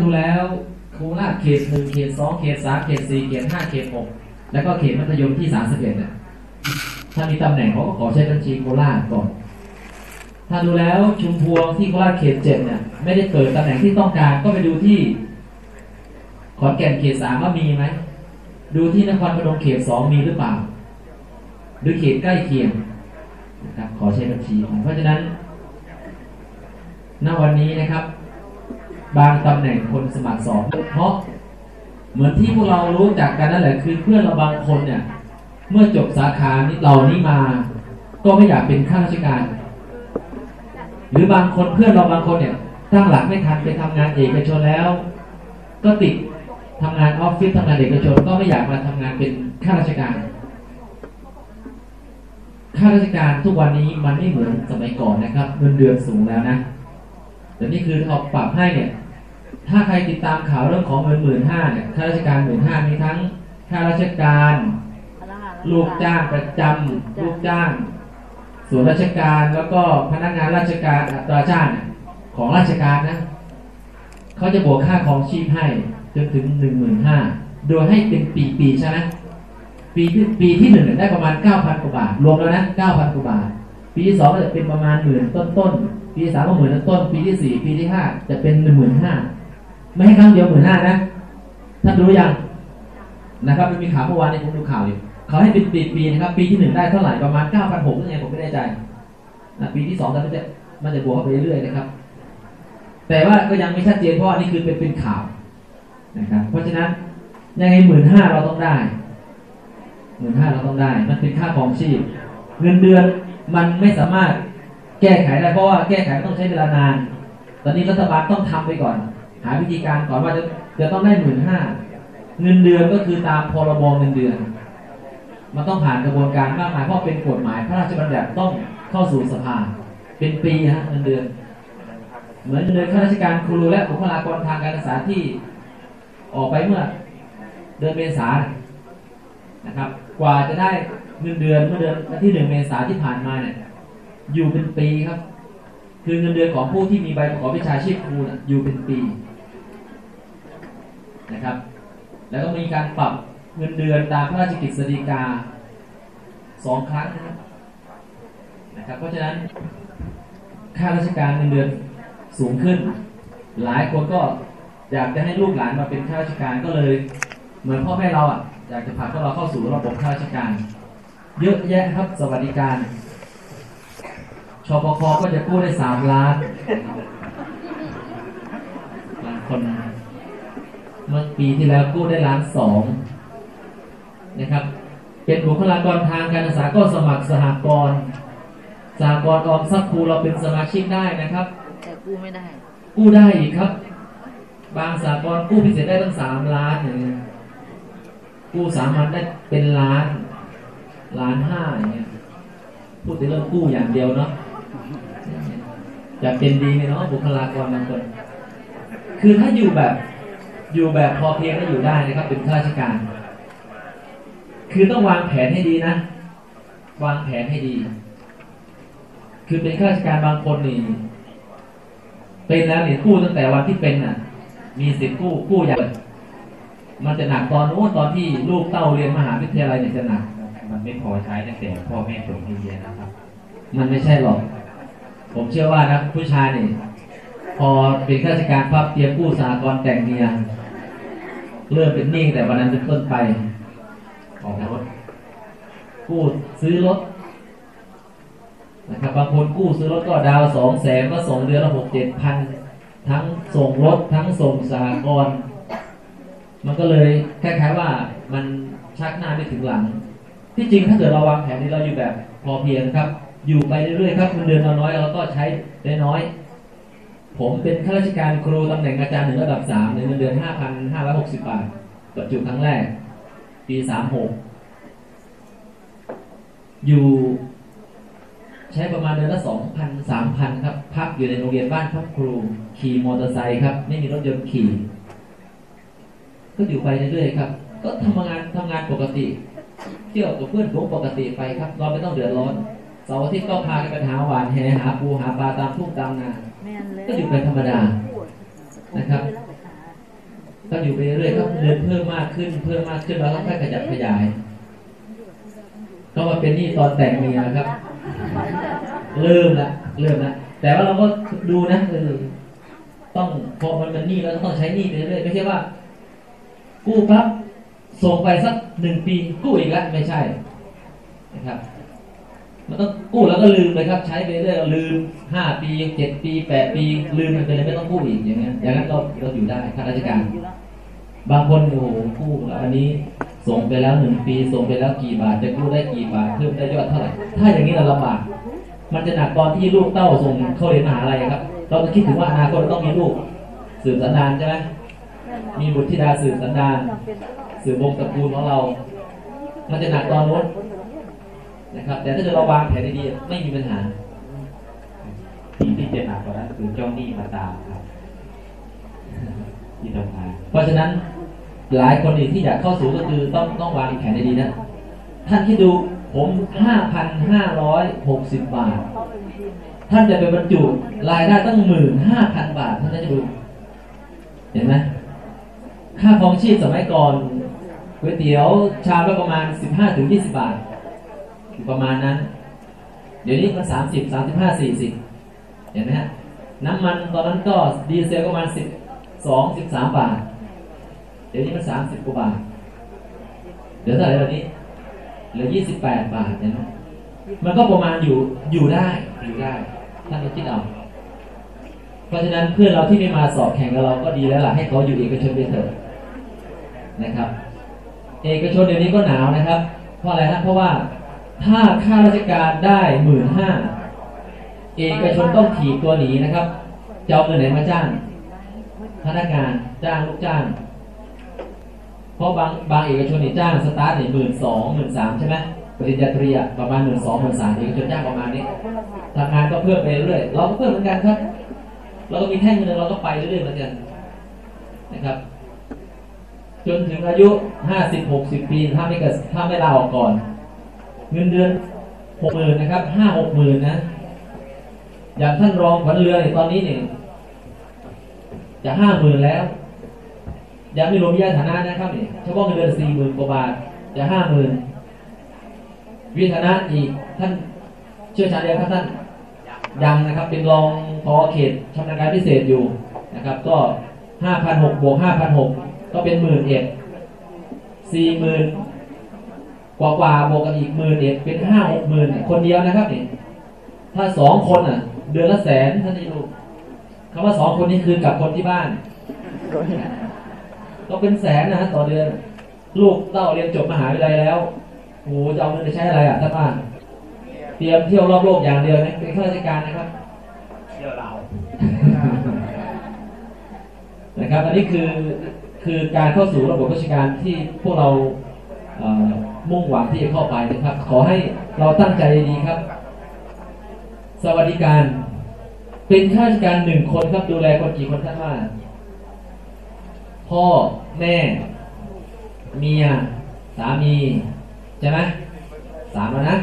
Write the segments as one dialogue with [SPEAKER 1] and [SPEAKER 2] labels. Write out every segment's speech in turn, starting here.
[SPEAKER 1] ดูแล้วโคราชเขตหนึ่งเขตสองเขตสามเขตสี่เขตห้าเขตหกแล้วก็เขตมัธยมที่สามสิบเอ็ดเนี่ยถ้ามีตำแหน่งเขาก็ขอใช้บัญชีโคราชก่อนถ้าดูแล้วชุมพวงที่โคราชเขตเจ็ดเนี่ยไม่ได้เปิดตำแหน่งที่ต้องการก็ไปดูที่ขอนแก่นเขตสามว่ามีไหมดูที่นครพนมเขตสองมีหรือเปล่า หรือเขตใกล้เคียงนะครับขอใช้บัญชีเพราะฉะนั้นณวันนี้นะครับ บางตำแหน่งคนสมัครสอบเพราะเหมือนที่พวกเรารู้จักกันนั่นแหละคือเพื่อนเราบางคนเนี่ย เมื่อจบสาขานี้เหล่านี้มา ก็ไม่อยากเป็นข้าราชการ หรือบางคนเพื่อนเราบางคนเนี่ยตั้งหลักไม่ทันไปทำงานเอกชนแล้ว ก็ติดทำงานออฟฟิศทำงานเอกชนก็ไม่อยากมาทำงานเป็นข้าราชการข้าราชการทุกวันนี้มันไม่เหมือนสมัยก่อนนะครับเงินเดือนสูงแล้วนะ แต่นี่คือเขาปรับให้เนี่ยถ้าใครติดตามข่าวเรื่องของเงินหมื่นห้าเนี่ยข้าราชการหมื่นห้ามีทั้งข้าราชการ ลูกจ้างประจำลูกจ้างส่วนราชการแล้วก็พนักงานราชการอัตราจ้างเนี่ยของราชการนะเขาจะบวกค่าของชีพให้จนถึงหนึ่งหมื่นห้าโดยให้เป็นปีๆใช่ไหมปีที่ปีที่หนึ่งเนี่ยได้ประมาณเก้าพันกว่าบาทรวมแล้วนะเก้าพันกว่าบาท ปีที่สองก็จะเป็นประมาณหมื่นต้นๆ ปีที่สามก็หมื่นต้นปีที่สี่ปีที่ห้าจะเป็นหนึ่งหมื่นห้าไม่ให้ครั้งเดียวหมื่นห้านะท่านรู้ยังนะครับมันมีข่าวเมื่อวานนี้ผมดูข่าวอยู่เขาให้เป็นปีนะครับ ปีที่หนึ่งได้เท่าไหร่ประมาณเก้าพันหกหรือไงผมไม่แน่ใจนะปีที่สองมันจะมันจะบวกเข้าไปเรื่อยๆนะครับ แต่ว่าก็ยังไม่ชัดเจนเพราะอันนี้คือเป็นเป็นข่าวนะครับ เพราะฉะนั้นยังไงหมื่นห้าเราต้องได้หมื่นห้าเราต้องได้ มันเป็นค่าของชีพ เงินเดือนมันไม่สามารถ แก้ไขได้เพราะว่าแก้ไขต้องใช้เวลานาน ตอนนี้รัฐบาลต้องทำไปก่อน หาวิธีการก่อนว่าจะจะต้องได้หมื่นห้าเงินเดือนก็คือตามพรบเงินเดือน มันต้องผ่านกระบวนการมากมายเพราะเป็นกฎหมายพระราชบัญญัติต้องเข้าสู่สภา เป็นปีฮะเงินเดือน เหมือนเงินเดือนข้าราชการครูและบุคลากรทางการศึกษาที่ออกไปเมื่อเดือนเมษายนนะครับ กว่าจะได้เงินเดือนเมื่อเดือนที่หนึ่งเมษายนที่ผ่านมาเนี่ย อยู่เป็นปีครับ คือเงินเดือนของผู้ที่มีใบประกอบวิชาชีพครูนะอยู่เป็นปีนะครับ แล้วก็มีการปรับเงินเดือนตามพระราชกฤษฎีกาสองครั้งนะครับนะครับ เพราะฉะนั้นข้าราชการเงินเดือนสูงขึ้น หลายคนก็อยากจะให้ลูกหลานมาเป็นข้าราชการก็เลย เหมือนพ่อแม่เราอะอยากจะพาพวกเราเข้าสู่ระบบข้าราชการ เยอะแยะครับสวัสดิการ ชปคก็จะกู้ได้สามล้านบางคนเมื่อปีที่แล้วกู้ได้ล้านสองนะครับ เป็นบุคลากรทางการศึกษาก็สมัครสหกรณ์สหกรณ์ออมทรัพย์ครูเราเป็นสมาชิกได้นะครับ
[SPEAKER 2] แต่กู้ไม่ได้
[SPEAKER 1] กู้ได้อีกครับ บางสหกรณ์กู้พิเศษได้ตั้งสามล้านอย่างเงี้ยกู้สามัญได้เป็นล้านล้านห้าอย่างเงี้ยพูดถึงเรื่องกู้อย่างเดียวเนาะ จะเป็นดีไหมเนาะบุคลากรบางคน คือถ้าอยู่แบบ อยู่แบบพอเพียงก็อยู่ได้นะครับเป็นข้าราชการ คือต้องวางแผนให้ดีนะ วางแผนให้ดี คือเป็นข้าราชการบางคนนี่เป็นแล้วเนี่ยกู้ตั้งแต่วันที่เป็นน่ะ มีสิทธิ์กู้กู้อย่างมันจะหนักตอนโน้นตอนที่ลูกเต้าเรียนมหาวิทยาลัยเนี่ยจะหนัก
[SPEAKER 3] มันไม่พอใช้ตั้งแต่พ่อแม่ส่งให้เรียนนะครับ
[SPEAKER 1] มันไม่ใช่หรอก ผมเชื่อว่านะผู้ชายนี่พอเป็นข้าราชการพับเตรียมกู้สหกรณ์แต่งเมียเริ่มเป็นหนี้แต่วันนั้นเป็นต้นไป
[SPEAKER 3] ออกรถ
[SPEAKER 1] กู้ซื้อรถนะครับบางคนกู้ซื้อรถก็ดาวสองแสนก็ส่งเดือนละหกเจ็ดพันทั้งส่งรถทั้งส่งสหกรณ์มันก็เลยคล้ายๆว่ามันชักหน้าไม่ถึงหลัง ที่จริงถ้าเกิดเราวางแผนนี้เราอยู่แบบพอเพียงครับ อยู่ไปเรื่อยๆครับเงินเดือนน้อยเราก็ใช้ได้น้อย ผมเป็นข้าราชการครูตำแหน่งอาจารย์หนึ่งระดับสามในเงินเดือนห้าพันห้าร้อยหกสิบบาทปัจจุครั้งแรก ปีสามหกอยู่ใช้ประมาณเดือนละสองพันสามพันครับ พักอยู่ในโรงเรียนบ้านพักครู ขี่มอเตอร์ไซค์ครับ ไม่มีรถยนต์ขี่ ก็อยู่ไปเรื่อยๆครับ ก็ทำงานทำงานปกติ เที่ยวกับเพื่อนฝูงปกติไปครับ เราไม่ต้องเดือดร้อน เสาร์อาทิตย์ก็พากันไปหาหวานแหหาปูหาปลาตามทุ่งตามนา
[SPEAKER 2] แม่นเลย
[SPEAKER 1] ก็อยู่เป็นธรรมดานะครับ
[SPEAKER 2] ผ
[SPEAKER 1] ก็อยู่ไปเรื่อยๆก็เงินเพิ่มมากขึ้น เพิ่มมากขึ้นแล้วก็ค่อยขยับขยายก็มาเป็นหนี้ตอนแต่งเมียครับ เริ่มละเริ่มละแต่ว่าเราก็ดูนะเออต้องพอมันเป็นหนี้แล้วก็ต้องใช้หนี้ไปเรื่อยๆไม่ใช่ว่า กู้ปั๊บส่งไปสักหนึ่งปีกู้อีกแล้วไม่ใช่นะครับ มันต้องกู้แล้วก็ลืมเลยครับใช้ไปเรื่อยลืมห้าปีเจ็ดปีแปดปีลืมมันไปเลยไม่ต้องกู้อีกอย่างเงี้ยอย่างนั้นเราเราอยู่ได้ข้าราชการ บางคนโอ้โหกู้แล้วอันนี้ส่งไปแล้วหนึ่งปีส่งไปแล้วกี่บาทจะกู้ได้กี่บาทเพิ่มได้ยอดเท่าไหร่ถ้าอย่างนี้เราลำบากมันจะหนักตอนที่ลูกเต้าส่งเข้าเรียนมหาลัยครับ เราต้องคิดถึงว่าอนาคตต้องมีลูกสืบสันดานใช่ไหมมีบุตรธิดาสืบสันดานสืบวงศ์ตระกูลของเรา มันจะหนักตอนนู้น นะครับ แต่ถ้าเกิดเราวางแผนดีๆไม่มีปัญหา
[SPEAKER 3] สิ่งที่จะหนักกว่านั้นคือเจ้าหนี้มาตามครับที่ทำงาน
[SPEAKER 1] เพราะฉะนั้นหลายคนอีกที่อยากเข้าสู่ก็คือต้องต้องวางแผนดีๆนะท่านที่ดูผมห้าพันห้าร้อยหกสิบบาท ท่านจะไปบรรจุรายได้ตั้งหมื่นห้าพันบาทท่านจะดูเห็นไหมค่าครองชีพสมัยก่อนก๋วยเตี๋ยวชามละประมาณสิบห้าถึงยี่สิบาท ประมาณนั้น เดี๋ยวนี้มันสามสิบสามสิบห้าสี่สิบเห็นไหมฮะน้ำมันตอนนั้นก็ดีเซลก็ประมาณสิบสองสิบสามบาท เดี๋ยวนี้มันสามสิบกว่าบาทเดี๋ยวเท่าไหร่วันนี้เหลือยี่สิบแปดบาทเห็นไหมมันก็ประมาณอยู่อยู่ได้อยู่ได้ท่านก็คิดเอาเพราะฉะนั้นเพื่อนเราที่ไม่มาสอบแข่งกับเราก็ดีแล้วล่ะให้เขาอยู่เอกชนไปเถอะนะครับ เอกชนเดี๋ยวนี้ก็หนาวนะครับ เพราะอะไรฮะเพราะว่า ถ้าข้าราชการได้หมื่นห้าเอกชนต้องถีบตัวหนีนะครับจะเอาเงินไหนมาจ้าง พนักงานจ้างลูกจ้าง เพราะบางบางเอกชนนี่จ้างสตาร์ทเนี่ยหมื่นสองหมื่นสามใช่ไหมปริญญาตรีประมาณหมื่นสองหมื่นสามเอกชนจ้างประมาณนี้ทำงานก็เพิ่มไปเรื่อยเราก็เพิ่มเหมือนกันครับ เราก็มีแท่งเงินเราก็ไปเรื่อยๆเหมือนกันนะครับ จนถึงอายุห้าสิบหกสิบปีถ้าไม่เกิดถ้าไม่ลาออกก่อน เงินเดือนหกหมื่นนะครับห้าหกหมื่นนะ อย่างท่านรองขวัญเรือเนี่ยตอนนี้เนี่ยจะห้าหมื่นแล้วยังไม่รวมญาติฐานะนะครับเนี่ยเฉพาะเงินเดือนสี่หมื่นกว่าบาทจะห้าหมื่นวิทยานะอีกท่านเชื่อชาญเดียวครับท่านยังนะครับเป็นรองพอเขตชำนาญการพิเศษอยู่นะครับ ก็ห้าพันหกบวกห้าพันหกก็เป็นหมื่นเอ็ดสี่หมื่น กว่ากว่าบวกกันอีกหมื่นเอ็ดเป็นห้าหกหมื่นคนเดียวนะครับเนี่ยถ้าสองคนอะ เดือนละแสนท่านนี่ดูคำว่าสองคนนี้คือกับคนที่บ้านก็เป็นแสนนะฮะต่อเดือน ลูกเต้าเรียนจบมหาวิทยาลัยแล้วโอ้โหจะเอาเงินไปใช้อะไรอะท่านบ้านเตรียมเที่ยวรอบโลกอย่างเดียวนะเป็นข้าราชการนะครับ
[SPEAKER 3] เที่ยวเรา
[SPEAKER 1] นะครับ อันนี้คือคือการเข้าสู่ระบบราชการที่พวกเราเอ่อ มุ่งหวังที่จะเข้าไปนะครับ ขอให้เราตั้งใจดีครับ สวัสดิการ เป็นข้าราชการหนึ่งคนครับดูแลคนกี่คนท่านว่าพ่อแม่ เมีย สามีใช่ไหมสามแล้วนะ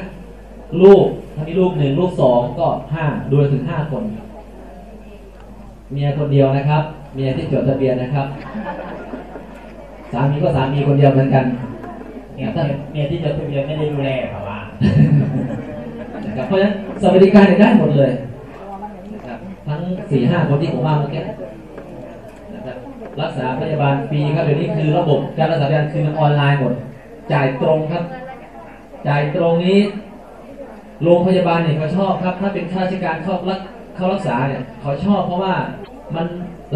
[SPEAKER 1] ลูกถ้ามีลูกหนึ่งลูกสองก็ห้าดูแลถึงห้าคน เมียคนเดียวนะครับ เมียที่จดทะเบียนนะครับ สามีก็สามีคนเดียวเหมือนกัน
[SPEAKER 3] เนี่ยเมียที่จดทะเบียนไม่ได้ดูแลครับว่า
[SPEAKER 1] นะครับเพราะฉะนั้นสวัสดิการเนี่ยได้หมดเลยนะครับทั้งสี่ห้าคนที่ผมว่าเมื่อกี้นะครับรักษาพยาบาลฟรีครับเดี๋ยวนี้คือระบบการรักษาพยาบาลคือมันออนไลน์หมด จ่ายตรงครับ จ่ายตรงนี้โรงพยาบาลเนี่ยเขาชอบครับ ถ้าเป็นข้าราชการเข้ารักเข้ารักษาเนี่ยเขาชอบเพราะว่ามัน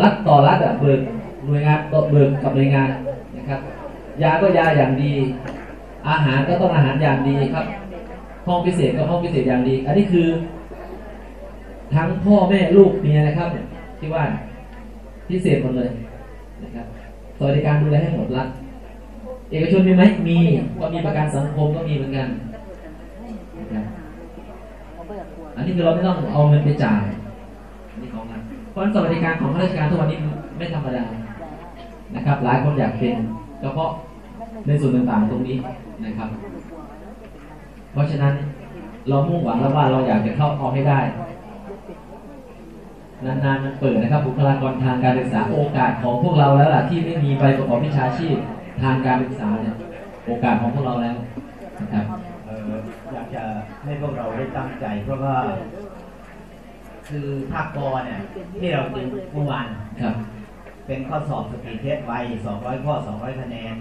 [SPEAKER 1] รัฐต่อรัฐอะเบิกหน่วยงานต่อเบิกกับหน่วยงานนะครับ ยาก็ยาอย่างดี อาหารก็ต้องอาหารอย่างดีครับ ห้องพิเศษก็ห้องพิเศษอย่างดี อันนี้คือ ทั้งพ่อแม่ลูกเมียนะครับที่ว่าพิเศษหมดเลยนะครับสวัสดิการดูแลให้หมดรัฐเอกชนมีไหมมีก็มีประกันสังคมก็มีเหมือนกันอันนี้คือเราไม่ต้องเอาเงินไปจ่ายอันนี้ของรัฐเพราะสวัสดิการของข้าราชการทุกวันนี้ไม่ธรรมดานะครับ หลายคนอยากเป็นก็เพาะ ในส่วนต่างๆตรงนี้นะครับ เพราะฉะนั้นเรามุ่งหวังแล้วว่าเราอยากจะเข้าเอาให้ได้ นานๆมันเปิดนะครับ บุคลากรทางการศึกษาโอกาสของพวกเราแล้วล่ะที่ไม่มีใบประกอบวิชาชีพทางการศึกษาเนี่ยโอกาสของพวกเราแล้วนะครับ
[SPEAKER 2] อยากจะให้พวกเราได้ตั้งใจ เพราะว่า คือภาคกอเนี่ยที่เราติวเมื่อวานเป็นข้อสอบสปีเทสไว200 ข้อ 200 คะแนน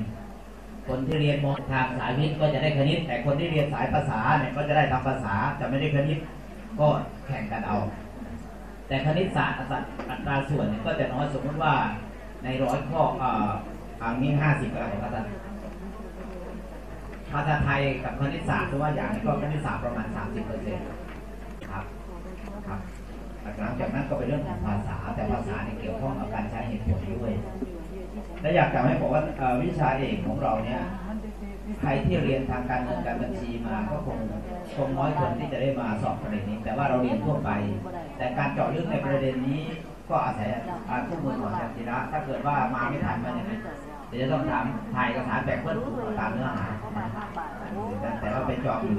[SPEAKER 2] คนที่เรียนมทางสายวิทย์ก็จะได้คณิต แต่คนที่เรียนสายภาษาเนี่ยก็จะได้ทำภาษาจะไม่ได้คณิตก็แข่งกันเอา แต่คณิตศาสตร์อัตราส่วนเนี่ยก็จะน้อยสมมติว่าในร้อยข้ออ่อเอันนี้ห้าสิบอะไรของอาจารย์ภาษาไทยกับคณิตศาสตร์เพราะว่าอย่างนี้ก็คณิตศาสตร์ประมาณ30เปอร์เซ็นต์ครับครับหลังจากนั้นก็เป็นเรื่องของภาษาแต่ภาษาเนี่ยเกี่ยวข้องกับการใช้เหตุผลด้วย และอยากจะให้บอกว่าวิชาเอกของเราเนี่ยใครที่เรียนทางการเงินการบัญชีมาก็คงคงน้อยคนที่จะได้มาสอบประเด็นนี้ แต่ว่าเราเรียนทั่วไป แต่การเจาะลึกในประเด็นนี้ก็อาศัยอ่าข้อมูลของอาจารย์ธีระถ้าเกิดว่ามาไม่ทันมันยังไงเดี๋ยวจะต้องถามถ่ายเอกสารแบ่งเพื่อนถูกตามเนื้อหาแต่แต่ว่าเป็นเจาะอยู่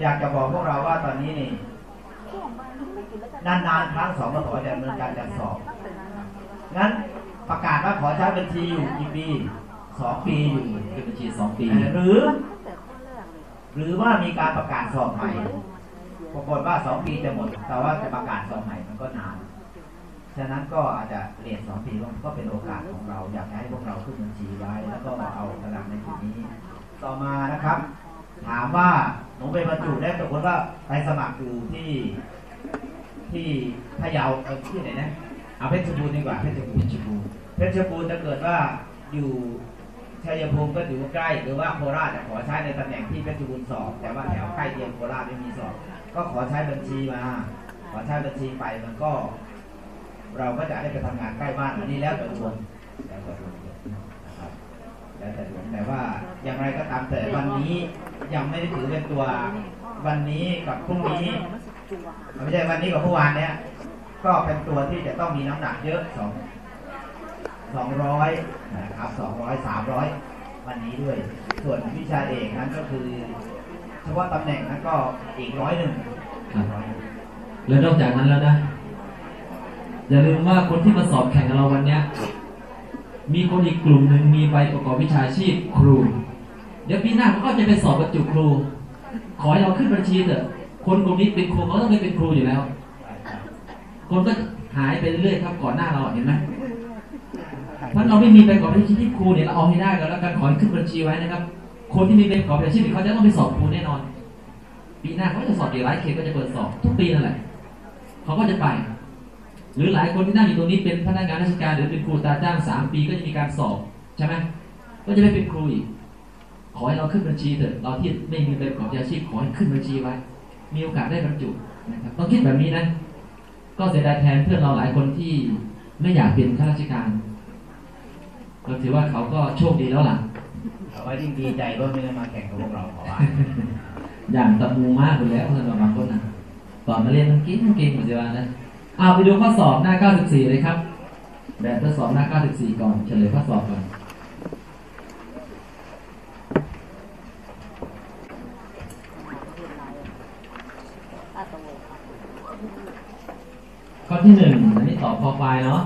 [SPEAKER 2] อยากจะบอกพวกเราว่าตอนนี้นี่นานๆครั้งสองมาขอจะดำเนินการจัดสอบงั้น ประกาศว่าขอใช้บัญชีอยู่กี่ปีสองปีอยู่
[SPEAKER 1] คือบัญชีสองปี
[SPEAKER 2] หรือ หรือว่ามีการประกาศสอบใหม่ปรากฏว่าสองปีจะหมด แต่ว่าจะประกาศสอบใหม่มันก็นาน ฉะนั้นก็อาจจะเรียนสองปีก็เป็นโอกาสของเรา อยากให้พวกเราขึ้นบัญชีไว้ แล้วก็มาเอาตารางในจุดนี้ ต่อมานะครับ ถามว่าหนูไปบรรจุได้ปรากฏว่าไปสมัครอยู่ที่ที่พะเยาเอ่อที่ไหนนะเอาเพชรบูรณ์ดีกว่าเพชรบูรณ์
[SPEAKER 1] เพชรบูรณ์
[SPEAKER 2] เพชรบูรณ์ถ้าเกิดว่าอยู่ชัยภูมิก็อยู่ใกล้ หรือว่าโคราชจะขอใช้ในตำแหน่งที่เพชรบูรณ์สอบ แต่ว่าแถวใกล้เคียงโคราชไม่มีสอบ ก็ขอใช้บัญชีมา ขอใช้บัญชีไปมันก็ เราก็จะได้ไปทำงานใกล้บ้านอันนี้แล้วแต่ดวงแล้วแต่ดวงนะครับแล้วแต่ดวงแต่ว่าอย่างไรก็ตามแต่วันนี้ยังไม่ได้ถือเป็นตัววันนี้กับพรุ่งนี้ไม่ใช่วันนี้กับเมื่อวานเนี้ยก็เป็นตัวที่จะต้องมีน้ำหนักเยอะสอง สองร้อยนะครับสองร้อยสามร้อยวันนี้ด้วย ส่วนวิชาเอกนั้นก็คือเฉพาะตำแหน่งนั้นก็อีกร้อยหนึ่ง
[SPEAKER 1] ครับ
[SPEAKER 2] ร้อยหนึ่ง
[SPEAKER 1] แล้วนอกจากนั้นแล้วนะอย่าลืมว่าคนที่มาสอบแข่งกับเราวันเนี้ยมีคนอีกกลุ่มหนึ่งมีใบประกอบวิชาชีพครู เดี๋ยวปีหน้าเขาก็จะไปสอบบรรจุครู ขอให้เราขึ้นบัญชีเถอะคนกลุ่มนี้เป็นครูเขาต้องไปเป็นครูอยู่แล้ว คนก็หายไปเรื่อยๆครับก่อนหน้าเราเห็นไหม เพราะเราไม่มีใบประกอบวิชาชีพครูเนี่ยเราเอาให้ได้ก็แล้วกันขอให้ขึ้นบัญชีไว้นะครับ คนที่มีใบประกอบวิชาชีพเขาจะต้องไปสอบครูแน่นอน ปีหน้าเขาจะสอบอีกหลายเขตก็จะเปิดสอบทุกปีนั่นแหละเขาก็จะไป หรือหลายคนที่นั่งอยู่ตรงนี้เป็นพนักงานราชการหรือเป็นครูตาจ้างสามปีก็จะมีการสอบใช่ไหมก็จะไม่เป็นครูอีกขอให้เราขึ้นบัญชีเถอะเราที่ไม่มีใบประกอบวิชาชีพขอให้ขึ้นบัญชีไว้ มีโอกาสได้บรรจุนะครับต้องคิดแบบนี้นะก็เสียดายแทนเพื่อนเราหลายคนที่ไม่อยากเป็นข้าราชการ ก็ถือว่าเขาก็โชคดีแล้วล่ะ
[SPEAKER 2] เอาไว้ยิ่งดีใจว่าไม่ได้มาแข่งกับพวกเราขอว่า
[SPEAKER 1] อย่างตะมูมากคนแล้วสำหรับบางคนนะตอนมาเรียนมันกินมันเก่งเหมือนเดิมนะเอาไปดูข้อสอบหน้า 94 เลยครับ แบบทดสอบหน้า 94 ก่อนเฉลยข้อสอบก่อนข้อที่หนึ่งอันนี้ตอบคอควายเนาะ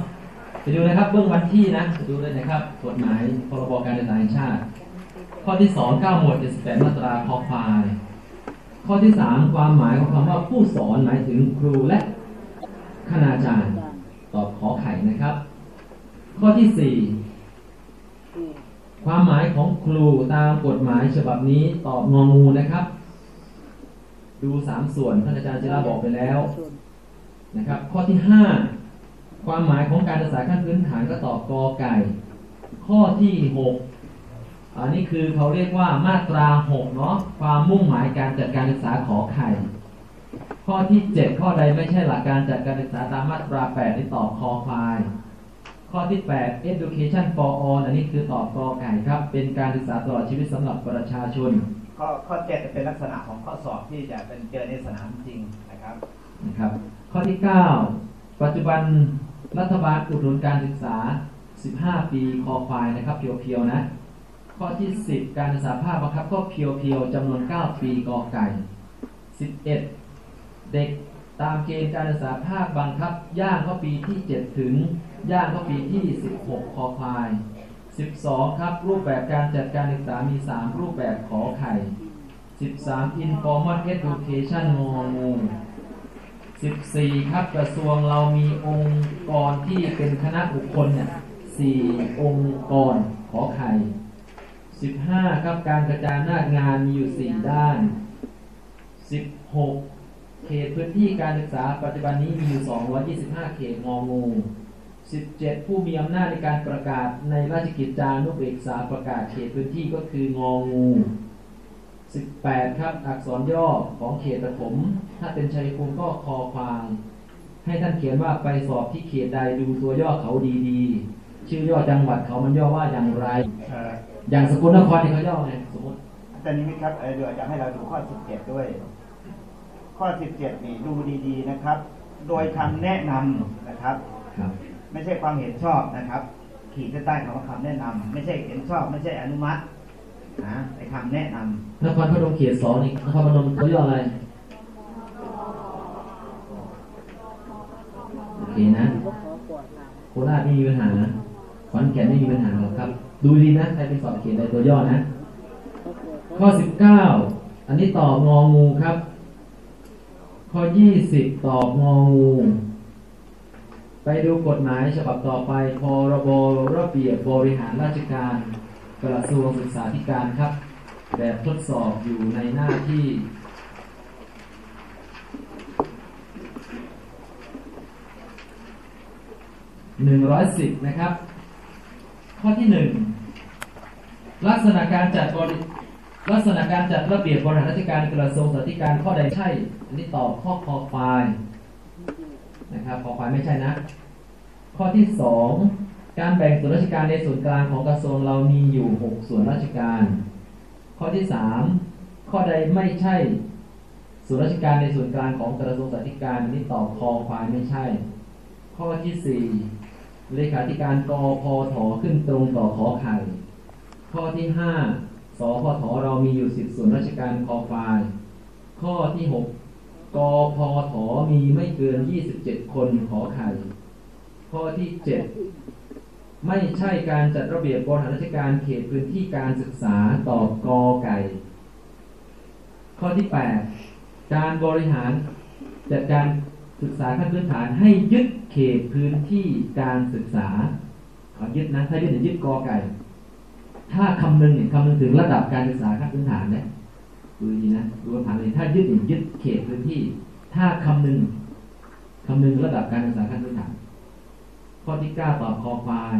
[SPEAKER 1] ไปดูนะครับเบื้องวันที่นะไปดูเลยนะครับกฎหมายพรบการศึกษาแห่งชาติ ข้อที่สองเก้าหมวด78มาตราคอควายข้อที่สามความหมายของคำว่าผู้สอนหมายถึงครูและคณาจารย์ตอบขอไข่นะครับ ข้อที่สี่ความหมายของครูตามกฎหมายฉบับนี้ตอบงองูนะครับ ดูสามส่วนท่านอาจารย์จิราบอกไปแล้วนะครับ ข้อที่ห้า ความหมายของการศึกษาขั้นพื้นฐานก็ตอบกอไก่ ข้อที่หกอันนี้คือเขาเรียกว่ามาตราหกเนาะความมุ่งหมายการจัดการศึกษาขอไข่ข้อที่เจ็ดข้อใดไม่ใช่หลักการจัดการศึกษาตามมาตราแปดนี่ตอบคอควาย ข้อที่แปด education for all อันนี้คือตอบกอไก่ครับ เป็นการศึกษาตลอดชีวิตสำหรับประชาชน
[SPEAKER 2] ข้อข้อเจ็ดจะเป็นลักษณะของข้อสอบที่จะเป็นเจอในสนามจริงนะครับ
[SPEAKER 1] นะครับ ข้อที่เก้าปัจจุบัน รัฐบาลอุดหนุนการศึกษา 15 ปีคอควายนะครับเพียวๆนะ ข้อที่ 10 การศึกษาภาคบังคับก็เพียวๆจำนวน 9 ปีกอไก่ 11 เด็กตามเกณฑ์การศึกษาภาคบังคับ ย่างเข้าปีที่ 7 ถึง ย่างเข้าปีที่ 16 คอควาย 12 ครับ รูปแบบการจัดการศึกษามี 3 รูปแบบขอไข่ 13 informal education งองู 14 ครับกระทรวงเรามีองค์กรที่เป็นคณะบุคคลเนี่ย4องค์กรขอไข่ 15 ครับการกระจายอำนางานมีอยู่ 4 ด้าน 16 เขตพื้นที่การศึกษาปัจจุบันนี้มีอยู่ 225 เขตงองู 17 ผู้มีอำนาจในการประกาศในราชกิจจานุเบกษาประกาศเขตพื้นที่ก็คืององู 18 ครับอักษรย่อของเขตประถม ถ้าเป็นชัยภูมิก็คอควาง ให้ท่านเขียนว่าไปสอบที่เขตใดดูตัวย่อเขาดีๆ ชื่อย่อจังหวัดเขามันย่อว่าอย่างไร
[SPEAKER 4] เอ่อ
[SPEAKER 1] อย่างสกลนครเนี่ยเขาย่อไงสมมติ
[SPEAKER 4] อาจารย์นิมิตครับเอ่อเดี๋ยวอยากให้เราดูข้อ 17 ด้วย ข้อ 17 นี่ดูดีๆนะครับ โดยคำแนะนำนะครับ
[SPEAKER 1] ครับ
[SPEAKER 4] ไม่ใช่ความเห็นชอบนะครับ ขีดเส้นใต้คำว่าคำแนะนำไม่ใช่เห็นชอบ ไม่ใช่อนุมัติ นะไอ้คำแนะนำ
[SPEAKER 1] นครพนมเขตสองนี่นครพนมเขาย่ออะไรโอเคนะโคราชไม่มีปัญหาขอนแก่นไม่มีปัญหาหรอกครับ ดูดีนะใครเป็นสอบเขตใดตัวย่อนะ ข้อสิบเก้าอันนี้ตอบงองูครับ ข้อยี่สิบตอบงองูไปดูกฎหมายฉบับต่อไปพรบระเบียบบริหารราชการ กระทรวงศึกษาธิการครับ แบบทดสอบอยู่ในหน้าที่หนึ่งร้อยสิบนะครับ ข้อที่หนึ่งลักษณะการจัดบริลักษณะการจัดระเบียบบริหารราชการกระทรวงสาธารณการข้อใดใช่ อันนี้ตอบข้อคอควายนะครับคอควายไม่ใช่นะ ข้อที่สอง การแบ่งส่วนราชการในส่วนกลางของกระทรวงเรามีอยู่หกส่วนราชการ ข้อที่สามข้อใดไม่ใช่ ส่วนราชการในส่วนกลางของกระทรวงสาธารณการอันนี้ตอบคอควายไม่ใช่ ข้อที่สี่เลขาธิการกพถขึ้นตรงต่อขอไข่ข้อที่ห้าสพทเรามีอยู่สิบส่วนราชการคอควาย ข้อที่หกกพถมีไม่เกินยี่สิบเจ็ดคนขอไข่ข้อที่เจ็ด ไม่ใช่การจัดระเบียบบริหารราชการเขตพื้นที่การศึกษาตอบกอไก่ ข้อที่แปดการบริหารจัดการศึกษาขั้นพื้นฐานให้ยึดเขตพื้นที่การศึกษาขอยึดนะถ้ายึดเนี่ยยึดกอไก่ ถ้าคำนึงเนี่ยคำนึงถึงระดับการศึกษาขั้นพื้นฐานเนี่ยดูดีนะดูคำถามเลยถ้ายึดเนี่ยยึดเขตพื้นที่ ถ้าคำนึงคำนึงระดับการศึกษาขั้นพื้นฐาน ข้อที่เก้าตอบคอควาย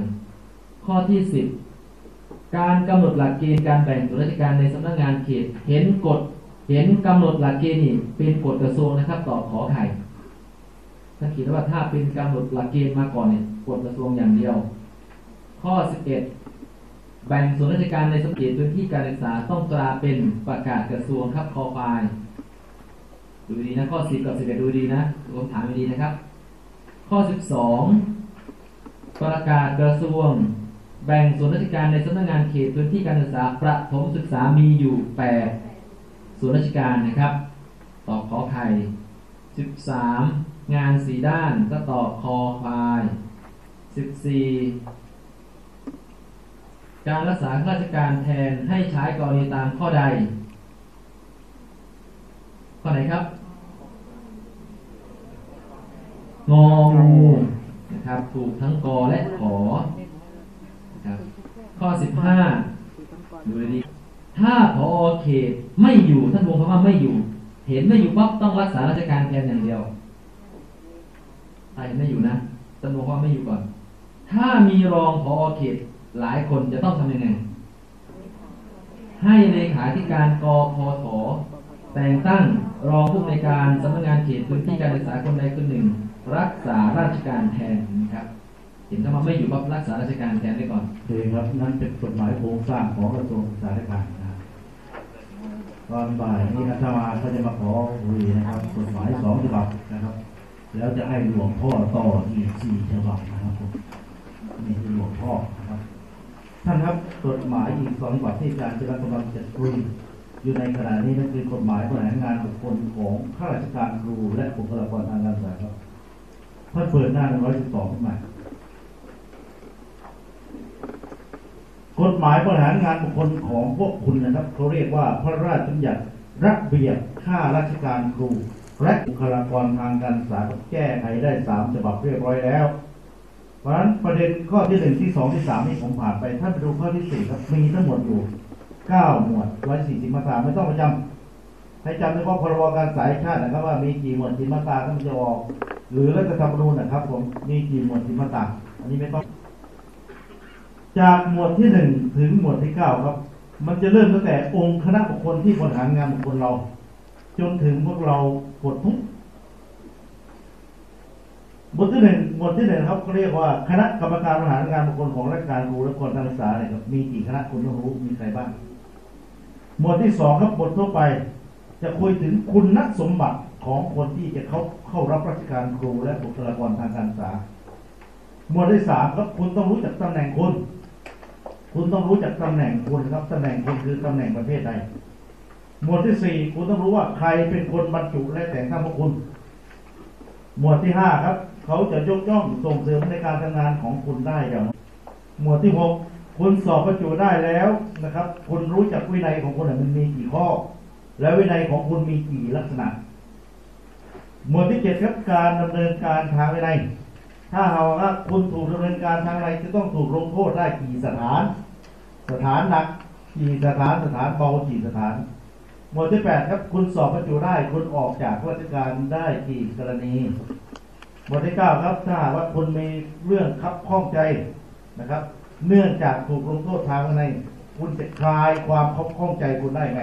[SPEAKER 1] ข้อที่สิบการกำหนดหลักเกณฑ์การแบ่งส่วนราชการในสำนักงานเขตเห็นกฎเห็นกำหนดหลักเกณฑ์นี่เป็นกฎกระทรวงนะครับตอบขอไข่ท่านคิดว่าถ้าเป็นกำหนดหลักเกณฑ์มาก่อนเนี่ยกฎกระทรวงอย่างเดียว ข้อสิบเอ็ดแบ่งส่วนราชการในสำเขตพื้นที่การศึกษาต้องตราเป็นประกาศกระทรวงครับคอควายดูดีนะข้อสิบกับสิบเอ็ดดูดีนะรวมถามดีนะครับ ข้อสิบสอง ประกาศกระทรวง แบ่งส่วนราชการในสำนักงานเขตพื้นที่การศึกษาประถมศึกษามีอยู่8ส่วนราชการนะครับตอบขอไข่13 งานสีด้านก็ตอบคอควาย14 การรักษาราชการแทนให้ใช้กรณีตามข้อใด ข้อไหนครับงองู นะครับถูกทั้งกอและขอนะครับข้อ 15 ดูเลยดีถ้าพอเขตไม่อยู่ท่านวงคำว่าไม่อยู่ เห็นไม่อยู่ปั๊บต้องรักษาราชการแทนอย่างเดียวถ้าเห็นไม่อยู่นะท่านวงคำว่าไม่อยู่ก่อน ถ้ามีรองพอเขตหลายคนจะต้องทำยังไงให้เลขาธิการกพทแต่งตั้งรองผู้ในการสำนักงานเขตพื้นที่การศึกษาคนใดคนหนึ่ง รักษาราชการแทนนะครับเห็นถ้ามันไม่อยู่ปั๊บรักษาราชการแทนได้ก่อน
[SPEAKER 5] โอเครับนั่นเป็นกฎหมายโครงสร้างของกระทรวงศึกษาธิการนะครับตอนบ่ายนี้อาตมาก็จะมาขอคุยนะครับกฎหมายสองฉบับนะครับ แล้วจะให้หลวงพ่อต่ออีกสี่ฉบับนะครับผมนี่คือหลวงพ่อนะครับท่านครับกฎหมายอีกสองฉบับที่อาจารย์จะรับกำลังจะคุยอยู่ในขณะนี้นั่นคือกฎหมายบริหารงานบุคคลของข้าราชการครูและบุคลากรทางการศึกษาครับ ท่าเปิดหน้า112ขึ้นมากฎหมายบริหารงานบุคคลของพวกคุณนะครับเขาเรียกว่าพระราชบัญญัติระเบียบข้าราชการครู และบุคลากรทางการศึกษาแก้ไขได้สามฉบับเรียบร้อยแล้ว เพราะฉะนั้นประเด็นข้อที่หนึ่งที่สองที่สามนี่ผมผ่านไปท่านไปดูข้อที่สี่ครับมีทั้งหมดอยู่เก้าหมวดร้อยสี่สิบมาตราไม่ต้องไปจำ ให้จำเฉพาพรบการสายชาตินะครับว่ามีกี่หมวดกี่มาตราท่านจะออก หรือรัฐธรรมนูญนะครับ ผมมีกี่หมวดกี่มาตราอันนี้ไม่ต้อง จากหมวดที่หนึ่งถึงหมวดที่เก้าครับ มันจะเริ่มตั้งแต่องค์คณะบุคคลที่บริหารงานบุคคลเรา จนถึงพวกเราปลดทุกบทที่หนึ่งหมวดที่หนึ่งครับเขาเรียกว่าคณะกรรมการบริหารงานบุคคลของราชการครูและคนการศึกษาเนี่ยครับมีกี่คณะคุณต้องรู้มีใครบ้างหมวดที่สองครับบททั่วไป จะคุยถึงคุณนักสมบัติของคนที่จะเข้าเข้ารับราชการครูและบุคลากรทางการศึกษา หมวดที่สามครับคุณต้องรู้จักตำแหน่งคุณคุณต้องรู้จักตำแหน่งคุณครับตำแหน่งคุณคือตำแหน่งประเภทใดหมวดที่สี่คุณต้องรู้ว่าใครเป็นคนบรรจุและแต่งตั้งพวกคุณ หมวดที่ห้าครับ เขาจะยกย่องส่งเสริมในการทำงานของคุณได้อย่างหมวดที่หกคุณสอบบรรจุได้แล้วนะครับ คุณรู้จักวินัยของคุณมันมีกี่ข้อ แล้ววินัยของคุณมีกี่ลักษณะ หมวดที่เจ็ดครับการดำเนินการทางวินัย ถ้าหากว่าคุณถูกดำเนินการทางวินัยจะต้องถูกลงโทษได้กี่สถาน สถานหนักกี่สถานสถานเบากี่สถาน หมวดที่แปดครับคุณสอบบรรจุได้คุณออกจากราชการได้กี่กรณี หมวดที่เก้าครับถ้าหากว่าคุณมีเรื่องคับข้องใจนะครับ เนื่องจากถูกลงโทษทางวินัยคุณจะคลายความคับข้องใจคุณได้ไง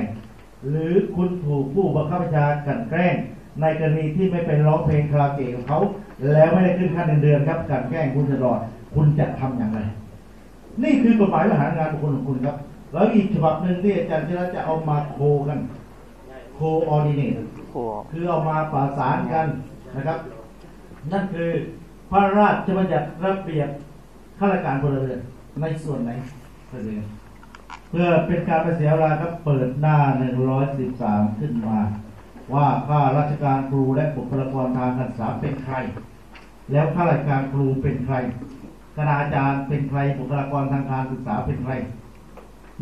[SPEAKER 5] หรือคุณถูกผู้บังคับบัญชากันแกล้ง ในกรณีที่ไม่เป็นร้องเพลงคาราเกะของเขา แล้วไม่ได้ขึ้นค่าเดือนๆครับกลันแกล้งคุณตลอดคุณจะทำอย่างไร นี่คือกฎหมายบริหารงานบุคคลของคุณครับ แล้วอีกฉบับหนึ่งที่อาจารย์จิระจะเอามาโคกัน โคออดิเนตคือเอามาประสานกันนะครับ นั่นคือพระราชบัญญัติระเบียบข้าราชการพลเรือนในส่วนไหนเพื่อ เพื่อเป็นการไปเสียเวลาครับเปิดหน้า 113 ขึ้นมา ว่าข้าราชการครูและบุคลากรทางการศึกษาเป็นใคร แล้วข้าราชการครูเป็นใครคณาจารย์เป็นใครบุคลากรทางการศึกษาเป็นใคร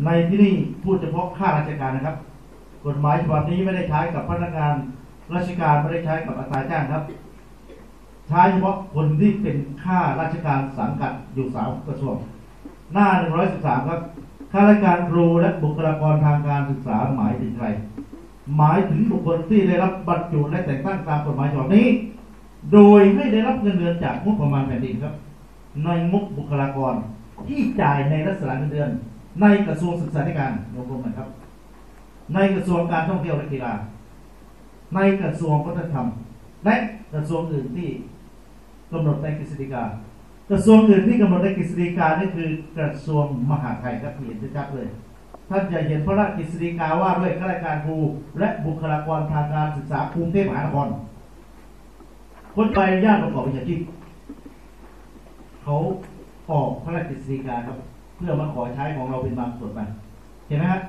[SPEAKER 5] ในที่นี้พูดเฉพาะข้าราชการนะครับ กฎหมายฉบับนี้ไม่ได้ใช้กับพนักงานราชการไม่ได้ใช้กับอัตราจ้างครับ ใช้เฉพาะคนที่เป็นข้าราชการสังกัดอยู่สามกระทรวง หน้า 113 ครับ ข้าราชการครูและบุคลากรทางการศึกษาหมายถึงใคร หมายถึงบุคคลที่ได้รับบรรจุและแต่งตั้งตามกฎหมายฉบับนี้ โดยไม่ได้รับเงินเดือนจากงบประมาณแผ่นดินครับ ในงบบุคลากรที่จ่ายในลักษณะเงินเดือน ในกระทรวงศึกษาธิการรวมๆนะครับ ในกระทรวงการท่องเที่ยวและกีฬา ในกระทรวงวัฒนธรรม และกระทรวงอื่นที่กำหนดในกฤษฎีกา กระทรวงอื่นที่กำหนดในกฤษฎีกานี่คือกระทรวงมหาดไทยครับเห็นชัดเลยท่านจะเห็นพระราชกฤษฎีกาว่าด้วยข้าราชการครูและบุคลากรทางการศึกษากรุงเทพมหานครคนไปญาติประกอบวิชาชีพเขาออกพระราชกฤษฎีกาครับ เพื่อมาขอใช้ของเราเป็นบางส่วนไปเห็นไหมครับ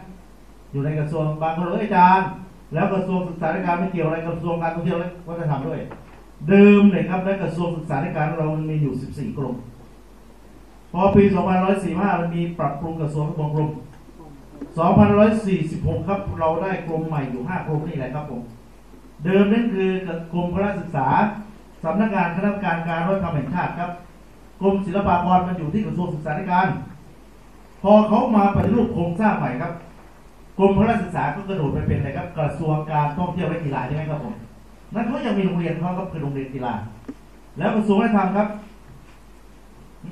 [SPEAKER 5] อยู่ในกระทรวงบางคนเลยอาจารย์ แล้วกระทรวงศึกษาธิการไม่เกี่ยวอะไรกับกระทรวงการท่องเที่ยวและวัฒนธรรมด้วย เดิมเลยครับและกระทรวงศึกษาธิการเรามันมีอยู่ 14 กรมพอปี 2545 มันมีปรับปรุงกระทรวงบวงกรม2546 ครับ เราได้กรมใหม่อยู่ 5 กรมนี่แหละครับผม เดิมนั่นคือกรมพระศึกษาสำนักงานคณะกรรมการการวัฒนธรรมแห่งชาติครับกรมศิลปากรมันอยู่ที่กระทรวงศึกษาธิการ พอเขามาปฏิรูปโครงสร้างใหม่ครับกรมพระศึกษาก็กระโดดไปเป็นอะไรครับ กระทรวงการท่องเที่ยวและกีฬาใช่ไหมครับผม นั่นเขายังมีโรงเรียนเขาครับคือโรงเรียนกีฬา แล้วกระทรวงวัฒนธรรมครับ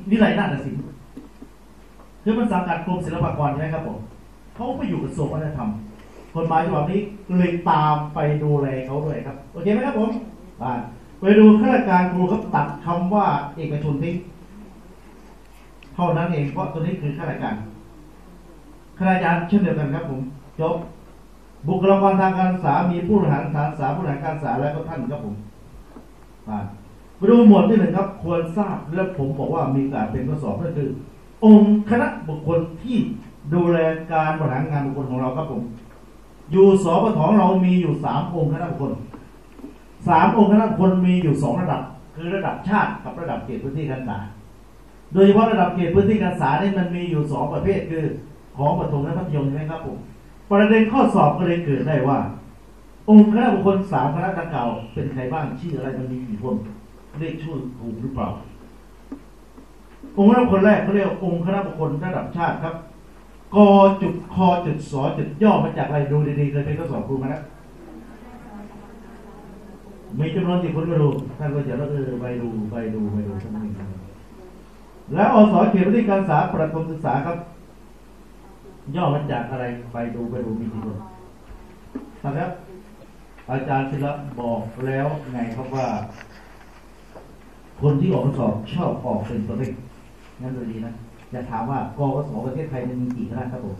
[SPEAKER 5] วิไลนาฏศิลป์คือมันสังกัดกรมศิลปากรใช่ไหมครับผมเขาไปอยู่กระทรวงวัฒนธรรมกฎหมายฉบับนี้เลยตามไปดูแลเขาด้วยครับ โอเคไหมครับผมอ่าไปดูข้าราชการครูเขาตัดคำว่าเอกชนทิ้งเท่านั้นเองเพราะตัวนี้คือข้าราชการข้าราชการเช่นเดียวกันครับผมจบ บุคลากรทางการศึกษามีผู้บริหารการศึกษาผู้บริหารการศึกษาแล้วก็ท่านครับผมอ่ามาดูหมวดที่หนึ่งครับ ควรทราบและผมบอกว่ามีการเป็นข้อสอบนั่นคือ องค์คณะบุคคลที่ดูแลการบริหารงานบุคคลของเราครับผม อยู่สปทเรามีอยู่สามองค์คณะบุคคลสามองค์คณะบุคคลมีอยู่สองระดับ คือระดับชาติกับระดับเขตพื้นที่การศึกษาโดยเฉพาะระดับเขตพื้นที่การศึกษาเนี่ยมันมีอยู่สองประเภทคือ ของประถมและมัธยมใช่ไหมครับผม ประเด็นข้อสอบก็เลยเกิดได้ว่า องค์คณะบุคคลสามคณะดังกล่าวเป็นใครบ้างชื่ออะไรมันมีกี่คนเรียกชื่อถูกหรือเปล่า องค์คณะคคลแรกเขาเรียกองค์คณะบุคคลระดับชาติครับกจุดคอจุดสอจุดย่อมาจากอะไรดูดีๆเคยเป็นข้อสอบครูมาแล้วมีจำนวนกี่คนก็ดูท่านก็จะเออไปดูไปดูไปดูท่านนี้ครับแล้วอสเขตพื้นที่การศึกษาประถมศึกษาครับ ย่อมาจากอะไรไปดูไปดูมีกี่คนนะครับอาจารย์ศิลป์บอกแล้วไงครับว่า คนที่ออกข้อสอบชอบออกเป็นตัวเลขงั้นดูดีนะอย่าถามว่ากกสประเทศไทยมันมีกี่คณะครับผม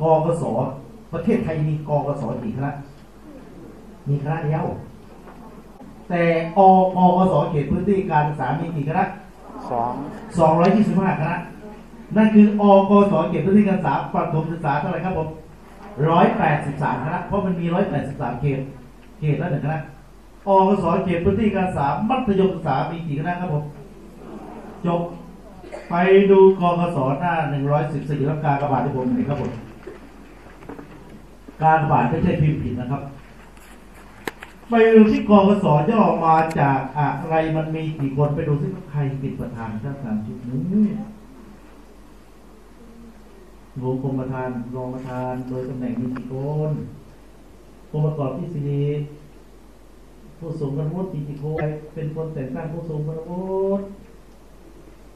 [SPEAKER 5] กกสประเทศไทยมีกกสกี่คณะมีคณะเดียว แต่อกกสเขตพื้นที่การศึกษามีกี่คณะ
[SPEAKER 4] สอง
[SPEAKER 5] สองร้อยยี่สิบห้าคณะ นั่นคืออกสเขตพื้นที่การศึกษาประถมศึกษาเท่าไหร่ครับผมร้อยแปดสิบสามคณะเพราะมันมีร้อยแปดสิบสามเขตเขตละหนึ่งคณะอกสเขตพื้นที่การศึกษามัธยมศึกษามีกี่คณะครับผมจบไปดูกกสหน้าหนึ่งร้อยสิบสี่รับการกระบาดที่ผมนี่ครับผมการกระบาดไม่ใช่พิมพ์ผิดนะครับ ไปดูที่กกสย่อมาจากอะไรมันมีกี่คนไปดูซิว่าใครเป็นประธานรัฐบาลชุดนี้ รวมกรมประธานรองประธาน โดยตำแหน่งมีกี่คนองค์ประกอบที่สี่ผู้ทรงคุณวุฒิมีกี่คนเป็นคนแต่งตั้งผู้ทรงคุณวุฒิ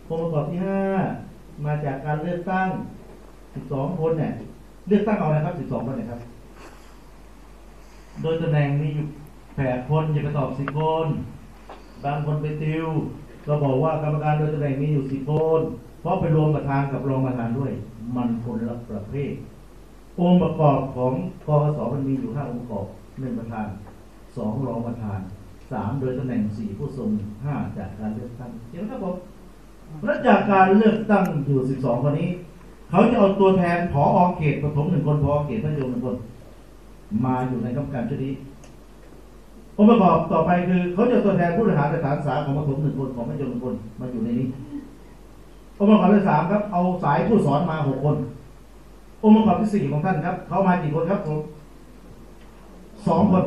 [SPEAKER 5] องค์ประกอบที่ห้ามาจากการเลือกตั้งสิบสองคนเนี่ยเลือกตั้งเอาอะไรครับสิบสองคนเนี่ยครับ โดยตำแหน่งมีอยู่แปดคนอย่าไปตอบสิบคน บางคนไปติว ก็บอกว่ากรรมการโดยตำแหน่งมีอยู่สิบคน เพราะไปรวมประธานกับรองประธานด้วย มันคนละประเภท องค์ประกอบของกสศมันมีอยู่ห้าองค์ประกอบหนึ่งประธานสองรองประธานสามโดยตำแหน่งสี่ผู้ทรงห้าจากการเลือกตั้งเห็นไหมครับผมและจากการเลือกตั้งอยู่สิบสองคนนี้ เขาจะเอาตัวแทนผอเขตปฐมหนึ่งคนผอเขตพระโยมหนึ่งคน มาอยู่ในกรรมการชุดนี้องค์ประกอบต่อไปคือ เขาจะตัวแทนผู้บริหารสถานศึกษาของปฐมหนึ่งคนของมัธยมหนึ่งคนมาอยู่ในนี้ องค์ประกอบที่สามครับเอาสายผู้สอนมาหกคน องค์ประกอบที่สี่ของท่านครับเขามากี่คนครับผมสองคน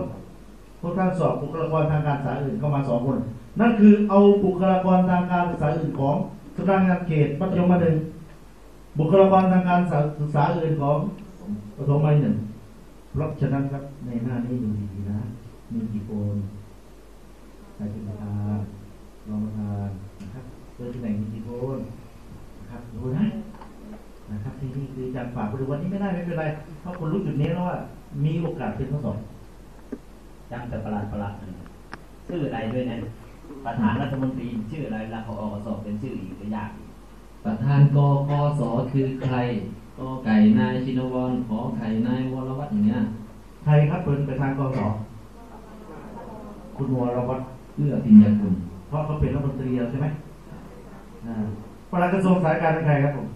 [SPEAKER 5] พวกท่านสอบบุคลากรทางการศึกษาอื่นเข้ามาสองคน นั่นคือเอาบุคลากรทางการศึกษาอื่นของสำนักงานเขตมัธยมมาหนึ่งบุคลากรทางการศึกษาอื่นของปฐมมาหนึ่งเพราะฉะนั้นครับในหน้านี้ดูดีๆนะมีกี่คนใครเป็นประธานรองประธานนะครับโดยตำแหน่งมีกี่คน ครับดูนะนะครับที่นี่คือการฝากไปดูวันนี้ไม่ได้ไม่เป็นไรเพราะคนรู้จุดนี้แล้วว่า มีโอกาสเป็นข้อสอบ
[SPEAKER 2] จำแต่ประหลาดประหลาดหนึ่งชื่ออะไรด้วยนะประธานรัฐมนตรีชื่ออะไรแล้วเขาออกสอบเป็นชื่ออีกจะยากอีก
[SPEAKER 1] ประธานกกสคือใครกไก่นายชินวรขอไข่นายวรวัตรอย่างเงี้ย
[SPEAKER 5] ใครครับเป็นประธานกสคุณวรวัตร
[SPEAKER 1] เพื่อปิญญาคุณ
[SPEAKER 5] เพราะเขาเป็นรัฐมนตรีแล้วใช่ไหมอ่า ปลัดกระทรวงสาธารณสุขเป็นใครครับผม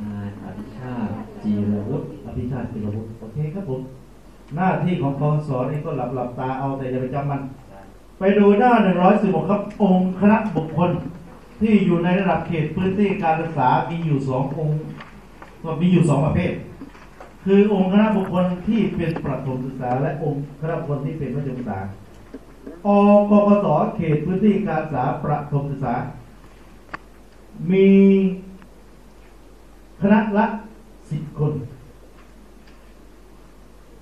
[SPEAKER 1] นายอภิชาติจีรวุฒิ
[SPEAKER 5] อภิชาติปิรวุฒิโอเคครับผม หน้าที่ของกองสนี่ก็หลับหลับตาเอาแต่อย่าไปจำมัน ไปดูหน้า 116 ครับองค์คณะบุคคล ที่อยู่ในระดับเขตพื้นที่การศึกษามีอยู่สององค์ก็มีอยู่สองประเภท คือองค์คณะบุคคลที่เป็นประถมศึกษา และองค์คณะบุคคลที่เป็นมัธยมศึกษาอกกสเขตพื้นที่การศึกษาประถมศึกษา มีคณะละสิบคน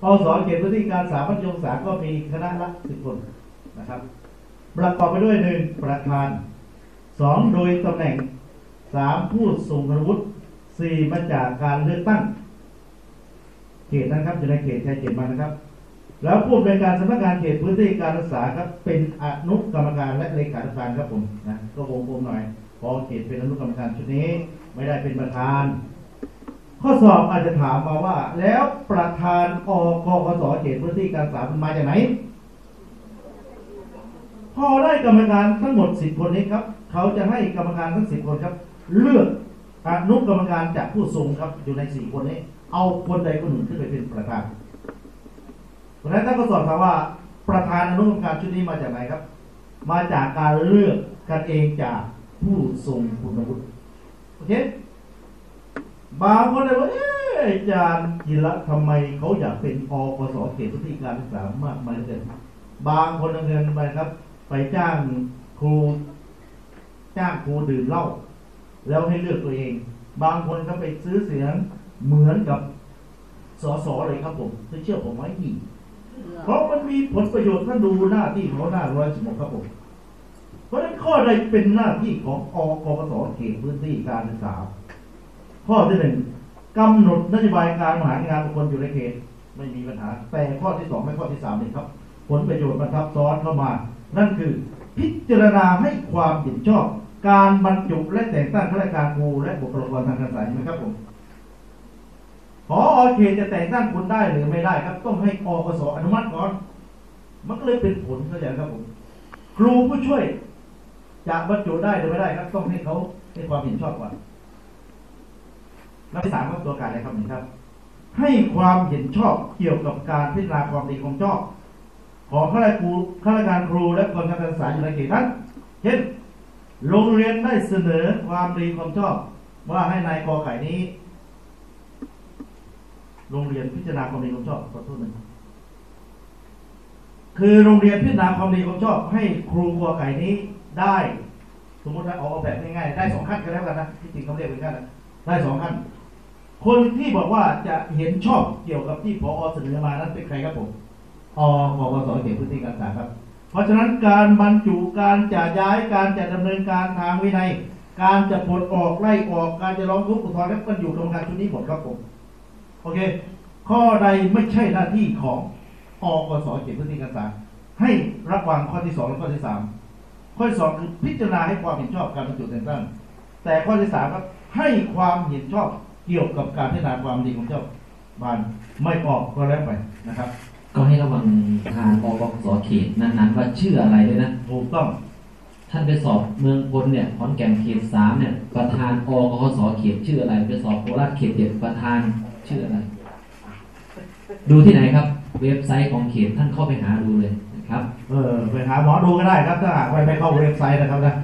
[SPEAKER 5] พอสอนเขตพื้นที่การศึกษามัธยมศึกษาก็มีคณะละสิบคนนะครับ ประกอบไปด้วยหนึ่งประธานสองโดยตำแหน่งสามผู้ทรงคุณวุฒิสี่มาจากการเลือกตั้ง เขตนั้นครับอยู่ในเขตชายเขตมันะครับ แล้วผู้อำนการสำนักงานเขตพื้นที่การศึกษาครับเป็นอนุกรรมการและเลขาธิการครับผมนะก็วงกลมหน่อย พอเขตเป็นอนุกรรมการชุดนี้ ไม่ได้เป็นประธาน ข้อสอบอาจจะถามมาว่า แล้วประธานอกกสเขตพื้นที่การศึกษามันมาจากไหน พอได้กรรมการทั้งหมดสิบคนนี้ครับ เขาจะให้กรรมการทั้งสิบคนครับ เลือกอนุกรรมการจากผู้ทรงครับอยู่ในสี่คนนี้ เอาคนใดคนหนึ่งขึ้นไปเป็นประธานเพราะฉะนั้นท่านก็สอบถามว่าประธานอนุกรรมการชุดนี้มาจากไหนครับ มาจากการเลือกกันเองจาก ผู้ทรงคุณวุฒิโอเคบางคนเลยว่าเอ๊ะอาจารย์กีระทำไมเขาอยากเป็นอกสเขตพื้นที่การศึกษามากมายเหลือเกินบางคนเอาเงินไปครับ ไปจ้างครูจ้างครูดื่มเหล้าแล้วให้เลือกตัวเอง บางคนก็ไปซื้อเสียงเหมือนกับสสเลยครับผมเชื่อผมไหมยี่เพราะมันมีผลประโยชน์ถ้าดูหน้าที่ของหน้าร้อยสิบหกครับผม เพราะนั้นข้อใดเป็นหน้าที่ของอกปสเขตพื้นที่การศึกษา ข้อที่หนึ่งกำหนดนโยบายการบริหารงานบุคคลอยู่ในเขตไม่มีปัญหา แต่ข้อที่สองและข้อที่สามเลยครับ ผลประโยชน์มันทับซ้อนเข้ามา นั่นคือพิจารณาให้ความเห็นชอบ การบรรจุและแต่งตั้งข้าราชการครูและบุคลากรทางการศึกษาใช่ไหมครับผมพอเขตจะแต่งตั้งคนได้หรือไม่ได้ครับ ต้องให้อกสอนุมัติก่อน มันก็เลยเป็นผลเข้าใจครับผม ครูผู้ช่วย จะบรรจุได้หรือไม่ได้ครับต้องให้เขาให้ความเห็นชอบก่อนและที่สามก็ตัวการอะไรครับหนึ่งครับ ให้ความเห็นชอบเกี่ยวกับการพิจารณาความดีความชอบของข้าราชการข้าราชการครูและคนการศึกษาอยู่ในเขตนั้นเช่นโรงเรียนได้เสนอความดีความชอบ ว่าให้นายกอไก่นี้ โรงเรียนพิจารณาความดีความชอบขอโทษหนึ่งคือโรงเรียนพิจารณาความดีความชอบ ให้ครูกอไก่นี้ ได้สมมติว่าเอาเอาแบบง่ายๆได้สองขั้นก็แล้วกันนะที่จริงเขาเรียกเป็นขั้นนะได้สองขั้นคนที่บอกว่าจะเห็นชอบเกี่ยวกับที่พอเสนอมานั้นเป็นใครครับผมอปปสเขตพื้นที่การศึกษาครับ เพราะฉะนั้นการบรรจุการจะย้ายการจะดำเนินการทางวินัย การจะปลดออกไล่ออกการจะร้องทุกข์อุทธรณ์นั้นมันอยู่กรรมการชุดนี้หมดครับผมโอเค ข้อใดไม่ใช่หน้าที่ของอกสเขตพื้นที่การศึกษาให้ระวังข้อที่สองและข้อที่สาม ข้อที่สองคือพิจารณาให้ความเห็นชอบการบรรจุแต่งตั้งแต่ข้อที่สามครับให้ความเห็นชอบเกี่ยวกับการพิจารณาความดีของเจ้าบ้านไม่ออกก็แล้วไปนะครับ
[SPEAKER 1] ก็ให้ระวังทางอกสเขตนั้นๆว่าชื่ออะไรด้วยนะ
[SPEAKER 5] ถูกต้อง
[SPEAKER 1] ท่านไปสอบเมืองพลเนี่ยขอนแก่นเขตสามเนี่ยประธานอกสเขตชื่ออะไรไปสอบโคราชเขตเจ็ดประธานชื่ออะไร ดูที่ไหนครับ เว็บไซต์ของเขตท่านเข้าไปหาดูเลยนะครับ
[SPEAKER 5] เออไปหาหมอดูก็ได้ครับถ้าหากไม่ไปเข้าเว็บไซต์นะครับนะ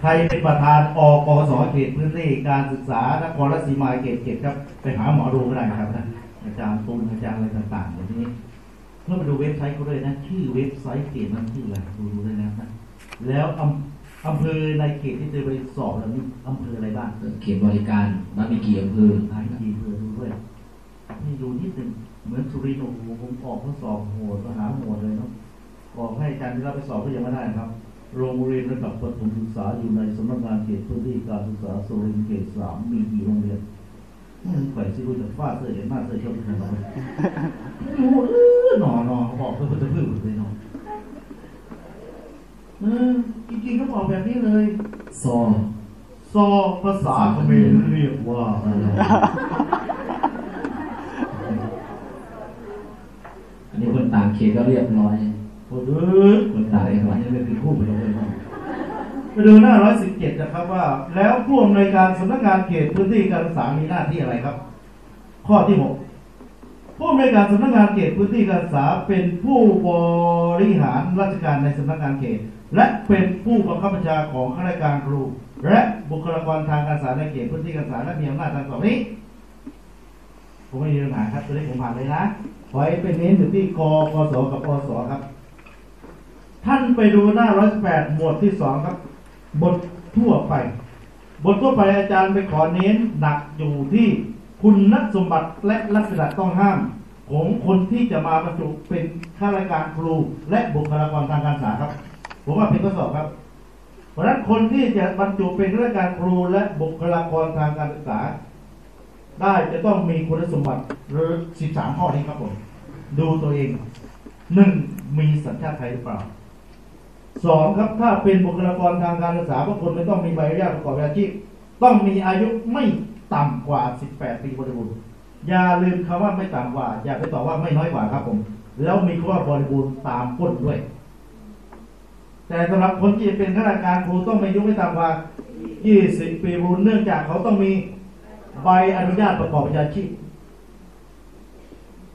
[SPEAKER 5] ใครเป็นประธานอกสเขตพื้นที่การศึกษานครราชสีมาเขตเจ็ดครับ ไปหาหมอดูก็ได้ครับนะอาจารย์ตูนอาจารย์อะไรต่างๆอย่างนี้เพื่อไปดูเว็บไซต์เขาด้วยนะชื่อเว็บไซต์เขตนั้นชื่ออะไรดูดูด้วยนะครับนะแล้วอำอำเภอในเขตที่จะไปสอบแล้วนี่อำเภออะไรบ้าง
[SPEAKER 1] เขตบริการบ้านมีกี่อำเภอ
[SPEAKER 5] หาทีเพื่อดูด้วยนี่ดูนิดหนึ่งเหมือนสุรินทร์โอ้โหผมออกทดสอบโหดมหาโหดเลยเนาะ ออกให้อาจารย์ที่เราไปสอบก็ยังไม่ได้นะครับ โรงเรียนระดับประถมศึกษาอยู่ในสำนักงานเขตพื้นที่การศึกษาสุรินทร์เขตสามมีกี่โรงเรียนอืมข่อยสิรู้จักฟาดเสื้อเห็นหน้าเสื้อเชี่ยวเป็นไงไม่รู้เออหนอหนอเขาบอกเพื่อจะพึ่งเลยเนาะเออจริงๆเขาบอกแบบนี้เลย
[SPEAKER 1] ซอ
[SPEAKER 5] ซอภาษาเขมรเรียกว่าอะไร
[SPEAKER 1] อันนี้คนต่างเขตก็เรียบร้อย
[SPEAKER 5] โอ้เด้อคนตายวันนี้เป็นคู่ไปเลยครับไปดูหน้า 117 นะครับว่า แล้วผู้อำนวยการสำนักงานเขตพื้นที่การศึกษามีหน้าที่อะไรครับ ข้อที่ 6 ผู้อำนวยการสำนักงานเขตพื้นที่การศึกษาเป็นผู้บริหารราชการในสำนักงานเขต และเป็นผู้บังคับบัญชาของข้าราชการครู และบุคลากรทางการศึกษาในเขตพื้นที่การศึกษาและมีอำนาจทางต่อนี้ผมไม่มีปัญหาครับตัวนี้ผมผ่านเลยนะขอให้เป็นเน้นอยู่ที่กกสกับปสครับ ท่านไปดูหน้า118หมวดที่2ครับ บททั่วไป บททั่วไปอาจารย์ไปขอเน้นหนักอยู่ที่คุณสมบัติและลักษณะต้องห้าม ของคนที่จะมาบรรจุเป็นข้าราชการครู และบุคลากรทางการศึกษาครับ ผมว่าเป็นข้อสอบครับ เพราะฉะนั้นคนที่จะบรรจุเป็นข้าราชการครูและบุคลากรทางการศึกษา ได้จะต้องมีคุณสมบัติหรือ 13 ข้อนี้ครับผม ดูตัวเองหนึ่งมีสัญชาติไทยหรือเปล่า สองครับถ้าเป็นบุคลากรทางการศึกษาบางคนไม่ต้องมีใบอนุญาตประกอบอาชีพต้องมีอายุไม่ต่ำกว่า 18 ปีบริบูรณ์อย่าลืมคำว่าไม่ต่ำกว่า อย่าไปตอบว่าไม่น้อยกว่าครับผม แล้วมีคำว่าบริบูรณ์ตามก้นด้วย แต่สำหรับคนที่เป็นข้าราชการครูต้องมีอายุไม่ต่ำกว่า 20 ปีบริบูรณ์เนื่องจากเขาต้องมีใบอนุญาตประกอบวิชาชีพ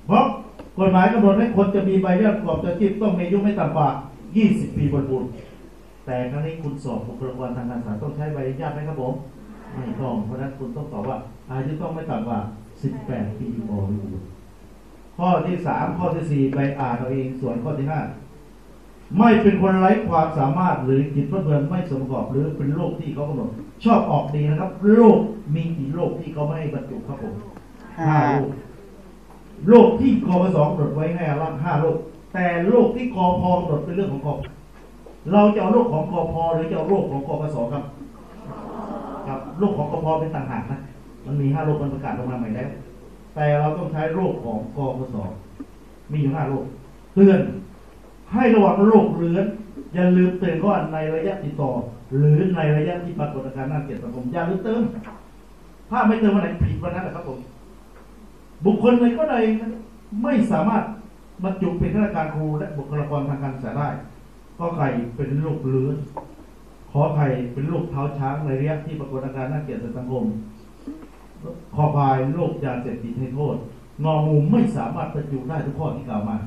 [SPEAKER 5] เพราะกฎหมายกำหนดให้คนจะมีใบอนุญาตประกอบอาชีพต้องมีอายุไม่ต่ำกว่า 20ปีบริบูรณ์แต่ครั้งนี้คุณสอบบุคลากรทางการศึกษาต้องใช้ใบอนุญาตไหมครับผมไม่ต้องเพราะนั้นคุณต้องตอบว่า อายุต้องไม่ต่ำกว่า 18 ปีบริบูรณ์ข้อที่สามข้อที่สี่ไปอ่านเอาเองส่วนข้อที่ห้าไม่เป็นคนไร้ความสามารถหรือจิตประเมินไม่สมประกอบหรือเป็นโรคที่เขากำหนดชอบออกดีนะครับโรคมีกี่โรคที่เขาไม่ให้บรรจุครับผม
[SPEAKER 4] ห้า
[SPEAKER 5] โรคโรคที่กปสกำหนดไว้ให้รับห้าโรค แต่โรคที่กพกำหนดเป็นเรื่องของกพเราจะเอาโรคของกพอหรือจะเอาโรคของกปสครับครับโรคของกพอเป็นต่างหากนะมันมีห้าโรคมันประกาศลงมาใหม่แล้ว แต่เราต้องใช้โรคของกปสมีอยู่ห้าโรคเตือนให้ระวังโรคเรื้อนอย่าลืมเตือนว่าในระยะติดต่อ หรือในระยะที่ปรากฏอาการน่าเกลียดสังคมอย่าลืมเติมถ้าไม่เติมวันไหนผิดวันนั้นแหละครับผมบุคคลใดก็ใดไม่สามารถ บรรจุเป็นข้าราชการครูและบุคลากรทางการศึกษาได้ก็ไข่เป็นโรคเรื้อนขอไข่เป็นโรคเท้าช้างในระยะที่ปรากฏอาการน่าเกลียดต่อสังคมคอพายโรคยาเสพติดให้โทษงองูไม่สามารถบรรจุได้ทุกข้อที่กล่าวมา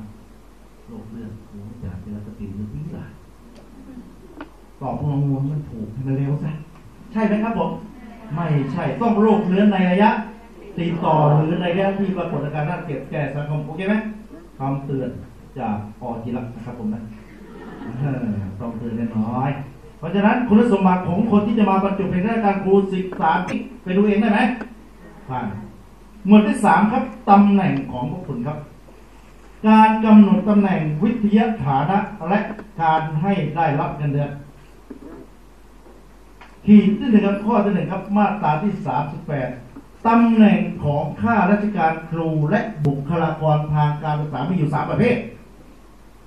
[SPEAKER 5] โรคเลือดโอ้จาเจริญสติดหรือวิลาตอบงองูมันถูกมันเร็วซะใช่ไหมครับผมไม่ใช่ต้องโรคเรื้อนในระยะติดต่อหรือในระยะที่ปรากฏอาการน่าเกลียดแก่สังคมโอเคไหม คำเตือนจากออจิรักนะครับผมนะเออต้องเตือนนน้อย เพราะฉะนั้นคุณสมบัติของคนที่จะมาบรรจุเป็นข้าราชการครูสิบสามปีไปดูเองได้ไหมผ่านหมวดที่สามครับตำแหน่งของพวกคุณครับ การกำหนดตำแหน่งวิทยาฐานะและการให้ได้รับเงินเดือนขีดที่หนึ่งครับข้อที่หนึ่งครับ มาตราที่สามสิบแปด ตำแหน่งของข้าราชการครูและบุคลากรทางการศึกษามีอยู่สามประเภท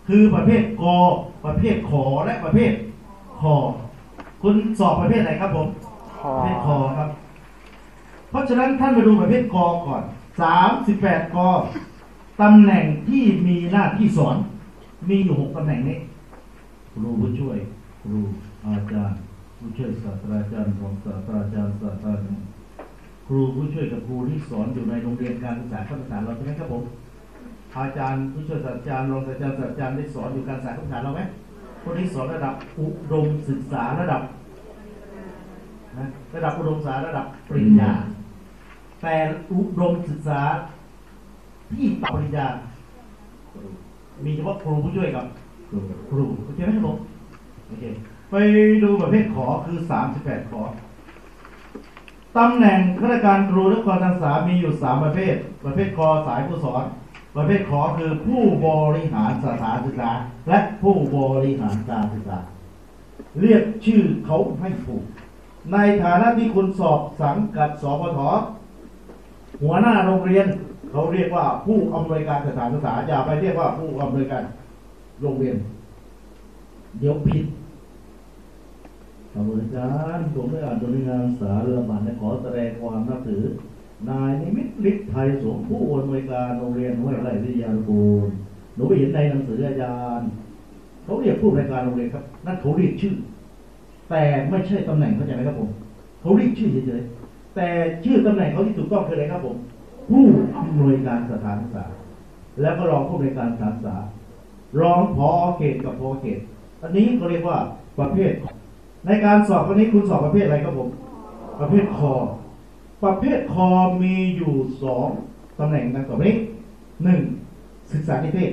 [SPEAKER 5] คือประเภทกประเภทขอและประเภทคอคุณสอบประเภทไหนครับผมประเภทคอครับ เพราะฉะนั้นท่านมาดูประเภทกก่อนสามสิบแปดกตำแหน่งที่มีหน้าที่สอน มีอยู่หกตำแหน่งนี้ครูผู้ช่วยครูอาจารย์ผู้ช่วยศาสตราจารย์รองศาสตราจารย์ศาสตราจารย์ค รูผู้ช่วยกับครูที่สอนอยู่ในโรงเรียนการศึกษาขั้นพื้นฐานเราใช่ไหมครับผมอาจารย์ผู้ช่วยศาสตราจารย์รองศาสตราจารย์ศาสตราจารย์ได้สอนอยู่การศึกษาขั้นพื้นฐานเราไหมคนที่สอนระดับอุดมศึกษาระดับนะระดับอุดมศึกษาระดับปริญญา แต่อุดมศึกษาที่ปริญญา มีเฉพาะครูผู้ช่วยกับครูโอเคไหมครับผมโอเคไปดูประเภทขอคือ 38 ขอ ตำแหน่งข้าราชการครูและครทางศึกษามีอยู่3ประเภท ประเภทคอสายผู้สอน ประเภทขอคือผู้บริหารสถานศึกษา และผู้บริหารการศึกษา เรียกชื่อเขาให้ถูก ในฐานะที่คุณสอบสังกัดสพทหัวหน้าโรงเรียน เขาเรียกว่าผู้อำนวยการสถานศึกษาอย่าไปเรียกว่าผู้อำนวยการโรงเรียน เดี๋ยวผิด ขบวนการผมได้อ่านตัวนิงานสารละมันขอแสดงความนับถือนายนิมิตฤทธิ์ไทยสงผู้อำนวยการโรงเรียนห้วยไร่วิทยากูลหนูไปเห็นในหนังสืออาจารย์เขาเรียกผู้อำนวยการโรงเรียนครับนั่นเขาเรียกชื่อ แต่ไม่ใช่ตำแหน่งเข้าใจไหมครับผมเขาเรียกชื่อเฉยๆแต่ชื่อตำแหน่งเขาที่ถูกต้องคืออะไรครับผม ผู้อำนวยการสถานศึกษาแล้วก็รองผู้อำนวยการสถานศึกษารองพอเขตกับพอเขตอันนี้เขาเรียกว่าประเภท ในการสอบวันนี้คุณสอบประเภทอะไรครับผม ประเภทคอ ประเภทคอมีอยู่สองตำแหน่งดังต่อไปนี้หนึ่งศึกษานิเทศ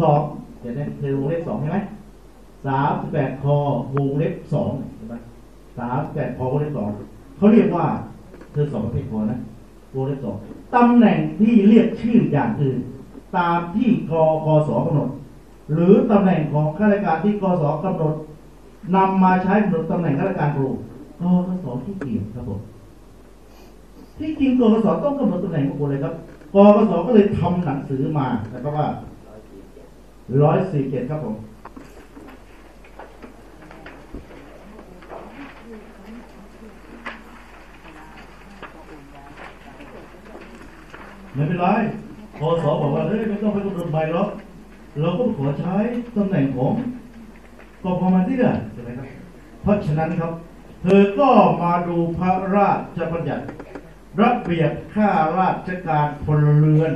[SPEAKER 5] สองเดี๋ยวนะในวงเล็บสองใช่ไหมสามสิบแปดคอวงเล็บสองใช่ไหมสามสิบแปดคอวงเล็บสองเขาเรียกว่าเธอสอบประเภทคอนะวงเล็บสองตำแหน่งที่เรียกชื่ออย่างอื่น ตามที่กกสกำหนด หรือตำแหน่งของข้าราชการที่กสกำหนดนำมาใช้กำหนดตำแหน่งข้าราชการครูกกสที่เกี่ยวครับผมที่จริงกกสต้องกำหนดตำแหน่งของครูเลยครับกกสก็เลยทำหนังสือมานะครับว่าร้อยสี่เจ็ดครับผมไม่เป็นไรพอสอบอกว่าเฮ้ยไม่ต้องไปกำหนดใบหรอก เราก็ขอใช้ตำแหน่งของกพมาที่เดือนใช่ไหมครับ เพราะฉะนั้นครับ เธอก็มาดูพระราชบัญญัติระเบียบข้าราชการพลเรือน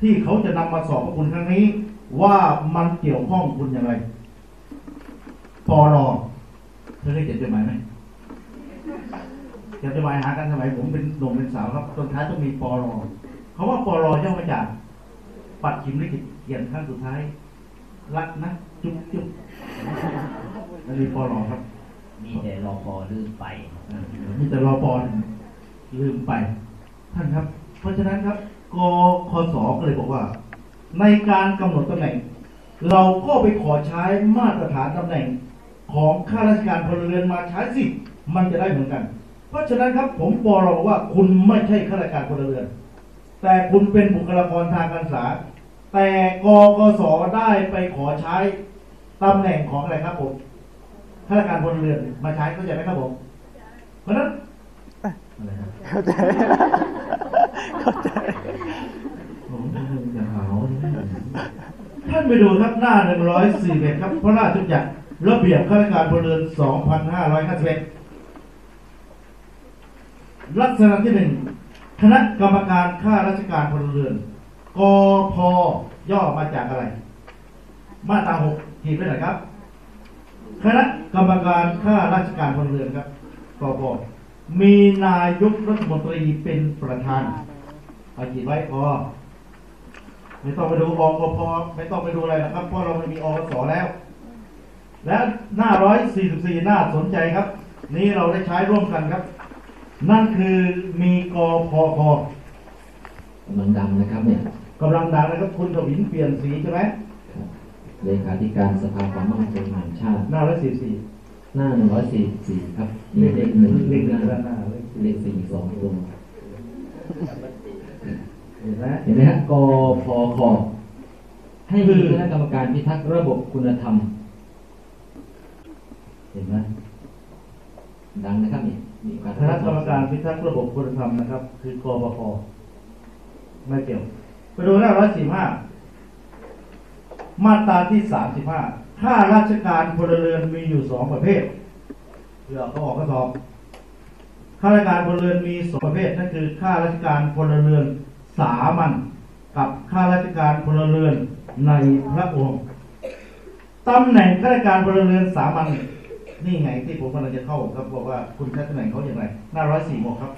[SPEAKER 5] ที่เขาจะนำมาสอบพวกคุณครั้งนี้ ว่ามันเกี่ยวข้องคุณย่างไรปลเธอได้เขียนจดหมายไหมเขียนจดหมายหากันสมัยผมเป็นหนุ่มเป็นสาวครับตอนท้ายต้องมีปลคำว่าปลย่อมาจากปัดขิมลิขิตเขียนครั้งสุดท้าย รักนะจุ๊บจุ๊บนั่นมีปลครับ
[SPEAKER 2] มีแต่รอพอลืมไป
[SPEAKER 5] มีแต่รอปอนลืมไป ท่านครับ เพราะฉะนั้นครับกคสก็เลยบอกว่า ในการกำหนดตำแหน่ง เราก็ไปขอใช้มาตรฐานตำแหน่งของข้าราชการพลเรือนมาใช้สิมันจะได้เหมือนกัน เพราะฉะนั้นครับผมบอกเราว่าคุณไม่ใช่ข้าราชการพลเรือน แต่คุณเป็นบุคลากรทางการศึกษา แต่กกสได้ไปขอใช้ตำแหน่งของอะไรครับผมข้าราชการพลเรือนมาใช้เข้าใจไหมครับผม เพราะฉะนั้นอะไรครับ
[SPEAKER 6] เข้าใจเข้าใจ
[SPEAKER 5] ผมจะหาวท่านไปดูครับหน้าหนึ่งร้อยสี่เครับพระราชบัญญัติระเบียบข้าราชการพลเรือนสองพันห้าร้อยห้าสิบเอ็ดลักษณะที่หนึ่งคณะกรรมการข้าราชการพลเรือน กพย่อมาจากอะไร มาตราหกขีดไว้หน่อยครับ คณะกรรมการข้าราชการพลเรือนครับกพมีนายกรัฐมนตรีเป็นประธานเอาขีดไว้พอไม่ต้องไปดูอกพไม่ต้องไปดูอะไรนะครับ เพราะเราไม่มีอกสแล้ว และหน้า144หน้าสนใจครับ นี้เราได้ใช้ร่วมกันครับ นั่นคือมีกพค
[SPEAKER 1] กำลังดังนะครับเนี่ย
[SPEAKER 5] กำลังดังนะครับคุณกวินเปลี่ยนสีใช่ไหม
[SPEAKER 1] ครับเลขาธิการสภาความมั่นคงแห่งชาติ
[SPEAKER 5] หน้า144
[SPEAKER 1] หน้า144ครับมีเลขหนึ่ง
[SPEAKER 5] เลขหนึ่ง
[SPEAKER 1] ห
[SPEAKER 5] ด้า
[SPEAKER 1] น้าน
[SPEAKER 5] หน้าเลข
[SPEAKER 1] เลขสี่สองตัว
[SPEAKER 5] เห็นไหม
[SPEAKER 1] เห็นไหมฮะกพคให้มีคณะกรรมการพิทักษ์ระบบคุณธรรม
[SPEAKER 5] เห็นไหม
[SPEAKER 1] ดังนะครับนี่มีการ
[SPEAKER 5] คณะกรรมการพิทักษ์ระบบคุณธรรมนะครับ คือกบพไม่เกี่ยว ไปดูหน้า145มาตราที่35ข้าราชการพลเรือนมีอยู่สองประเภทเพื่อเขาออกข้อสอบข้าราชการพลเรือนมีสองประเภทนั่นคือข้าราชการพลเรือนสามัญกับข้าราชการพลเรือนในพระองค์ตำแหน่งข้าราชการพลเรือนสามัญนี่ไงที่ผมกำลังจะเข้าครับบอกว่าคุณใช้ตำแหน่งเขาอย่างไรหน้าร้อยสี่หกครับ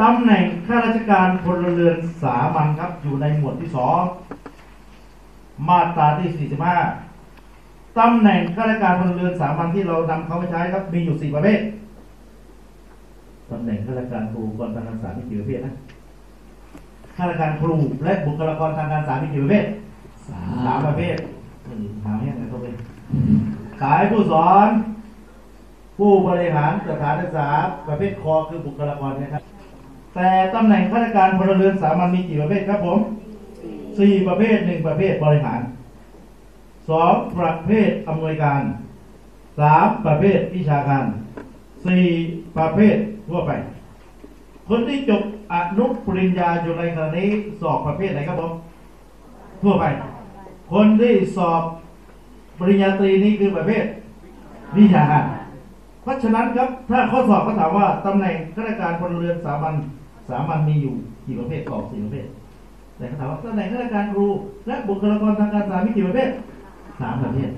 [SPEAKER 5] ตำแหน่งข้าราชการพลเรือนสามัญครับ อยู่ในหมวดที่สองมาตราที่สี่สิบห้าตำแหน่งข้าราชการพลเรือนสามัญที่เรานำเขาไปใช้ครับ มีอยู่สี่ประเภท ตำแหน่งข้าราชการครูกรทางการศึกษามีกี่ประเภทนะ ข้าราชการครูและบุคลากรทางการศึกษามีกี่ประเภท
[SPEAKER 1] สา
[SPEAKER 5] มประเภทถามให้ไหนตัวเป็นสายผู้สอน ผู้บริหารสถานศึกษาประเภทคอคือบุคลากรนะครับ แต่ตำแหน่งข้าราชการพลเรือนสามัญมีกี่ประเภทครับผมสี่ประเภทหนึ่งประเภทบริหารสองประเภทอำนวยการสามประเภทวิชาการสี่ประเภททั่วไป คนที่จบอนุปริญญาอยู่ในขณะนี้สอบประเภทไหนครับผมทั่วไป คนที่สอบปริญญาตรีนี่คือประเภทวิชาการเพราะฉะนั้นครับถ้าข้อสอบเขาถามว่าตำแหน่งข้าราชการพลเรือนสามัญ สามัญมีอยู่กี่ประเภทตอบสี่ประเภท แต่เขาถามว่าตำแหน่งข้าราชการครู และบุคลากรทางการศึกษามีกี่ประเภทสามประเภท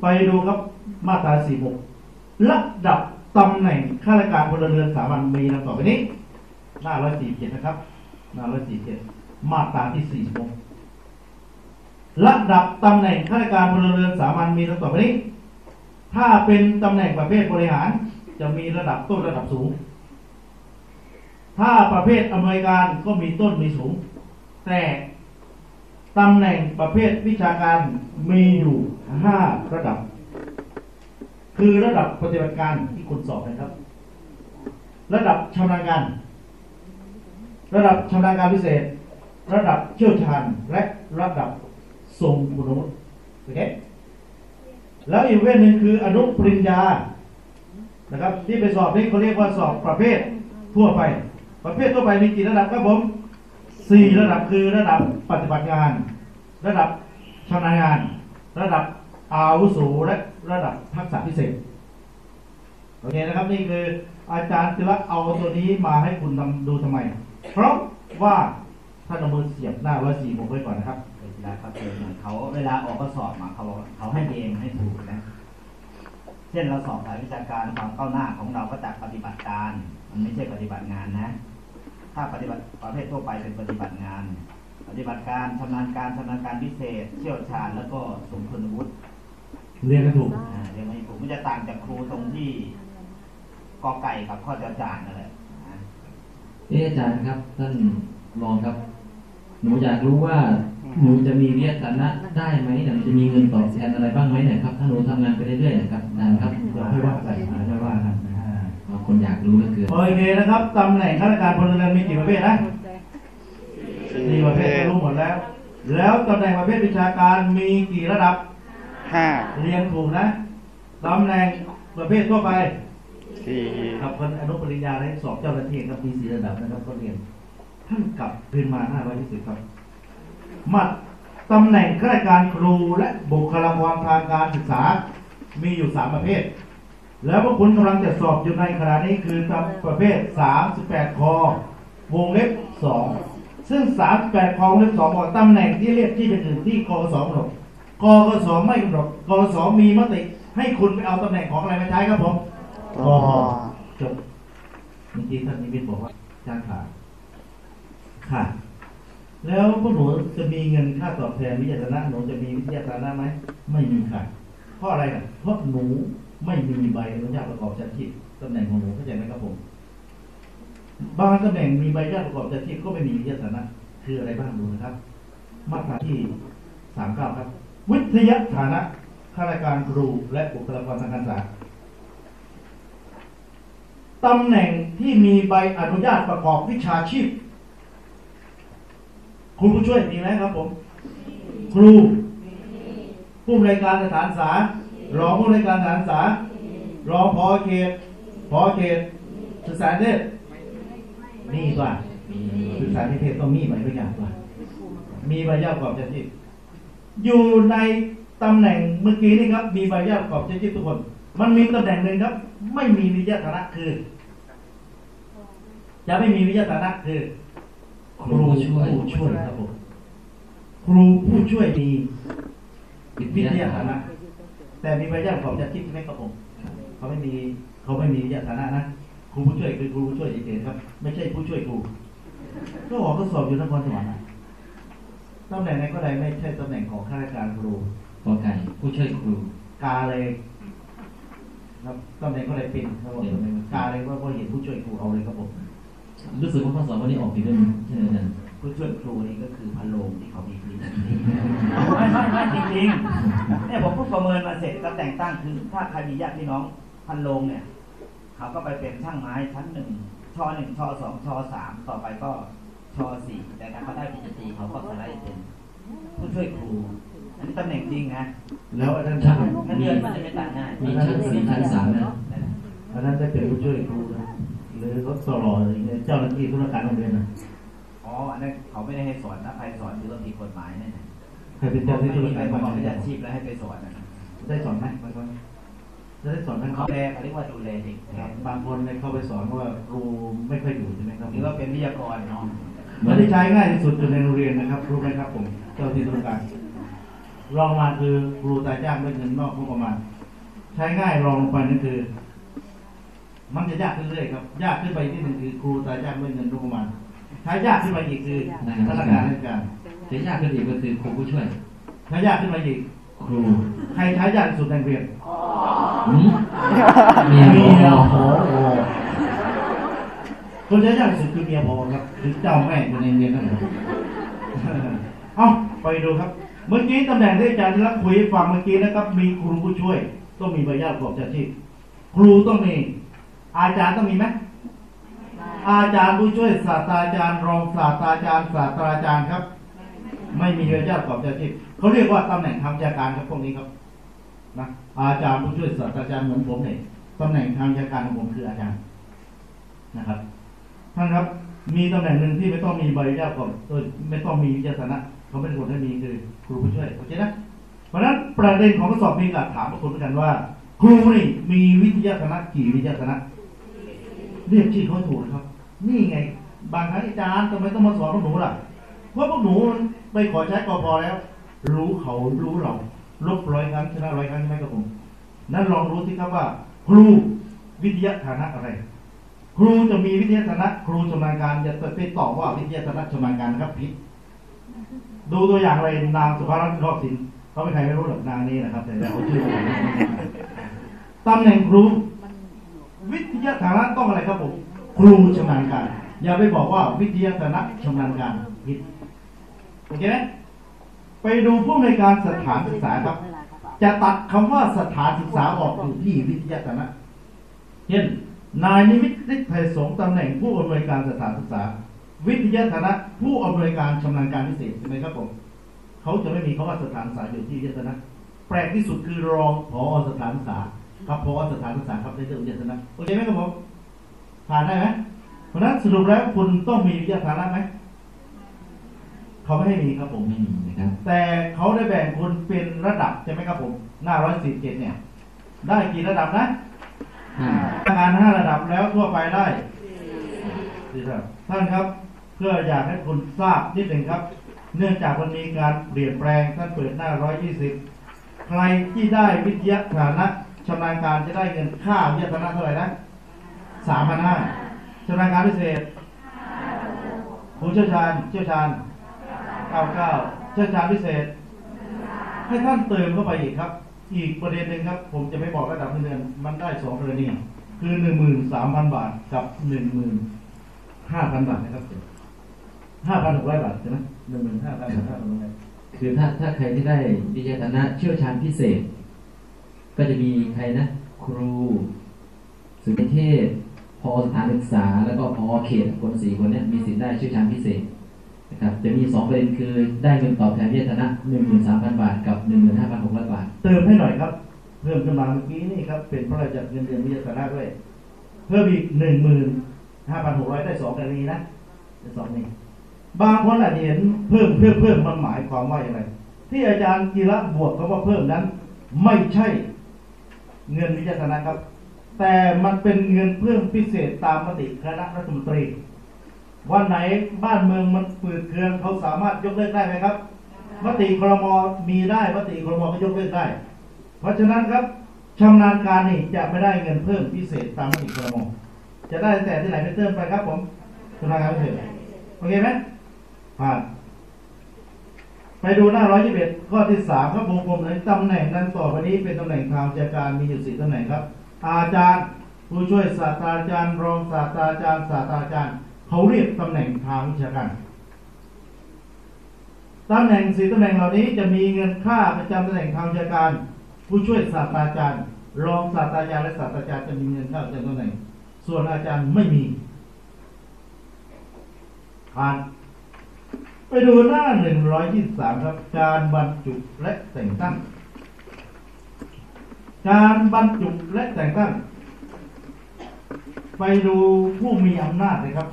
[SPEAKER 5] ไปดูครับมาตราสี่หกระดับตำแหน่งข้าราชการพลเรือนสามัญมีดังต่อไปนี้ หน้าร้อยสี่เจ็ดนะครับ หน้าร้อยสี่เจ็ดมาตราที่สี่หกระดับตำแหน่งข้าราชการพลเรือนสามัญมีดังต่อไปนี้ ถ้าเป็นตำแหน่งประเภทบริหาร จะมีระดับต้นระดับสูง ถ้าประเภทอำนวยการก็มีต้นมีสูง แต่ตำแหน่งประเภทวิชาการมีอยู่ห้าระดับ คือระดับปฏิบัติการที่คุณสอบนะครับ ระดับชำนาญการ ระดับชำนาญการพิเศษ ระดับเชี่ยวชาญและระดับทรงคุณวุฒิโอเคแล้วอีกเภทหนึ่งคืออนุปริญญานะครับ ที่ไปสอบนี่เขาเรียกว่าสอบประเภททั่วไป ประเภททั่วไปมีกี่ระดับครับผมสี่ระดับคือระดับปฏิบัติงาน ระดับชำนาญงาน ระดับอาวุโสและระดับทักษะพิเศษโอเคนะครับนี่คืออาจารย์ศิละเอาตัวนี้มาให้คุณทำดูทำไม เพราะว่าท่านเอามือเสียบหน้าร้อยสี่ผมไว้ก่อนนะครับ
[SPEAKER 2] เวลาเขาเจอเหมือนเขาเวลาออกข้อสอบมาเขาเขาให้เองให้ถูกนะ เช่นเราสอบสายวิชาการความก้าวหน้าของเราก็จากปฏิบัติการ ไม่ใช่ปฏิบัติงานนะ ถ้าปฏิบัติประเภททั่วไปเป็นปฏิบัติงาน ปฏิบัติการชำนาญการชำนาญการพิเศษ เชี่ยวชาญแล้วก็สมคุณวุฒิ
[SPEAKER 5] เรียนกันถูก
[SPEAKER 2] อ่าเรียนไม่ถูกมันจะต่างจากครูตรงที่กอไก่กับข้อจอจานนั่นแหละนะ
[SPEAKER 1] เอออาจารย์ครับท่านรองครับ หนูอยากรู้ว่าหนูจะมีเรียกฐานะได้ไหมเนี่ยมันจะมีเงินตอบแทนอะไรบ้างไหมเนี่ยครับ ถ้าหนูทำงานไปเรื่อยๆนะครับได้ครับ
[SPEAKER 5] เดี๋ยวให้ว่ากันนะให้ว่ากันนะ
[SPEAKER 1] บาง คนอยากรู้เหลือเกิน
[SPEAKER 5] โอเคนะครับตำแหน่งข้าราชการพลเรือนมีกี่ประเภทนะสี่ประเภทรู้หมดแล้ว แล้วตำแหน่งประเภทวิชาการมีกี่ระดับ
[SPEAKER 6] ห้า
[SPEAKER 5] เรียงถูกนะตำแหน่งประเภททั่วไป
[SPEAKER 6] สี่
[SPEAKER 5] ครับคนอนุปริญญาและสอบเจ้าหน้าที่ครับมีสี่ระดับนะครับก็เรียนท่านกลับเรียนมาหน้าร้อยยี่สิบครับมาตำแหน่งข้าราชการครูและบุคลากรทางการศึกษา มีอยู่สามประเภท แล้วพวกคุณกำลังจะสอบอยู่ในขณะนี้คือตำประเภท 38 คอวงเล็บ 2 ซึ่ง 38 คอวงเล็บ2บอกตำแหน่งที่เรียกที่เป็นอื่นที่กสกำหนดกกสองไม่กำหนดกสองมีมติให้คุณไปเอาตำแหน่งของอะไรมาใช้ครับผม
[SPEAKER 6] กอ
[SPEAKER 5] จบเมื่อกี้ท่านนิมิตบอกว่าจ้างขาดค่ะ แล้วพวกหนูจะมีเงินค่าตอบแทนวิทยาศาสตร์หนูจะมีวิทยาศาสตร์ไหมไม่มีค่ะเพราะอะไรอะเพราะหนู ไม่มีใบอนุญาตประกอบอาชีพตำแหน่งของหนูเข้าใจไหมครับผมบางตำแหน่งมีใบอนุญาตประกอบอาชีพก็ไม่มีวิทยาศาสตร์คืออะไรบ้างดูนะครับ มาตราที่สามเก้าครับ วิทยาฐานะข้าราชการครูและบุคลากรทางการศึกษาตำแหน่งที่มีใบอนุญาตประกอบวิชาชีพครูผู้ช่วยมีไหมครับผม ครู ผู้บริการสถานศึกษา รองผู้บริการสถานศึกษารองพอเขตพอเขตศึกษานิเทศนี่ตัวศึกษานิเทศต้องมีใบอนุญาตตัวมีใบอนุญาตประกอบวิชาชีพอยู่ในตำแหน่งเมื่อกี้นี่ครับ มีใบอนุญาตประกอบวิชาชีพทุกคน มันมีตำแหน่งหนึ่งครับ ไม่มีวิทยาฐานะคือจะไม่มีวิทยาฐานะคือ
[SPEAKER 1] ครูผู้ช่วย
[SPEAKER 5] ผู้ช่วยครับผมครูผู้ช่วยมีวิทยาฐานะ แต่มีใบอนุญาตประกอบวิชาชีพใช่ไหมครับผมเขาไม่มีเขาไม่มีวิทยาฐานะนะครูผู้ช่วยคือครูผู้ช่วยเฉยๆครับ ไม่ใช่ผู้ช่วยครูก็ออกข้อสอบอยู่นครสวรรค์นะตำแหน่งไหนก็ได้ไม่ใช่ตำแหน่งของข้าราชการครู
[SPEAKER 1] กอไก่ผู้ช่วยครู
[SPEAKER 5] กาเลยครับตำแหน่งก็เลยเป็นครับผมกาเลยว่าพอเห็นผู้ช่วยครูเอาเลยครับผม
[SPEAKER 1] รู้สึกว่าข้อสอบวันนี้ออกกี่เรื่องใช่ไหมอาจารย์
[SPEAKER 2] ผู้ช่วยครูนี่ก็คือพันโลงที่เขามีผลิตไม่ไม่ไม่จริงๆ เนี่ยผมพูดประเมินมาเสร็จก็แต่งตั้งคือถ้าใครมีญาติพี่น้องพันโลงเนี่ยเขาก็ไปเป็นช่างไม้ชั้นหนึ่งชหนึ่งชสองชสามต่อไปก็ชสี่แต่ถ้าเขาได้ปริญญาตรีเขาก็สไลด์เป็นผู้ช่วยครูอันนี้ตำแหน่งจริงนะ
[SPEAKER 5] แล้วอาจารย์
[SPEAKER 1] ช่า
[SPEAKER 5] ช่างง
[SPEAKER 2] เงินเดือนมันจะไม่ต่างง่าย
[SPEAKER 1] มีชั้นสี่ชั้นสามนะ
[SPEAKER 5] อันนั้นได้เป็นผู้ช่วยครูนะหรือเขาสลออะไรเงี้ยเจ้าหน้าที่ธุรการโรงเรียนนะ
[SPEAKER 2] อ๋ออันนั้นเขาไม่ได้ให้สอนนะใครสอนถือว่าผิดกฎหมายเนี่ย นะ
[SPEAKER 5] ใครเป็น
[SPEAKER 2] เขา
[SPEAKER 5] เจ้าหน้า
[SPEAKER 2] ไม่
[SPEAKER 5] ที่ธุร
[SPEAKER 2] มีใบ
[SPEAKER 5] การ
[SPEAKER 2] ประกอบวิชา
[SPEAKER 5] ชี
[SPEAKER 2] ชีพแล้วให้ไปสอนนะ
[SPEAKER 5] ได้สอนไหมบางคนจะได้สอนไหม
[SPEAKER 2] เขาแปลเขาเรียกว่าดูแลเด็กแทน
[SPEAKER 5] บางคนเนี่ยเข้าไปสอนว่าครูไม่ค่อยอยู่ใช่ไหมครับ
[SPEAKER 2] หรือว่าเป็นวิทยากรเนาะ
[SPEAKER 5] มันได้ใช้ง่ายที่สุดอยู่ในโรงเรียนนะครับรู้ไหมครับผมเจ้าหน้าที่ธุรการรองมาคือครูตายจ้างด้วยเงินนอกงบประมาณ ใช้ง่ายรองลงไปนั่นคือ มันจะยากขึ้นเรื่อยๆครับ ยากขึ้นไปที่หนึ่งคือครูตายจ้างด้วยเงินงบประมาณใช้ยากขึ้นไปอีกคือพนักงานราชการ
[SPEAKER 1] จะยากขึ้นอีกก็คือครูผู้ช่วย
[SPEAKER 5] ใช้ยากขึ้นมาอีก
[SPEAKER 1] ครู
[SPEAKER 5] ใครใช้ยากที่สุดในโรงเรียน
[SPEAKER 1] หืมเมีย
[SPEAKER 5] เมีย
[SPEAKER 1] พอ
[SPEAKER 5] พอคนใช้ยากที่สุดคือเมียพอครับถึงเจ้าแม่อยู่ในโรงเรียนนั่นเองเอาไปดูครับ เมื่อกี้ตำแหน่งที่อาจารย์รักคุยให้ฟังเมื่อกี้นะครับ มีครูผู้ช่วย ต้องมีใบอนุญาตประกอบวิชาชีพครูต้องมี อาจารย์ต้องมีไหมอาจารย์ผู้ช่วยศาสตราจารย์รองศาสตราจารย์ศาสตราจารย์ครับ ไม่มีใบอนุญาตประกอบวิชาชีพเขาเรียกว่าตำแหน่งทางวิชาการครับพวกนี้ครับนะอาจารย์ผู้ช่วยศาสตราจารย์เหมือนผมเนี่ยตำแหน่งทางวิชาการของผมคืออาจารย์นะครับท่านครับมีตำแหน่งหนึ่งที่ไม่ต้องมีใบอนุญาตประกอบเออไม่ต้องมีวิทยาศาสตร์เขาไม่ได้กดให้มีคือครูผู้ช่วยโอเคนะเพราะฉะนั้นประเด็นของข้อสอบมีหลักถามกับคุณเหมือนกันว่า ครูนี่มีวิทยาคณะกี่วิทยาคณะเรียกชื่อเขาถูกครับ นี่ไง บางครั้งอาจารย์ทำไมต้องมาสอนพวกหนูล่ะ เพราพวกหนูไปขอใช้กอพอแล้ว รู้เขารู้เราลบร้อยครั้งชนะร้อยครั้งใช่ไหมครับผมนั้นลองรู้สิครับว่า ครูวิทยาฐานะอะไร ครูจะมีวิทยาฐานะ ครูชำนาญการอย่าไปตอบว่าวิทยาฐานะชำนาญการนะครับผิดดูตัวอย่างอะไรนางสุภารัตน์รอบสินเขาไม่ใครไม่รู้หรอกนางนี้นะครับ แต่เขาชื่อตำแหน่งครู วิทยาฐานะต้องอะไรครับผม ครูชำนาญการ อย่าไปบอกว่าวิทยาฐานะชำนาญการผิด โอเคไหมไปดูผู้ในวยการสถานศึกษาครับ จะตัดคำว่าสถานศึกษาออกอยู่ที่วิทยาฐานะเช่นนายนิมิตฤทธิ์ไทยสงฆ์ตำแหน่งผู้อำนวยการสถานศึกษา วิทยาฐานะผู้อำนวยการชำนาญการพิเศษใช่ไหมครับผมเขาจะไม่มีคำว่าสถานศึกษาอยู่ที่วิทยาฐานะแปลกที่สุดคือรองผอสถานศึกษาครับผอสถานศึกษาครับในเรื่องวิทยาฐานะโอเคไหมครับผมผ่านได้ไหมเพราะฉะนั้นสรุปแล้วคุณต้องมีวิทยาฐานะไหม เขาไม่ให้มีครับผม
[SPEAKER 1] ไม่มีนะครับ
[SPEAKER 5] แต่เขาได้แบ่งคุณเป็นระดับใช่ไหมครับผม หน้าร้อยสิบเจ็ดเนี่ย ได้กี่ระดับนะ
[SPEAKER 1] ห้า
[SPEAKER 5] งานห้าระดับแล้วทั่วไปได้สี่ระดับท่านครับ เพื่ออยากให้คุณทราบนิดหนึ่งครับ เนื่องจากมันมีการเปลี่ยนแปลงท่านเปิดหน้าร้อยยี่สิบใครที่ได้วิทยาฐานะชำนาญการจะได้เงินค่าวิทยาฐานะเท่าไหร่นะสามพันห้าชำนาญการพิเศษผู้เชี่ยวชาญเชี่ยวชาญ เก้าเก้าเชี่ยวชาพิเศษ ให้ท่านเติมเข้าไปอีกครับ อีกประเด็นหนึ่งครับ ผมจะไม่บอกระดับเงินเดือนมันได้สองกรณีคือหนึ่งหมื่นสามพันบาทกับหนึ่งหมื่นห้าพันบาทนะครับห้าพันหกร้อยบาทใช่ไหมหนึ่งหมื่นห้าพันห้าพันหกร้อย
[SPEAKER 1] คือถ้าถ้าใครที่ได้วิทยาฐานะเชี่ยวชาญพิเศษ ก็จะมีใครนะ ครูสุนิเทศพอสถานศึกษา แล้วก็พอเขตคนสี่คนเนี้ยมีสิทธิ์ได้เชี่ยวชาญพิเศษ นะครับจะมีสองประเด็นคือได้เงินตอบแทนวิทยาฐานะหนึ่งหมื่นสามพันบาทกับหนึ่งหมื่นห้าพันหกร้อยบาท
[SPEAKER 5] เติมให้หน่อยครับ เพิ่มขึ้นมาเมื่อกี้นี่ครับ เป็นพระราชเงินเดือนวิทยาฐานะด้วย เพิ่มอีกหนึ่งหมื่นห้าพันหกร้อยได้สองกรณีนะได้สองนี่บางคนอาจจะเห็นเพิ่มเพิ่มเพิ่มมันหมายความว่าอย่างไร ที่อาจารย์กีระบวกคำว่าเพิ่มนั้น ไม่ใช่เงินวิทยาฐานะครับ แต่มันเป็นเงินเพิ่มพิเศษตามมติคณะรัฐมนตรี วันไหนบ้านเมืองมันฝืดเคืองเขาสามารถยกเลิกได้ไหมครับมติครมมีได้มติครมก็ยกเลิกได้ เพราะฉะนั้นครับชำนาญการนี่จะไม่ได้เงินเพิ่มพิเศษตามมติครมจะได้แต่ที่ไหนไปเติมไปครับ ผมชำนาญการพิเศษโอเคไหมผ่านไปดูหน้า 121 ข้อที่ 3 ครับวงกลมในตำแหน่งดังต่อไปนี้เป็นตำแหน่งทางวิชาการมีอยู่สี่ตำแหน่งครับ อาจารย์ ผู้ช่วยศาสตราจารย์ รองศาสตราจารย์ศาสตราจารย์ เขาเรียกตำแหน่งทางวิชาการตำแหน่งสี่ตำแหน่งเหล่านี้จะมีเงินค่าประจำตำแหน่งทางวิชาการ ผู้ช่วยศาสตราจารย์ รองศาสตราจารย์และศาสตราจารย์จะมีเงินค่าประจำตำแหน่ง ส่วนอาจารย์ไม่มีผ่านไปดูหน้า123ครับการบรรจุและแต่งตั้ง การบรรจุและแต่งตั้ง ไปดูผู้มีอำนาจนะครับ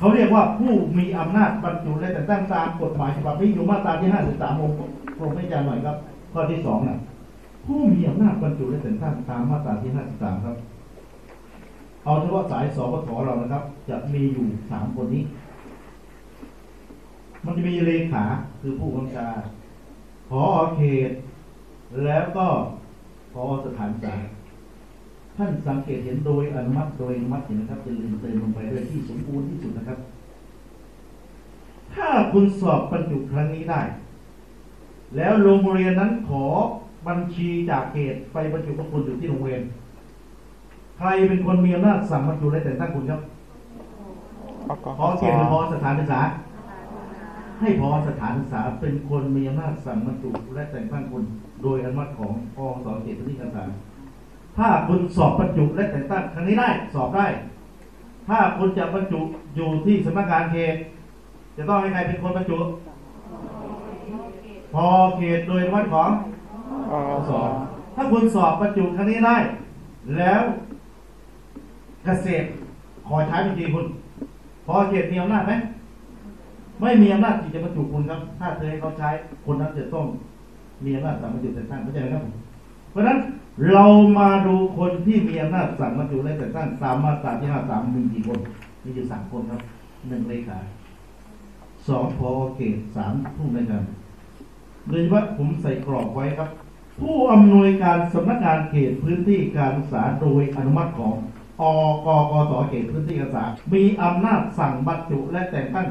[SPEAKER 5] เขาเรียกว่าผู้มีอำนาจบรรจุและแต่งตั้งตามกฎหมายฉบับนี้อยู่มาตราที่ 53วงกรมให้อาจารย์หน่อยครับ ข้อที่สองนะผู้มีอำนาจบรรจุและแต่งตั้งตามมาตราที่ 53 ครับ เอาเฉพาะสายสปทเรานะครับ จะมีอยู่สามคนนี้ มันจะมีเลขาคือผู้กำกับการพอเขต แล้วก็พอสถานศึกษา ท่านสังเกตเห็นโดยอนุมัติโดยอนุมัติเห็นนะครับจะลืมเติมลงไปด้วยที่สมบูรณ์ที่สุดนะครับ ถ้าคุณสอบบรรจุครั้งนี้ได้ แล้วโรงเรียนนั้นขอบัญชีจากเขตไปบรรจุกับคุณอยู่ที่โรงเรียน ใครเป็นคนมีอำนาจสั่งบรรจุและแต่งตั้งคุณครับ
[SPEAKER 6] ปก
[SPEAKER 5] พอเขตหรือพอสถานศึกษา ให้พอสถานศึกษาเป็นคนมีอำนาจสั่งบรรจุและแต่งตั้งคุณโดยอนุมัติของกองสอนเขตพื้นที่การศึกษา ถ้าคุณสอบบรรจุและแต่งตั้งครั้งนี้ได้สอบได้ ถ้าคุณจะบรรจุอยู่ที่สำนักงานเขตจะต้องให้ใครเป็นคนบรรจุ พอเขตโดยอนุมัติของ
[SPEAKER 6] อส
[SPEAKER 5] สอบถ้าคุณสอบบรรจุครั้งนี้ได้ แล้วเกษตรขอใช้บัญชีคุณ พอเขตมีอำนาจไหมไม่มีอำนาจที่จะบรรจุคุณครับ ถ้าเคยให้เขาใช้คนนั้นจะต้องมีอำนาจสั่งบรรจุแต่งตั้งเข้าใจไหมครับผมเพราะฉะนั้น เรามาดูคนที่มีอำนาจสั่งบรรจุและแต่งตั้งสามมาตราที่ห้าสามมีกี่คนมีอยู่สามคนครับหนึ่งเลขาสองพอเขตสามผู้อำนการโดยเฉพาะผมใส่กรอบไว้ครับ ผู้อำนวยการสำนักงานเขตพื้นที่การศึกษาโดยอนุมัติของอกกสเขตพื้นที่การศึกษา มีอำนาจสั่งบรรจุและแต่งตั้ง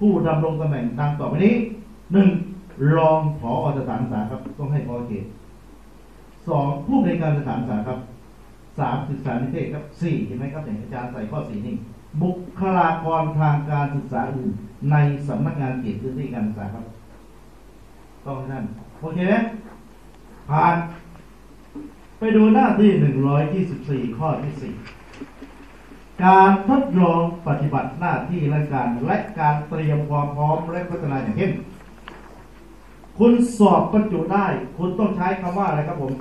[SPEAKER 5] ผู้ดำรงตำแหน่งดังต่อไปนี้หนึ่งรองผอสถานศึกษาครับต้องให้พอเขต สองผู้ในการสถานศึกษาครับสามศึกษานิเทศครับสี่เห็นไหมครับอย่างอาจารย์ใส่ข้อสี่นี่บุคลากรทางการศึกษาอื่นในสำนักงานเขตพื้นที่การศึกษาครับต้องให้ท่นโอเคไหมผ่านไปดูหน้าที่หนึ่งร้อยยี่สิบสี่ข้อที่สี่การทดลองปฏิบัติหน้าที่และการและการเตรียมความพร้อมและพัฒนาอย่างเข้มคุณสอบบรรจุได้ คุณต้องใช้คำว่าอะไรครับผม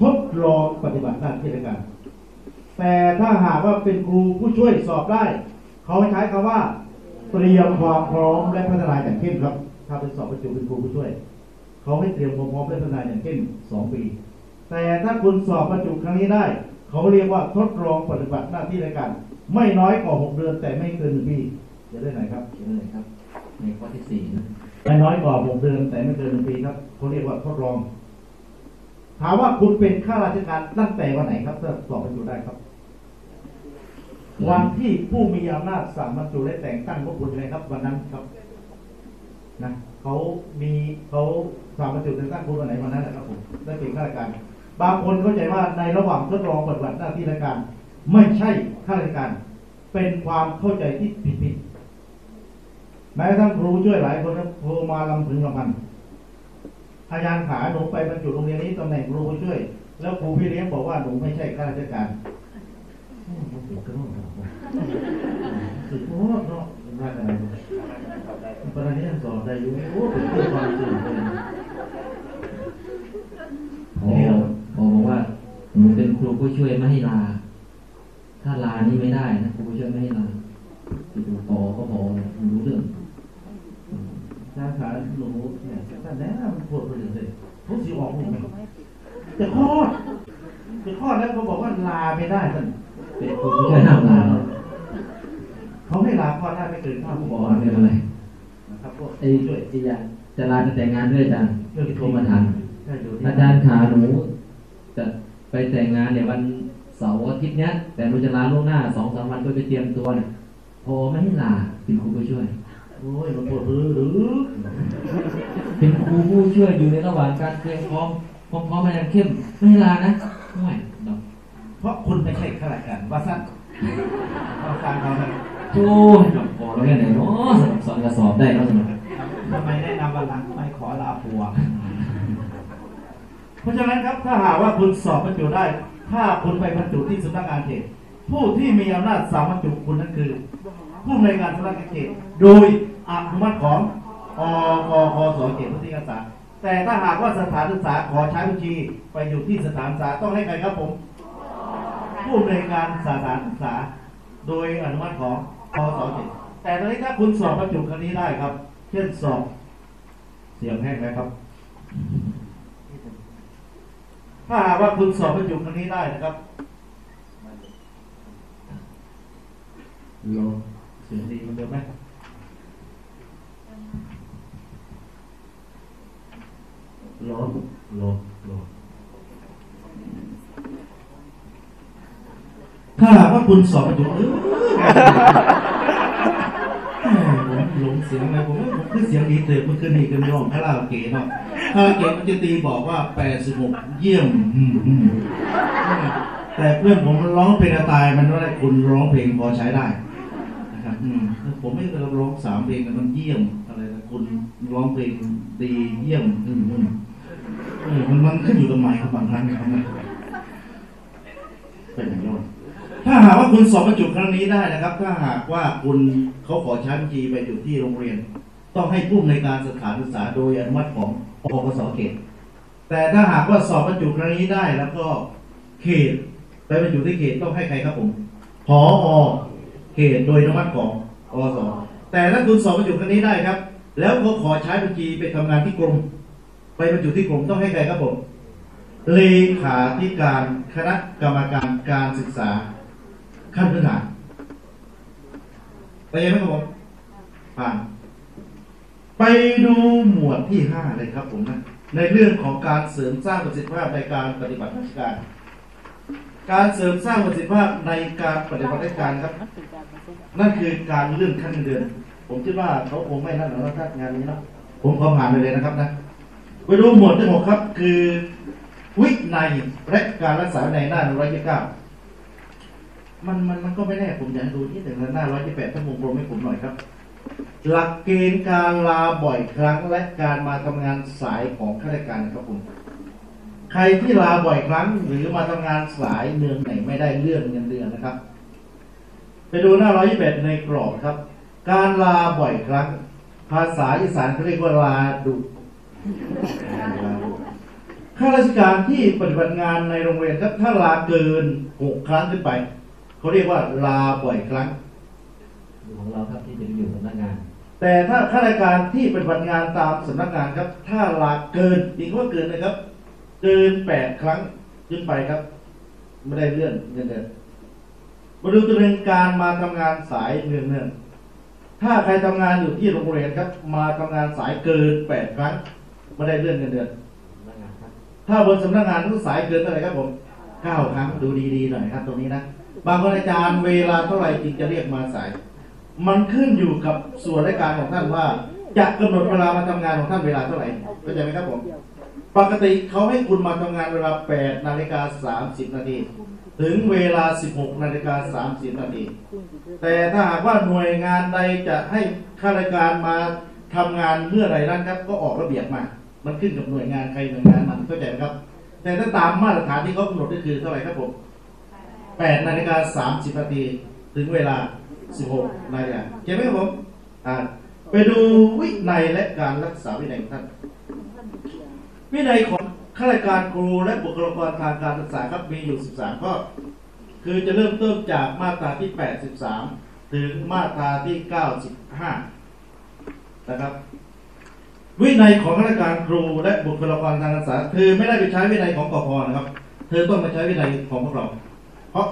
[SPEAKER 5] ทดลองปฏิบัติหน้าที่และการ แต่ถ้าหากว่าเป็นครูผู้ช่วยสอบได้ เขาใช้คำว่าเตรียมความพร้อมและพัฒนาอย่างเข้มครับ ถ้าเป็นสอบบรรจุเป็นครูผู้ช่วย เขาให้เตรียมความพร้อมและพัฒนาอย่างเข้มสองปี แต่ถ้าคุณสอบบรรจุครั้งนี้ได้ เขาเรียกว่าทดลองปฏิบัติหน้าที่ในการ ไม่น้อยกว่าหกเดือนแต่ไม่เกินหนึ่งปีจะได้ไหนครับ
[SPEAKER 1] เขียนเลยครับ ในข้อที่สี่นะ
[SPEAKER 5] ไม่น้อยกว่าหกเดือนแต่ไม่เกินหนึ่งปีครับเขาเรียกว่าทดลอง ถามว่าคุณเป็นข้าราชการตั้งแต่วันไหนครับถ้าสอบบรรจุได้ครับ วันที่ผู้มีอำนาจสั่งบรรจุและแต่งตั้งพวกคุณเลยครับ วันนั้นครับนะเขามีเขาสั่งบรรจุแต่งตั้งคุณวันไหนวันนั้นแหละครับผมได้เป็นข้าราชการ บางคนเข้าใจว่าในระหว่างทดลองปฏิบัติหน้าที่ราชการ ไม่ใช่ข้าราชการ เป็นความเข้าใจที่ผิดผิดๆแม้กระทั่งครูช่วยหลายคนนะโทรมาลำถึงลำพัน อาจารย์ขาหนูไปบรรจุโรงเรียนนี้ตำแหน่งครูผู้ช่วย แล้วครูพี่เลี้ยงบอกว่าหนูไม่ใช่ข้าราชการสุดโคตรเนาะน่าอะไรปริญญาสอนได้อยู่โอ้เป็นตัวความสุขเลย
[SPEAKER 1] พอพอบอกว่าหนูเป็นครูผู้ช่วยไม่ให้ลา ถ้าลานี่ไม่ได้นะครูผู้ช่วยไม่ให้ลาคือดูพอก็พอรู้เรื่อง
[SPEAKER 5] สาขาหนูเนี่ยท่านแนะนำปวดไปเลยเขาสิออกลูกไหมจะคลอดจะคลอดแล้วเขาบอกว่าลาไม่ได้ท่าน
[SPEAKER 1] เป็นครูผู้ช่วยห้ามลา
[SPEAKER 5] เขาให้ลาคลอดได้ไม่เกินข้าวผู้
[SPEAKER 1] บบอ
[SPEAKER 5] อกก
[SPEAKER 1] ว่าไม่เป็นไร
[SPEAKER 5] นะครับพวก
[SPEAKER 1] ไอ้ช่วยไอ้ยาจะลาจะแต่งงานด้วยอาจารย์
[SPEAKER 5] เรื่องที่
[SPEAKER 1] โทรมาทัน
[SPEAKER 5] ใช่อยู่ที่
[SPEAKER 1] อาจารย์ขาหนูจะไปแต่งงานเนี่ยวันเสาร์อาทิตย์เนี้ยแต่หนูจะลาล่วงหน้าสองสามวันเพื่อไปเตรียมตัวเนี่ยพอไม่ให้ลาเป็นครูผู้ช่วย
[SPEAKER 5] โอ้ยมันปวดหรือหรือ
[SPEAKER 1] เป็นครูผู้ช่วยอยู่ในระหว่างการเตรียมพร้อมพร้อมพร้อมอาจารย์เข้มไม่ให้ลานะไม่ดอก
[SPEAKER 5] เพราะคุณไม่ใช่ข้าราชการว่าสั้นว่าสั้นเขาเนี่ย
[SPEAKER 1] โอ้ยดอกพอแล้วเนี่ยเนาะสำหรับสอนกระสอบได้เนาะสำหรับ
[SPEAKER 2] ทำไมแนะนำวันหลังไม่ขอลาผัว
[SPEAKER 5] เพราะฉะนั้นครับถ้าหากว่าคุณสอบบรรจุได้ ถ้าคุณไปบรรจุที่สำนักงานเขตผู้ที่มีอำนาจสามบรรจุคุณนั่นคือ ผู้ในวยการสำนักงานเขตโดยอนุมัติของอกกสเขตพื้นที่การศึกษาแต่ถ้าหากว่าสถานศึกษาขอใช้บัญชีไปอยู่ที่สถานศึกษาต้องให้ใครครับผมผู้ในวยการสถานศึกษา โดยอนุมัติของกสเขตแต่ตอนนี้ถ้าคุณสอบบรรจุครั้งนี้ได้ครับ เช่นสอบเสียงแห้งไหมครับ ถ้าหากว่าคุณสอบบรรจุครั้งนี้ได้นะครับโลเสียงดีเหมันเดิมไหมโลโลโลถ้าหาว่าคุณสอบจบเออแหม่ผมหลงเสียงเลยผมว่าผมคือเสียงดีเติบเมื่อคืนนี้กันร้องคาราโอเกะเนาะคาราโอเกะมันจะตีบอกว่า 86 เยี่ยมอืมอืมแต่เพื่อนผมร้องเพลงตายมันว่าคุณร้องเพลงพอใช้ได้ ผมไม่เคยร้องสามเพลงมันเยี่ยม อะไรนะคุณร้องเพลงดีเยี่ยมอืมอืมเออมันมันขึ้นอยู่กับไมค์ครับบางครั้งนะครับเป็นอย่างนี้ถ้าหากว่าคุณสอบบรรจุครั้งนี้ได้นะครับ ถ้าหากว่าคุณเขาขอใช้บัญชีไปอยู่ที่โรงเรียน ต้องให้ผู้ในวยการสถานศึกษาโดยอนุมัติของปกสเขตแต่ถ้าหากว่าสอบบรรจุครั้งนี้ได้แล้วก็เขตไปบรรจุที่เขตต้องให้ใครครับผมผอ เขตโดยนุมัตของอสแต่ถ้าคุณสอบบรรจุครั้งนี้ได้ครับ แล้วเขาขอใช้บัญชีไปทำงานที่กรม ไปบรรจุที่กรมต้องให้ใครครับผมเลขาธิการคณะกรรมการการศึกษาขั้นพื้นฐานไปยังไหมครับผมผ่านไปดูหมวดที่ห้าเลยครับผมนะในเรื่องของการเสริมสร้างประสิทธิภาพในการปฏิบัติราชการ การเสริมสร้างประสิทธิภาพในการปฏิบัติราชการครับ นั่นคือการเลื่อนขั้นเดือน ผมคิดว่าเขาคงไม่นั่นหรอกนะถ้างานนี้นะผมขอผ่านไปเลยนะครับนะไปดูหมวดที่หกครับ คือวินัยและการรักษาในหน้าร้อยยี่สิบเก้ามันมันมันก็ไม่แน่ผมอยากดูที่หนึ่งหน้าร้อยยี่สิบแปดถ้านวงกลมให้ผมหน่อยครับ หลักเกณฑ์การลาบ่อยครั้งและการมาทำงานสายของข้าราชการครับผม ใครที่ลาบ่อยครั้ง หรือมาทำงานสายเนืองไหนไม่ได้เลื่อนเงินเดือนนะครับ ไปดูหน้าร้อยยี่สิบในกรอบครับ การลาบ่อยครั้ง ภาษาอีสานเขาเรียกว่าลาดุข้าราชการที่ปฏิบัติงานในโรงเรียนครับถ้าลาเกินหกครั้งขึ้นไปเขาเรียกว่าลาบ่อยครั้ง
[SPEAKER 1] ของเราครับที่จะอยู่สำนักงาน
[SPEAKER 5] แต่ถ้าข้าราชการที่ปฏิบัติงานตามสำนักงานครับ ถ้าลาเกินอีกว่าเกินนะครับ เกินแปดครั้งขึ้นไปครับ ไม่ได้เลื่อนเงินเดือนมาดูตัวเองการมาทำงานสายเนืองเนืองถ้าใครทำงานอยู่ที่โรงเรียนครับ มาทำงานสายเกินแปดครั้งไม่ได้เลื่อนเงินเดือนถ้าบนสำนักงานทุกสายเกินเท่าไหร่ครับผมเก้าครั้งดูดีๆหน่อยครับ ตรงนี้นะบางคนอาจารย์เวลาเท่าไหร่จึงจะเรียกมาสาย มันขึ้นอยู่กับส่วนราชการของท่านว่า จะกำหนดเวลามาทำงานของท่านเวลาเท่าไหร่เข้าใจไหมครับผม ปกติเขาให้คุณมาทำงานเวลา 8 นาฬิกา 30 นาที ถึงเวลา 16 นาฬิกา 30 นาที แต่ถ้าหากว่าหน่วยงานใดจะให้ข้าราชการมาทำงานเมื่อไรนั้นครับ ก็ออกระเบียบมา มันขึ้นกับหน่วยงานใครหน่วยงานมันเข้าใจไหมครับ แต่ถ้าตามมาตรฐานที่เขากำหนดก็คือเท่าไหร่ครับผม 8 นาฬิกา 30 นาที ถึงเวลา 16 นาฬิกาเห็นไหมครับผม อ่า ไปดูวินัยและการรักษาวินัยของท่าน วินัยของข้าราชการครูและบุคลากรทางการศึกษาครับมีอยู่ 13 ข้อ คือจะเริ่มต้นจากมาตราที่ 83 ถึงมาตราที่ 95 นะครับ วินัยของข้าราชการครูและบุคลากรทางการศึกษาคือไม่ได้ไปใช้วินัยของกพนะครับ เธอต้องมาใช้วินัยของพวกเรา เพราะ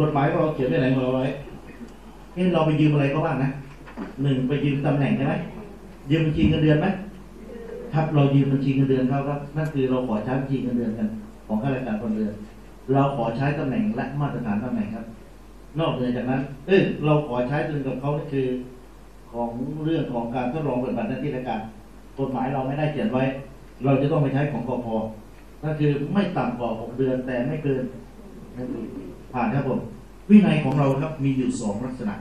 [SPEAKER 5] กฎหมายของเราเขียนวินัยของเราไว้เอ๊ะเราไปยืมอะไรก็บ้างนะหนึ่งไปยืมตำแหน่งใช่ไหมยืมบัญชีเงินเดือนไหม ครับเรายืมบัญชีเงินเดือนเขาครับนั่นคือเราขอใช้บัญชีเงินเดือนกันของข้าราชการคนเดือนเราขอใช้ตำแหน่งและมาตรฐานตำแหน่งครับ นอกเหนือจากนั้น เออเราขอใช้เงินกับเขานี่คือ ของเรื่องของการทดลองปฏิบัติหน้าที่ราชการกฎหมายเราไม่ได้เขียนไว้ เราจะต้องไปใช้ของกพนั่นคือไม่ต่ำกว่าหกเดือนแต่ไม่เกินผ่านครับผมวินัยของเราครับมีอยู่สองลักษณะ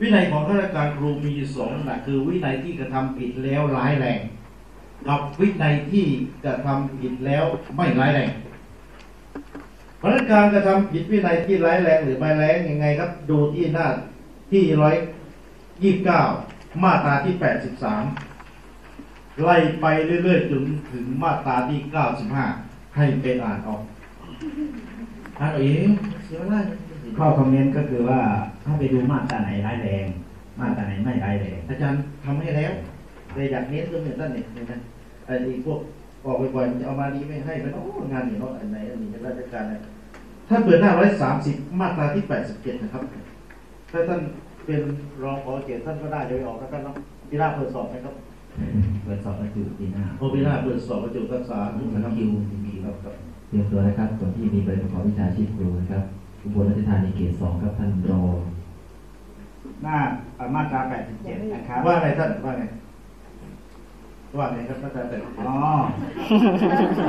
[SPEAKER 5] วินัยของข้าราชการครูมีอยู่สองลักษณะคือ วินัยที่กระทำผิดแล้วร้ายแรง กับวินัยที่กระทำผิดแล้วไม่ร้ายแรงเพราะนั้นการกระทำผิดวินัยที่ร้ายแรงหรือไม่แรงยังไงครับ ดูที่หน้าที่ร้อยยี่สิบเก้ามาตราที่แปดสิบสามไล่ไปเรื่อยๆจนถึงมาตราที่เก้าสิบห้าให้เป็นอ่านออกอ่านเองเสียเวลา
[SPEAKER 2] ข้อคอมเมนต์ก็คือว่าถ้าไปดูมาตราไหนร้ายแรง มาตราไหนไม่ร้ายแรง
[SPEAKER 5] อาจารย์ทำให้แล้วแต่อยากเน้นเรื่องนี้ท่านเนี่ยนะ ไอ้พวกออกบ่อยๆมันจะเอามาดีไม่ให้มันโอ้งานอย่างเนาะอันไหนอันนี้เป็นราชการนะท่านเปิดหน้าร้อยสามสิบมาตราที่แปดสิบเจ็ดนะครับ ถ้าท่านเป็นรองขอเกียรติท่านก็ได้เดี๋ยวไปออกแล้วกันเนาะปีหน้าเปิดสอบไหมครับ
[SPEAKER 2] เปิดสอบบรรจุปีหน้า
[SPEAKER 5] โอปีหน้าเปิดสอบบรรจุทักษะนะครับคิวมีครับครับ
[SPEAKER 1] เตรียมตัวนะครับคนที่มีใบประกอบวิชาชีพครูนะครับอุบลราชธานีเขตสองครับท่านรอง
[SPEAKER 4] หน้าเอ่อมาตรา87นะครับ
[SPEAKER 5] ว่าไงท่านว่าไง ว่าไงครับท่านอ๋
[SPEAKER 4] อ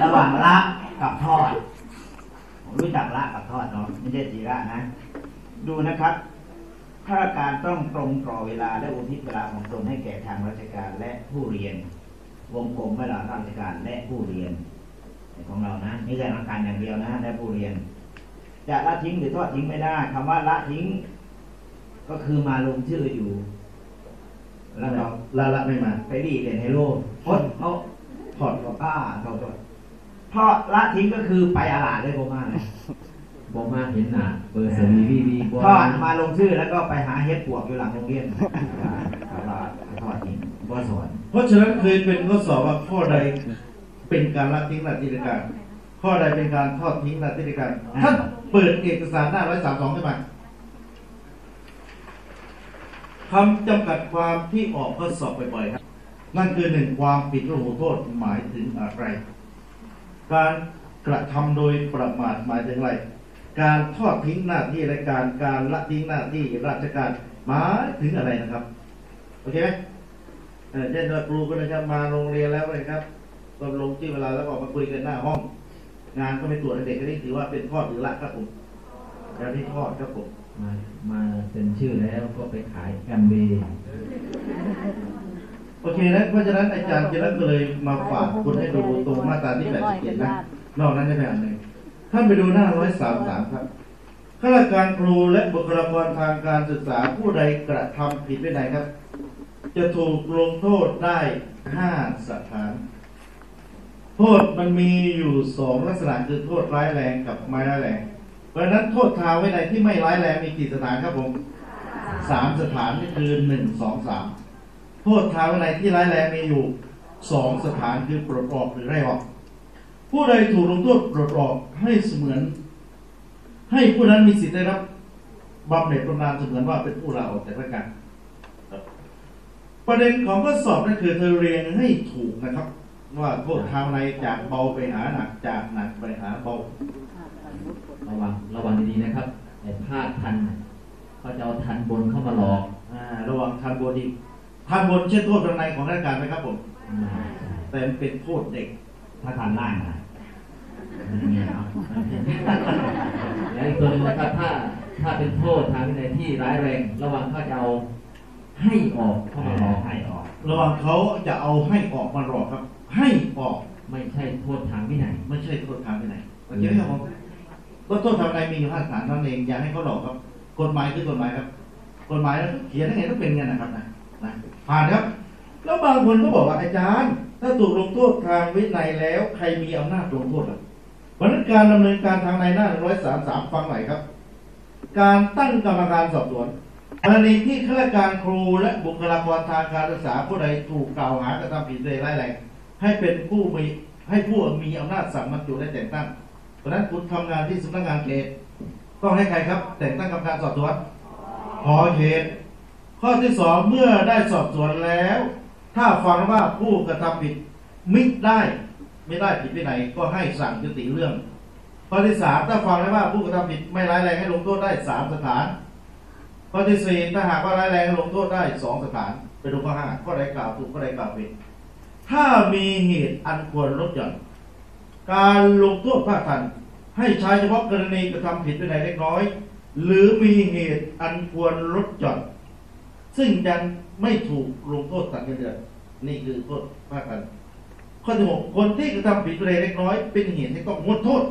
[SPEAKER 4] ระหว่างละกับทอดผมรู้จักละกับทอดเนาะไม่ใช่จีระนะ ดูนะครับข้าราชการต้องตรงต่อเวลาและอุทิศเวลาของตนให้แก่ทางราชการและผู้เรียน วงกลมเวลาราชการและผู้เรียนของเรานะไม่ใช่ราชการอย่างเดียวนะและผู้เรียนจะละทิ้งหรือทอดทิ้งไม่ได้คำว่าละทิ้ง ก็คือมาลงชื่ออยู่ แล้วเรา
[SPEAKER 5] ละละไม่มา
[SPEAKER 4] ไปรีดเรียนให้โลดพดเขา
[SPEAKER 5] ถอดออก
[SPEAKER 4] อ่าเขาก็ทอดละทิ้งก็คือไปอาลาดเลยผมว่าเลย
[SPEAKER 1] บอกมาเห็นหนาเบอร์สวีวีวีกว่า
[SPEAKER 4] ทอดมาลงชื่อแล้วก็ไปหาเฮ็ดปวกอยู่หลังโรงเรียนอาลาดทอดทิ้งบ่สอน
[SPEAKER 5] เพราะฉะนั้นเคยเป็นข้อสอบว่าข้อใดเป็นการละทิ้งละทิ้งการข้อใดเป็นการทอดทิ้งหน้าที่ในการท่านเปิดเอกสารหน้าร้อยสามสองขึ้นมา คำจำกัดความที่ออกข้อสอบบ่อยๆครับนั่นคือหนึ่งความผิดระหูโทษหมายถึงอะไร การกระทำโดยประมาทหมายถึงอะไร การทอดทิ้งหน้าที่และการการละทิ้งหน้าที่ราชการหมายถึงอะไรนะครับโอเคไหมเช่นว่าครูก็นะครับมาโรงเรียนแล้วนะครับก็ลงที่เวลาแล้วก็ออกมาคุยกันหน้าห้อง งานก็ไม่ตรวจเด็กก็นี่ถือว่าเป็นทอดหรือละครับผมแล้วที่ทอดครับผม
[SPEAKER 1] มามาเป็นชื่อแล้วก็ไปขายแอมเบย์
[SPEAKER 5] โอเคนะเพราะฉะนั้นอาจารย์จะก็เลยมาฝากคุณให้ดูตรงมาตราที่แปดสิบเจ็ดนะนอกนั้นได้ไปอ่านหนึ่งท่านไปดูหน้าร้อยสามสามครับข้าราชการครูและบุคลากรทางการศึกษาผู้ใดกระทำผิดวินัยครับ จะถูกลงโทษได้ห้าสถาน โทษมันมีอยู่สองลักษณะคือโทษร้ายแรงกับไม่ร้ายแรง เพราะฉะนั้นโทษทางวินัยที่ไม่ร้ายแรงมีกี่สถานครับผมสามสถานนี่คือหนึ่งสองสามโทษทางวินัยที่ร้ายแรงมีอยู่สองสถานคือปลดออกหรือไล่ออก ผู้ใดถูกลงโทษปลดออกให้เสมือน ให้ผู้นั้นมีสิทธิ์ได้รับบำเหน็จบำนาญเสมือนว่าเป็นผู้ลาออกจากราชการประเด็นของข้อสอบนั่นคือเธอเรียงให้ถูกนะครับ ว่าโทษทางในจากเบาไปหาหนักจากหนักไปหาเบา
[SPEAKER 1] ระวังระวังดีๆนะครับไอ้พลาดทันเขาจะเอาทันบนเข้ามาหลอก
[SPEAKER 5] อ่าระวังทันบนอีกทันบนเช่นโทษทางในของราชการไหมครับผมแต่มันเป็นโทษเด็ก
[SPEAKER 2] ถ้าทานล่างนะ
[SPEAKER 1] แล้วอีกตัวหนึงนะครับถ้าถ้าเป็นโทษทางวินัยที่ร้ายแรง ระวังเขาจะเอาให้ออกเข้ามาหลอก
[SPEAKER 2] ให้ออก
[SPEAKER 5] ระวังเขาจะเอาให้ออกมาหลอกครับ ให้ออก
[SPEAKER 1] ไม่ใช่โทษทางวินัย
[SPEAKER 5] ไม่ใช่โทษทางไปไหนโอเคไหมครับผม ก็โทษทางในมีอยู่ห้าฐานนั่นเองอย่าให้เขาหลอกครับ กฎหมายคือกฎหมายครับ กฎหมายแล้วเขียนยังไงต้องเป็นเงินนะครับนะนะผ่านครับ แล้วบางคนก็บอกว่าอาจารย์ ถ้าถูกลงโทษทางวินัยแล้วใครมีอำนาจลงโทษล่ะเพราะนั้นการดำเนินการทางในหน้าร้อยสามสามฟังหน่ครับ การตั้งกรรมการสอบสวนกรณีที่ข้าราชการครูและบุคลากรทางการศึกษาผู้ใดถูกกล่าวหากระทำผิดใดร้ายแรงให้เป็นผู้มีให้ผู้มีอำนาจสั่งบรรจุและแต่งตั้ง เพราะนั้นคุณทำงานที่สำนักงานเขตต้องให้ใครครับ แต่งตั้งกรรมการสอบสวนขอเขตข้อที่สองเมื่อได้สอบสวนแล้ว ถ้าฟังว่าผู้กระทำผิดมิได้ไม่ได้ผิดไปไหนก็ให้สั่งยุติเรื่อง ข้อที่สามถ้าฟังได้ว่าผู้กระทำผิดไม่ร้ายแรงให้ลงโทษได้สามสถาน ข้อที่สี่ถ้าหากว่าร้ายแรงให้ลงโทษได้สองสถาน ไปดูข้อห้าข้อใดกล่าวถูกข้อใดกล่าวผิดถ้ามีเหตุอันควรลดหย่อน การลงโทษภาคทัน ให้ใช้เฉพาะกรณีกระทำผิดไปในเล็กน้อย หรือมีเหตุอันควรลดหย่อนซึ่งยังไม่ถูกลงโทษตัดเงินเดือนนี่คือโทษภาคทันข้อที่หกคนที่กระทำผิดไปในเล็กน้อย เป็นเหตุให้ต้องงดโทษ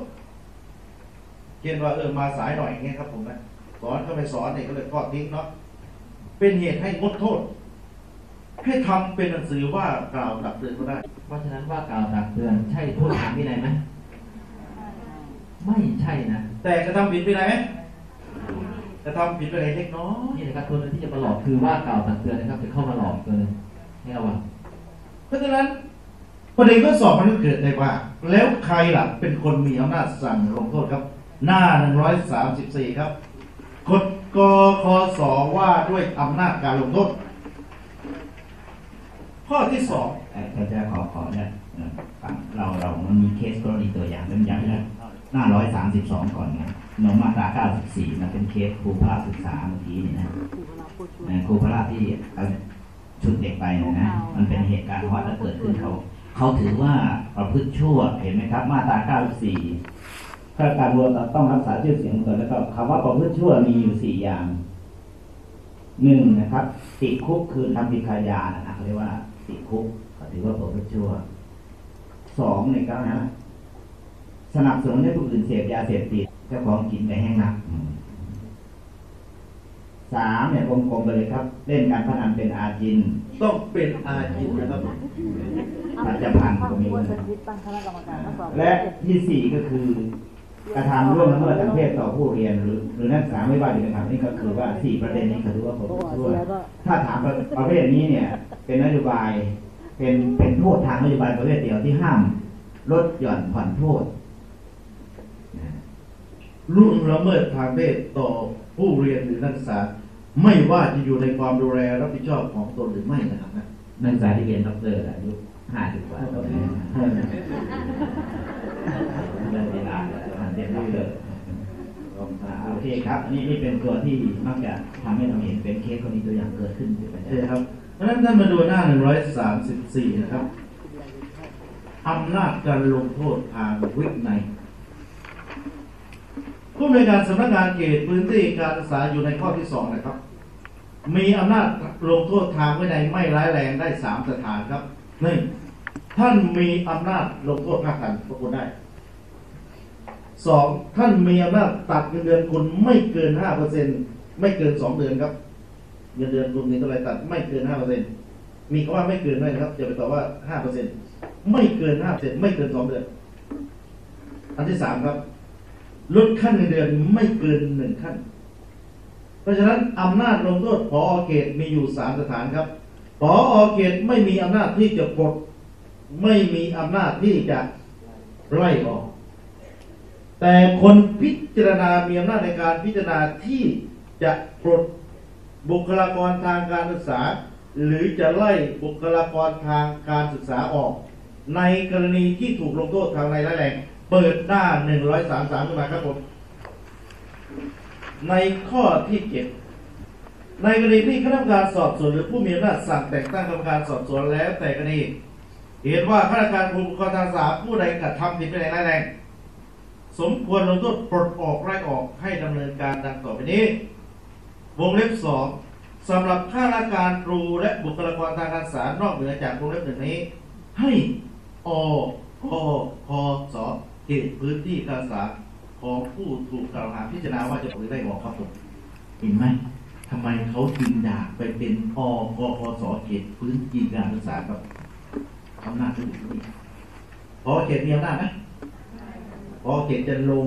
[SPEAKER 5] เช่นว่าเออมาสายหน่อยอย่างเงี้ยครับผมนะสอนก็ไปสอนเนี่ยก็เลยทอดทิ้งเนาะเป็นเหตุให้งดโทษให้ทำเป็นหนังสือว่ากล่าวตักเตือนก็ได้
[SPEAKER 1] เพราะฉะนั้นว่ากล่าวตักเตือนใช่โทษทางวินัยไหมไม่ใช่นะ
[SPEAKER 5] แต่กระทำผิดไปไหนไหมกระทำผิดไปไหนเล็กน้อย
[SPEAKER 1] นี่นะครับตัวหนึงที่จะมาหลอกคือว่ากล่าวตักเตือนนะครับจะเข้ามาหลอกตัวหนึงให้ระวัง
[SPEAKER 5] เพราะฉะนั้นประเด็นข้อสอบมันก็เกิดได้ว่า แล้วใครล่ะเป็นคนมีอำนาจสั่งลงโทษครับ หน้า 134 ครับกฎกคสว่าด้วยอำนาจการลงโทษ ข้อที่สอง
[SPEAKER 2] เอ่อเราจะขอขอเนี่ยเอ่อฝั่งเราเรามันมีเคสกรณีตัวอย่างเป็นอย่างนะหน้าร้อยสามสิบสองก่อนนะนมาตราเก้าสิบสี่นะเป็นเคสครูพระศึกษาเมื่อกี้นี่นะนะครูพระที่เอาชุดเด็กไปเนยนะมันเป็นเหตุการณ์ฮอตแล้วเกิดขึ้นเขาเขาถือว่าประพฤติชั่วเห็นไหมครับ มาตราเก้าสิบสี่ข้าราชการรัวต้องรักษาชื่อเสียงก่อนแล้วก็คำว่าประพฤติชั่วมีอยู่สี่อย่างหนึ่งนะครับ ติดคุกคือทำผิดคายานะเขาเรียกว่า ติดคุกเขาถือว่าประพฤติชั่วสองเนี่ยก็นะสนับสนุนให้ผู้อื่นเสพยาเสพติดเจ้าของกินไปแห้งหนักอืมสามเนี่ยกลมๆไปเลยครับ เล่นการพนันเป็นอาจิน
[SPEAKER 5] ต้องเป็นอาจินนะครับ
[SPEAKER 2] ปัจจพันธ์ก็มี
[SPEAKER 7] ควร
[SPEAKER 2] นะ
[SPEAKER 7] เป็นวิตั้งคณะกรรมการมาสอบ
[SPEAKER 2] และที่สี่ก็คือ กระทำร่วมละเมิดทางเพศต่อผู้เรียนหรือ หรือนักศึกษาไม่ว่าจะเป็นทำนี่ก็คือว่าสี่ประเด็นนี้คือว่าผม
[SPEAKER 7] เพราะว่า
[SPEAKER 2] ช่ว
[SPEAKER 7] เสี
[SPEAKER 2] ย
[SPEAKER 7] ยก็
[SPEAKER 2] ถ้าถามประเภทนี้เนี่ย เป็นนโยบาย เป็นเป็นโทษทางนโยบายประเภทเดียวที่ห้ามลดหย่อนผ่อนโทษ
[SPEAKER 5] ล่วงละเมิดทางเพศต่อผู้เรียนหรือนักศึกษา ไม่ว่าจะอยู่ในความดูแลรับผิดชอบของตนหรือไม่นะครับนะ
[SPEAKER 3] นักศึกษาที่เรียนด็อกเตอร์อายุห้าสิบกว่าตอนนี้เรื่องเวลา เรียนด็อกเตอร์
[SPEAKER 4] อ่าโอเคครับอันนี้นี่เป็นตัวที่มักจะทำให้เราเห็นเป็นเคสกรณีตัวอย่างเกิดขึ้นเป็นประ
[SPEAKER 5] โอ
[SPEAKER 4] จำ
[SPEAKER 5] เคครับเพราะฉะนั้นท่านมาดูหน้า 134 นะครับอำนาจการลงโทษทางวินัยผู้ในวยการสำนักงานเขตพื้นที่การศึกษาอยู่ในข้อที่สองนะครับ มีอำนาจลงโทษทางวินัยไม่ร้ายแรงได้สามสถานครับหนึ่งท่านมีอำนาจลงโทษภาคกันพวกคุณได้ สองท่านมีอำนาจตัดเงินเดือนคุณไม่เกินห้าเปอร์เซ็นไม่เกินสองเดือนครับ เงินเดือนคุณมีเท่าไรตัดไม่เกินห้าเปอร์เซ็นมีคำว่าไม่เกินด้วยนะครับอย่าไปตอบว่าห้าเปอร์เซ็นไม่เกินห้าเปอร์เซ็นไม่เกินสองเดือน อันที่สามครับ ลดขั้นเงินเดือนไม่เกินหนึ่งขั้น เพราะฉะนั้นอำนาจลงโทษพอเขตมีอยู่สามสถานครับพอเขตไม่มีอำนาจที่จะปลดไม่มีอำนาจที่จะไล่ออก แต่คนพิจารณามีอำนาจในการพิจารณาที่จะปลดบุคลากรทางการศึกษา หรือจะไล่บุคลากรทางการศึกษาออก ในกรณีที่ถูกลงโทษทางในร้ายแรงเปิดหน้า 133ขึ้นมาครับผมในข้อที่เจ็ดในกรณีที่คณะกรรมการสอบสวนหรือผู้มีอำนาจสั่งแต่งตั้งกรรมการสอบสวนแล้วแต่กรณีเห็นว่าข้าราชการครูบุคลากรทางศาผู้ใดกระทำผิดวินัยร้ายแรง สมควรลงโทษปลดออกไล่ออกให้ดำเนินการดังต่อไปนี้ วงเล็บสองสำหรับข้าราชการครูและบุคลากรทางการศึกษานอกเหนือจากวงเล็บหนึ่งนี้ ให้อคคสเขตพื้นที่การศึกษาของผู้ถูกกล่าวหาพิจารณาว่าจะปลดได้ออกครับผมเห็นไหมทำไมเขาจึงอยาไปเป็นอกคสเขตพื้นที่การศึกษาครับอำนาจที่อยู่ที่นี่พอเขตมีอำนาจไหม พอเขตจะลง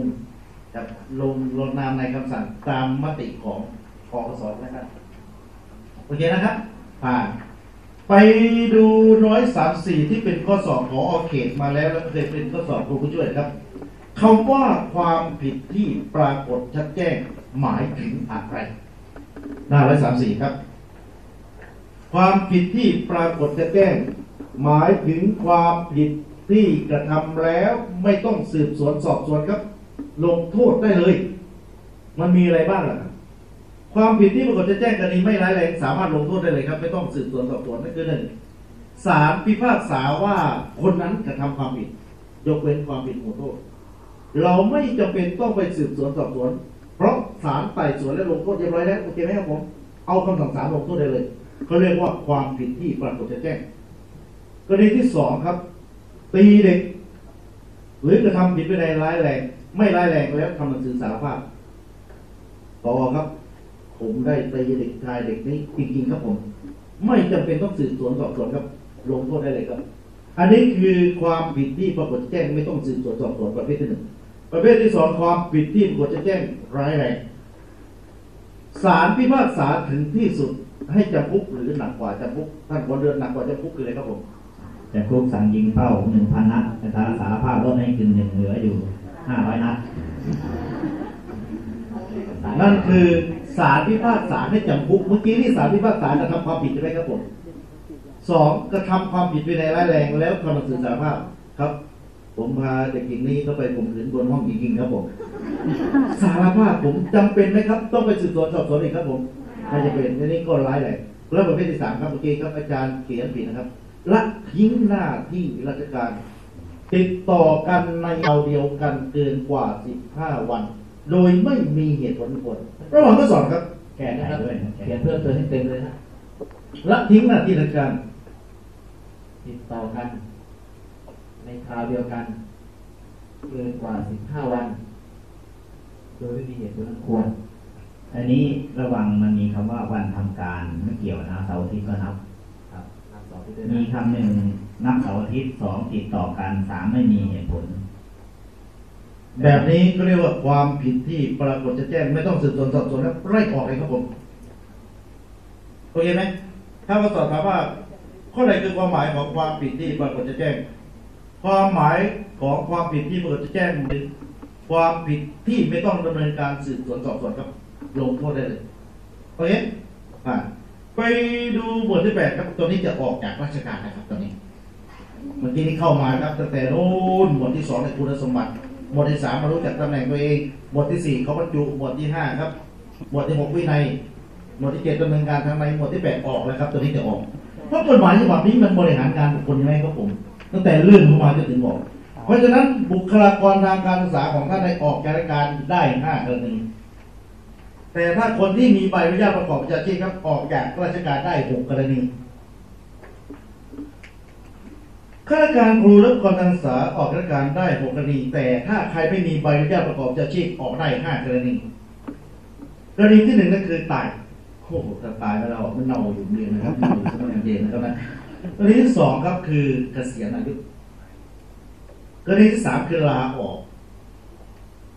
[SPEAKER 5] จะลงลงนามในคำสั่งตามมติของคอสนะครับโอเคนะครับผ่านไปดูร้อยสามสี่ที่เป็นข้อสอบของอเขตมาแล้วแล้วเคยเป็นข้อสอบครูผู้ช่วยครับคำว่าความผิดที่ปรากฏชัดแจ้งหมายถึงอะไรหน้าร้อยสามสี่ครับ ความผิดที่ปรากฏชัดแจ้งหมายถึงความผิด ที่กระทำแล้วไม่ต้องสืบสวนสอบสวนครับ ลงโทษได้เลย มันมีอะไรบ้างล่ะความผิดที่ปรากฏจะแจ้งกรณีไม่ร้ายแรงสามารถลงโทษได้เลยครับ ไม่ต้องสืบสวนสอบสวนนั่นคือหนึ่งศาลพิพากษาว่าคนนั้นกระทำความผิด ยกเว้นความผิดหัวโทษ เราไม่จำเป็นต้องไปสืบสวนสอบสวน เพราะศาลไต่สวนและลงโทษเรียบร้อยแล้วโอเคไหมครับผมเอาคำสั่งศาลลงโทษได้เลยเขาเรียกว่าความผิดที่ปรากฏจะแจ้งกรณีที่สองครับ ตีเด็ก หรือกระทำผิดวินัยร้ายแรง ไม่ร้ายแรงแล้วทำหนังสือสารภาพต่อครับ ผมได้ตีเด็กชายเด็กนี้จริงๆครับผม ไม่จำเป็นต้องสืบสวนสอบสวนครับ ลงโทษได้เลยครับ อันนี้คือความผิดที่ปรากฏแจ้งไม่ต้องสืบสวนสอบสวนประเภทที่หนึ่งประเภทที่สองความผิดที่ปรากฏแจ้งร้ายแรงศาลพิพากษาถึงที่สุดให้จำคุกหรือหนักกว่าจำคุกท่านควรเดือนหนักกว่าจำคุกคืออะไรครับผม
[SPEAKER 2] แต่คุกสั่งยิงเป้าหนึ่งพันนัดแต่สารสารภาพลดให้กึ่งหนึ่งเหลืออยู่ห้าร้อยนัด
[SPEAKER 5] นั่นคือศาลพิพากษาให้จำคุกเมื่อกี้ที่ศาลพิพากษากระทำความผิดใช่ไหมครับผมสองกระทำความผิดวินัยร้ายแรงแล้วทำหนังสือสารภาพครับ ผมพาเด็กหญิงนี้เข้าไปข่มขืนบนห้องจริงๆครับผมสารภาพผมจำเป็นไหมครับ ต้องไปสืบสวนสอบสวนอีกครับผมไม่จะเป็นนนี้ก็ร้ายแรงแล้วประเภทที่สามครับเมื่อกี้ครับอาจารย์เขียนผิดนะครับ ละทิ้งหน้าที่ราชการ ติดต่อกันในเอาเดียวกันเกินกว่า 15 วัน โดยไม่มีเหตุผลผลระหว่างข้อสอบครับ
[SPEAKER 2] แก้ไขด้วยนะ
[SPEAKER 3] เขียนเพิ่มเติมให้เต็มเลยนะ
[SPEAKER 5] ละทิ้งหน้าที่ราชการ
[SPEAKER 3] ติดต่อกัน ในคราวเดียวกัน เกินกว่า 15 วัน โดยไม่มีเหตุผลอันควร
[SPEAKER 2] อันนี้ระวังมันมีคำว่าวันทำการไม่เกี่ยวนะเสาร์อาทิตย์ก็นับ
[SPEAKER 3] ครับนับสอบที่ได้
[SPEAKER 2] มีคำหนึ่งนับเสาร์อาทิตย์สองติดต่อกันสามไม่มีเหตุผล
[SPEAKER 5] แบบนี้ก็เรียกว่าความผิดที่ปรากฏจะแจ้งไม่ต้องสืบสวนสอบสวนแล้วไล่ออกเลยครับผมโอเคไหมถ้าข้อสอบถามว่าข้อใดคือความหมายของความผิดที่ปรากฏจะแจ้ง ความหมายของความผิดที่ปรากฏจะแจ้งคือความผิดที่ไม่ต้องดำเนินการสืบสวนสอบสวนครับ ลงโทษได้เลยโอเคอ่า ไปดูหมวดที่แปดครับตัวนี้จะออกจากราชการนะครับตอนนี้เมื่อกี้นี้เข้ามาครับตั้งแต่โน้นหมวดที่สองในคุณสมบัติ หมวดที่สามมารู้จักตำแหน่งตัวเอง หมวดที่สี่เขาบรรจุ หมวดที่ห้าครับ หมวดที่หกวินัย หมวดที่เจ็ดดำเนินการทางใน หมวดที่แปดออกแล้วครับตัวนี้จะออก เพราะกฎหมายฉบับนี้มันบริหารการบุคคลใช่ไหมครับผม ตั้งแต่เลื่อนเข้ามาจนถึงบอก เพราะฉะนั้นบุคลากรทางการศึกษาของท่านได้ออกจากราชการได้ห้ากรณี แต่ถ้าคนที่มีใบอนุญาตประกอบวิชาชีพครับออกจากราชการได้หกกรณีข้าราชการครูและกรทางศึกษาออกราชการได้หกกรณี แต่ถ้าใครไม่มีใบอนุญาตประกอบวิชาชีพออกได้ห้ากรณีกรณีที่หนึ่งก็คือตายโอ้โหถ้าตายแล้วมันเน่าอยู่เรียนนะครับอยู่สมัยเรียนนะครับนะกรณีที่สองครับคือเกษียณอายุกรณีที่สามคือลาออก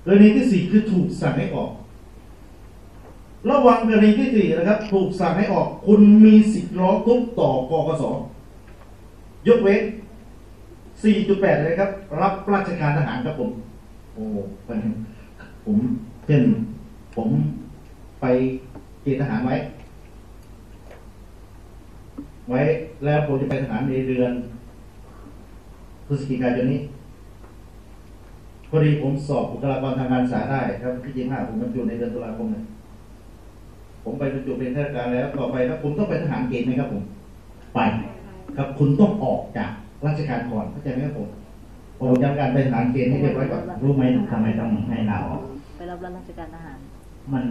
[SPEAKER 5] กรณีที่สี่คือถูกสั่งให้ออก ระวังกรณีที่สี่นะครับ ถูกสั่งให้ออก คุณมีสิทธิ์ร้องทุกข์ต่อกกสยกเว้น 4.8 เลยครับ รับราชการทหารครับผม โอ้ผมเช่นผมไปเกณฑ์ทหารไว้ ไว้แล้วผมจะไปทหารในเดือนพฤศจิกายนนี้พอดีผมสอบบุคลากรทางการศึกษาได้ ครับที่จริงห้าผมบรรจุในเดือนตุลาคมเนี่ย ผมไปบรรจุเป็นข้าราชการแล้วต่อไปครับผมต้องไปทหารเกณฑ์ไหมครับผมไปครับคุณต้องออกจากราชการก่อนเข้าใจไหมครับผมผมจำการไปทหารเกณฑ์ให้เรียบร้อยก่อน
[SPEAKER 4] รู้ไหมทำไมต้องให้ลาออก
[SPEAKER 7] ไปรับราชการทหาร
[SPEAKER 4] มัน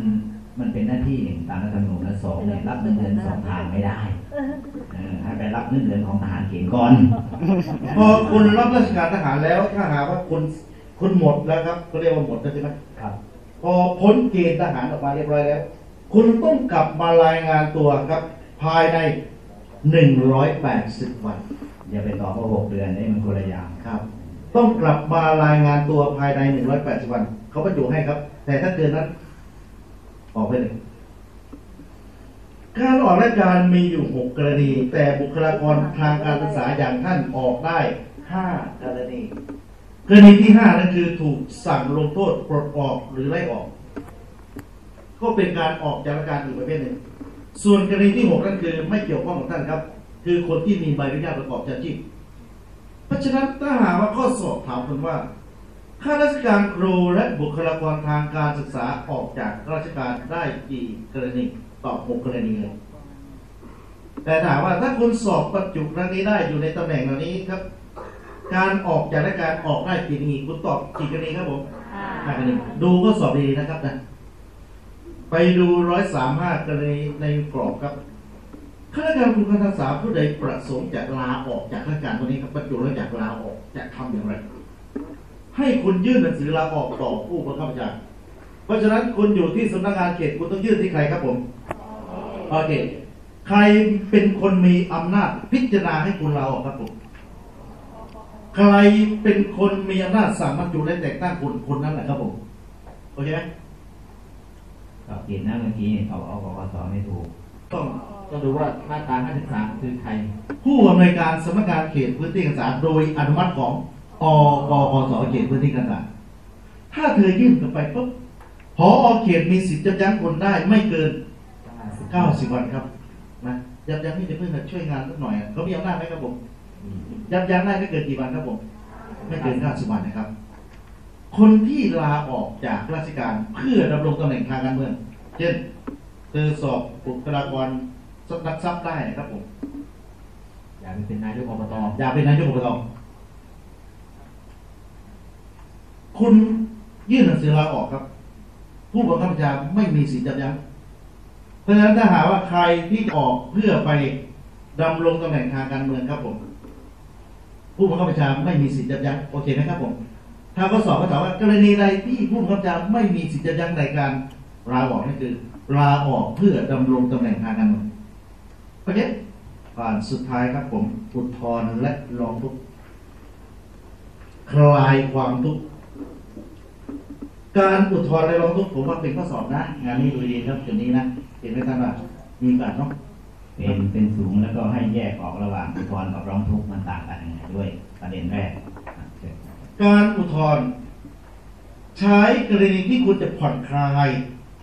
[SPEAKER 4] มันเป็นหน้าที่หนึ่งตามรัฐธรรมนูญและสองเนี่ยรับเงินเดือนสองทางไม่ได้เออให้ไปรับเงินเดือนของทหารเกณฑ์ก่อน
[SPEAKER 5] พอคุณรับราชการทหารแล้วถ้าหากว่าคุณคุณหมดแล้วครับเขาเรียกว่าหมดแล้วใช่ไหม
[SPEAKER 4] ครับ
[SPEAKER 5] พอพ้นเกณฑ์ทหารออกมาเรียบร้อยแล้ว คุณต้องกลับมารายงานตัวครับ ภายใน 180 วัน
[SPEAKER 4] อย่าไปต่อเพราะหกเดือนนี่มันคนละอย่าง
[SPEAKER 5] ครับ ต้องกลับมารายงานตัวภายใน 180 วันเขาบรรจุให้ครับ แต่ถ้าเกินนั้น ออกไปเลยการออกราชการมีอยู่ 6 กรณี แต่บุคลากรทางการศึกษาอย่างท่านออกได้ 5 กรณี กรณีที่ 5 นั่นคือถูกสั่งลงโทษปลดออกหรือไล่ออก ก็เป็นการออกจากราชการอีกประเภทหนึ่ง ส่วนกรณีที่6นั่นคือไม่เกี่ยวข้องกับท่านครับ คือคนที่มีใบอนุญาตประกอบอาชีพเพราะฉะนั้นถ้าหากว่าข้อสอบถามคุณว่าข้าราชการครูและบุคลากรทางการศึกษาออกจากราชการได้กี่กรณีตอบหกกรณีเลยแต่ถามว่าถ้าคุณสอบบรรจุครั้งนี้ได้อยู่ในตำแหน่งเหล่านี้ครับ การออกจากราชการออกได้กี่กรณีคุณตอบกี่กรณีครับผมห้ากรณีดูก็สอบดีๆนะครับนะ ไปดูร้อยสามห้ากรณีในกรอบครับข้าราชการครูการศึกษาผู้ใดประสงค์จะลาออกจากราชการตัวนี้ครับบรรจุแล้วอยากลาออกจะทำอย่างไร ให้คุณยื่นหนังสือลาออกต่อผู้บังคับบัญชาเพราะฉะนั้นคุณอยู่ที่สำนักงานเขตคุณต้องยื่นที่ใครครับผมโอเคใครเป็นคนมีอำนาจพิจารณาให้คุณลาออกครับผมใครเป็นคนมีอำนาจสั่งบรรจุและแต่งตั้งคุณคนนั้นแหละครับผมโอเคไหม
[SPEAKER 4] ก็ผิดนะเมื่อกี้เขาเอากกสไม่ถูก
[SPEAKER 5] ต้อง
[SPEAKER 3] ต้องดูว่ามาตรา53คือใคร
[SPEAKER 5] ผู้อำนวยการสำนักงานเขตพื้นที่การศึกษาโดยอนุมัติของอกกสเขตพื้นที่การศึกษาถ้าเธอยื่นกันไปปุ๊บพอเขตมีสิทธิ์ยับยั้งคนได้ไม่เกิน 90 วันครับนะยับยั้งนี่จะเพื่อนช่วยงานสักหน่อยอะเขามีอำนาจไหมครับผมยับยั้งได้ไม่เกินกี่วันครับผม ไม่เกิน 90 วันนะครับ คนที่ลาออกจากราชการเพื่อดำรงตำแหน่งทางการเมือง เช่นเธอสอบบุคลากรนักทรัพย์ได้นะครับผม
[SPEAKER 3] อยากเป็นนายกอบต
[SPEAKER 5] อยากเป็นนายกอบตคุณยื่นหนังสือลาออกครับ ผู้บังคับบัญชาไม่มีสิทธิ์ยับยั้งเพราะฉะนั้นถ้าหาว่าใครที่ออกเพื่อไปดำรงตำแหน่งทางการเมืองครับผม ผู้บังคับบัญชาไม่มีสิทธิ์ยับยั้งโอเคไหมครับผม ถ้าข้อสอบก็ถามว่ากรณีใดที่ผู้บังคับบัญชาไม่มีสิทธิ์ยับยั้งในการลาออกนั่นคือลาออกเพื่อดำรงตำแหน่งทางการเมืองโอเคผ่านสุดท้ายครับผมอุทธรณ์และร้องทุกข์คลายความทุกข์การอุทธรณ์และร้องทุกข์ผมว่าเป็นข้อสอบนะงานนี้ดูดีครับจุดนี้นะเห็นไหมท่านว่ามีโอกาสเนาะ
[SPEAKER 4] เป็นเป็นสูงแล้วก็ให้แยกออกระหว่างอุทธรณ์กับร้องทุกข์มันต่างกันยังไงด้วยประเด็นแรก
[SPEAKER 5] การอุทธรณ์ใช้กรณีที่คุณจะผ่อนคลาย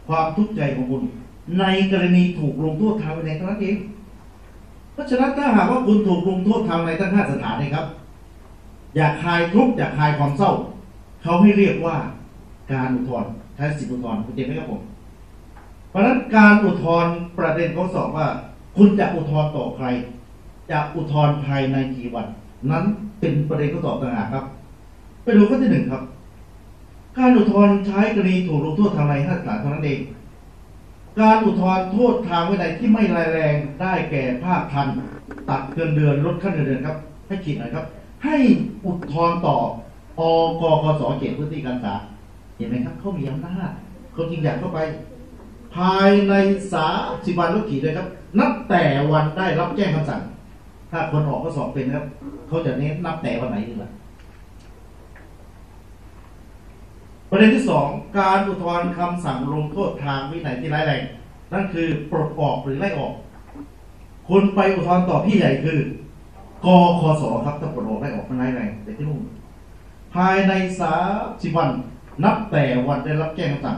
[SPEAKER 5] ความทุกข์ใจของคุณ ในกรณีถูกลงโทษทางวินัยเท่านั้นเองเพราะฉะนั้นถ้าหากว่าคุณถูกลงโทษทางในทั้งห้าสถานนะครับ อยากคลายทุกข์อยากคลายความเศร้า เขาให้เรียกว่าการอุทธรณ์ใช้สิทธิอุทธรณ์คุณเจ็บไหมครับผมเพราะฉะนั้นการอุทธรณ์ประเด็นเขาสอบว่า คุณจะอุทธรณ์ต่อใครจะอุทธรณ์ภายในกี่วัน นั้นเป็นประเด็นข้อสอบต่างหากครับ ไปดูข้อที่หนึ่งครับ การอุทธรณ์ใช้กรณีถูกลงโทษทางในห้าสถานเท่านั้นเอง การอุทธรณ์โทษทางวินัยที่ไม่ร้ายแรงได้แก่ภาคทันตัดเกินเดือนลดขั้นเงินเดือนครับ ให้ขีดหน่อยครับ ให้อุทธรณ์ต่ออกกสเขตพื้นที่การศึกษาเห็นไหมครับเขามีอำนาจเขาจริงอยากเข้าไป ภายในสาสิบวันลดขีดเลยครับ นับแต่วันได้รับแจ้งคำสั่ง ถ้าคนออกข้อสอบเป็นนะครับ เขาจะเน้นนับแต่วันไหนดีล่ะ ประเด็นที่สองการอุทธรณ์คำสั่งลงโทษทางวินัยที่ร้ายแรง นั่นคือปลดออกหรือไล่ออก คุณไปอุทธรณ์ต่อพี่ใหญ่คือกคสครับถ้าปลดออกไล่ออกมันร้ายแรงแต่ที่นู่นภายในสาสิบวันนับแต่วันได้รับแจ้งคำสั่ง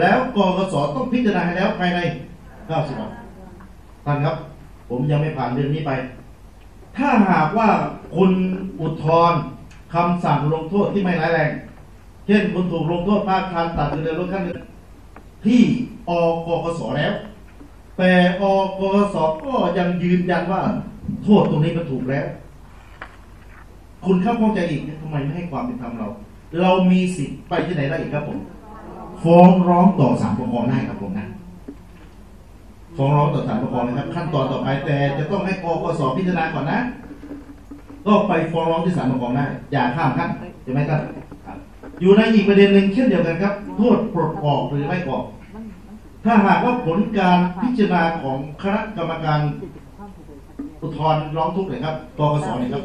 [SPEAKER 5] แล้วกกสต้องพิจารณาให้แล้วภายในเก้าสิบวันท่านครับ ผมยังไม่ผ่านเดือนนี้ไป ถ้าหากว่าคุณอุทธรณ์คำสั่งลงโทษที่ไม่ร้ายแรง เช่นคุณถูกลงโทษภาคทันตัดเงินเดือนลดขั้นที่อกกสแล้ว แต่อกกสก็ยังยืนยันว่า โทษตรงนี้มันถูกแล้ว คุณเข้าข้องใจอีกทำไมไม่ให้ความเป็นธรรมเรา เรามีสิทธิ์ไปที่ไหนได้อีกครับผมฟ้องร้องต่อศาลปกครองได้ครับผมนะฟ้องร้องต่อศาลปกครองนะครับ ขั้นตอนต่อไปแต่จะต้องให้กกสพิจารณาก่อนนะ ก็ไปฟ้องร้องที่ศาลปกครองได้อย่าข้ามขั้นใช่ไหมครับ อยู่ในอีกประเด็นหนึ่งเช่นเดียวกันครับ โทษปลดออกหรือไม่ออก ถ้าหากว่าผลการพิจารณาของคณะกรรมการอุทธรณ์ร้องทุกข์เลยครับกกสเนี่ยครับ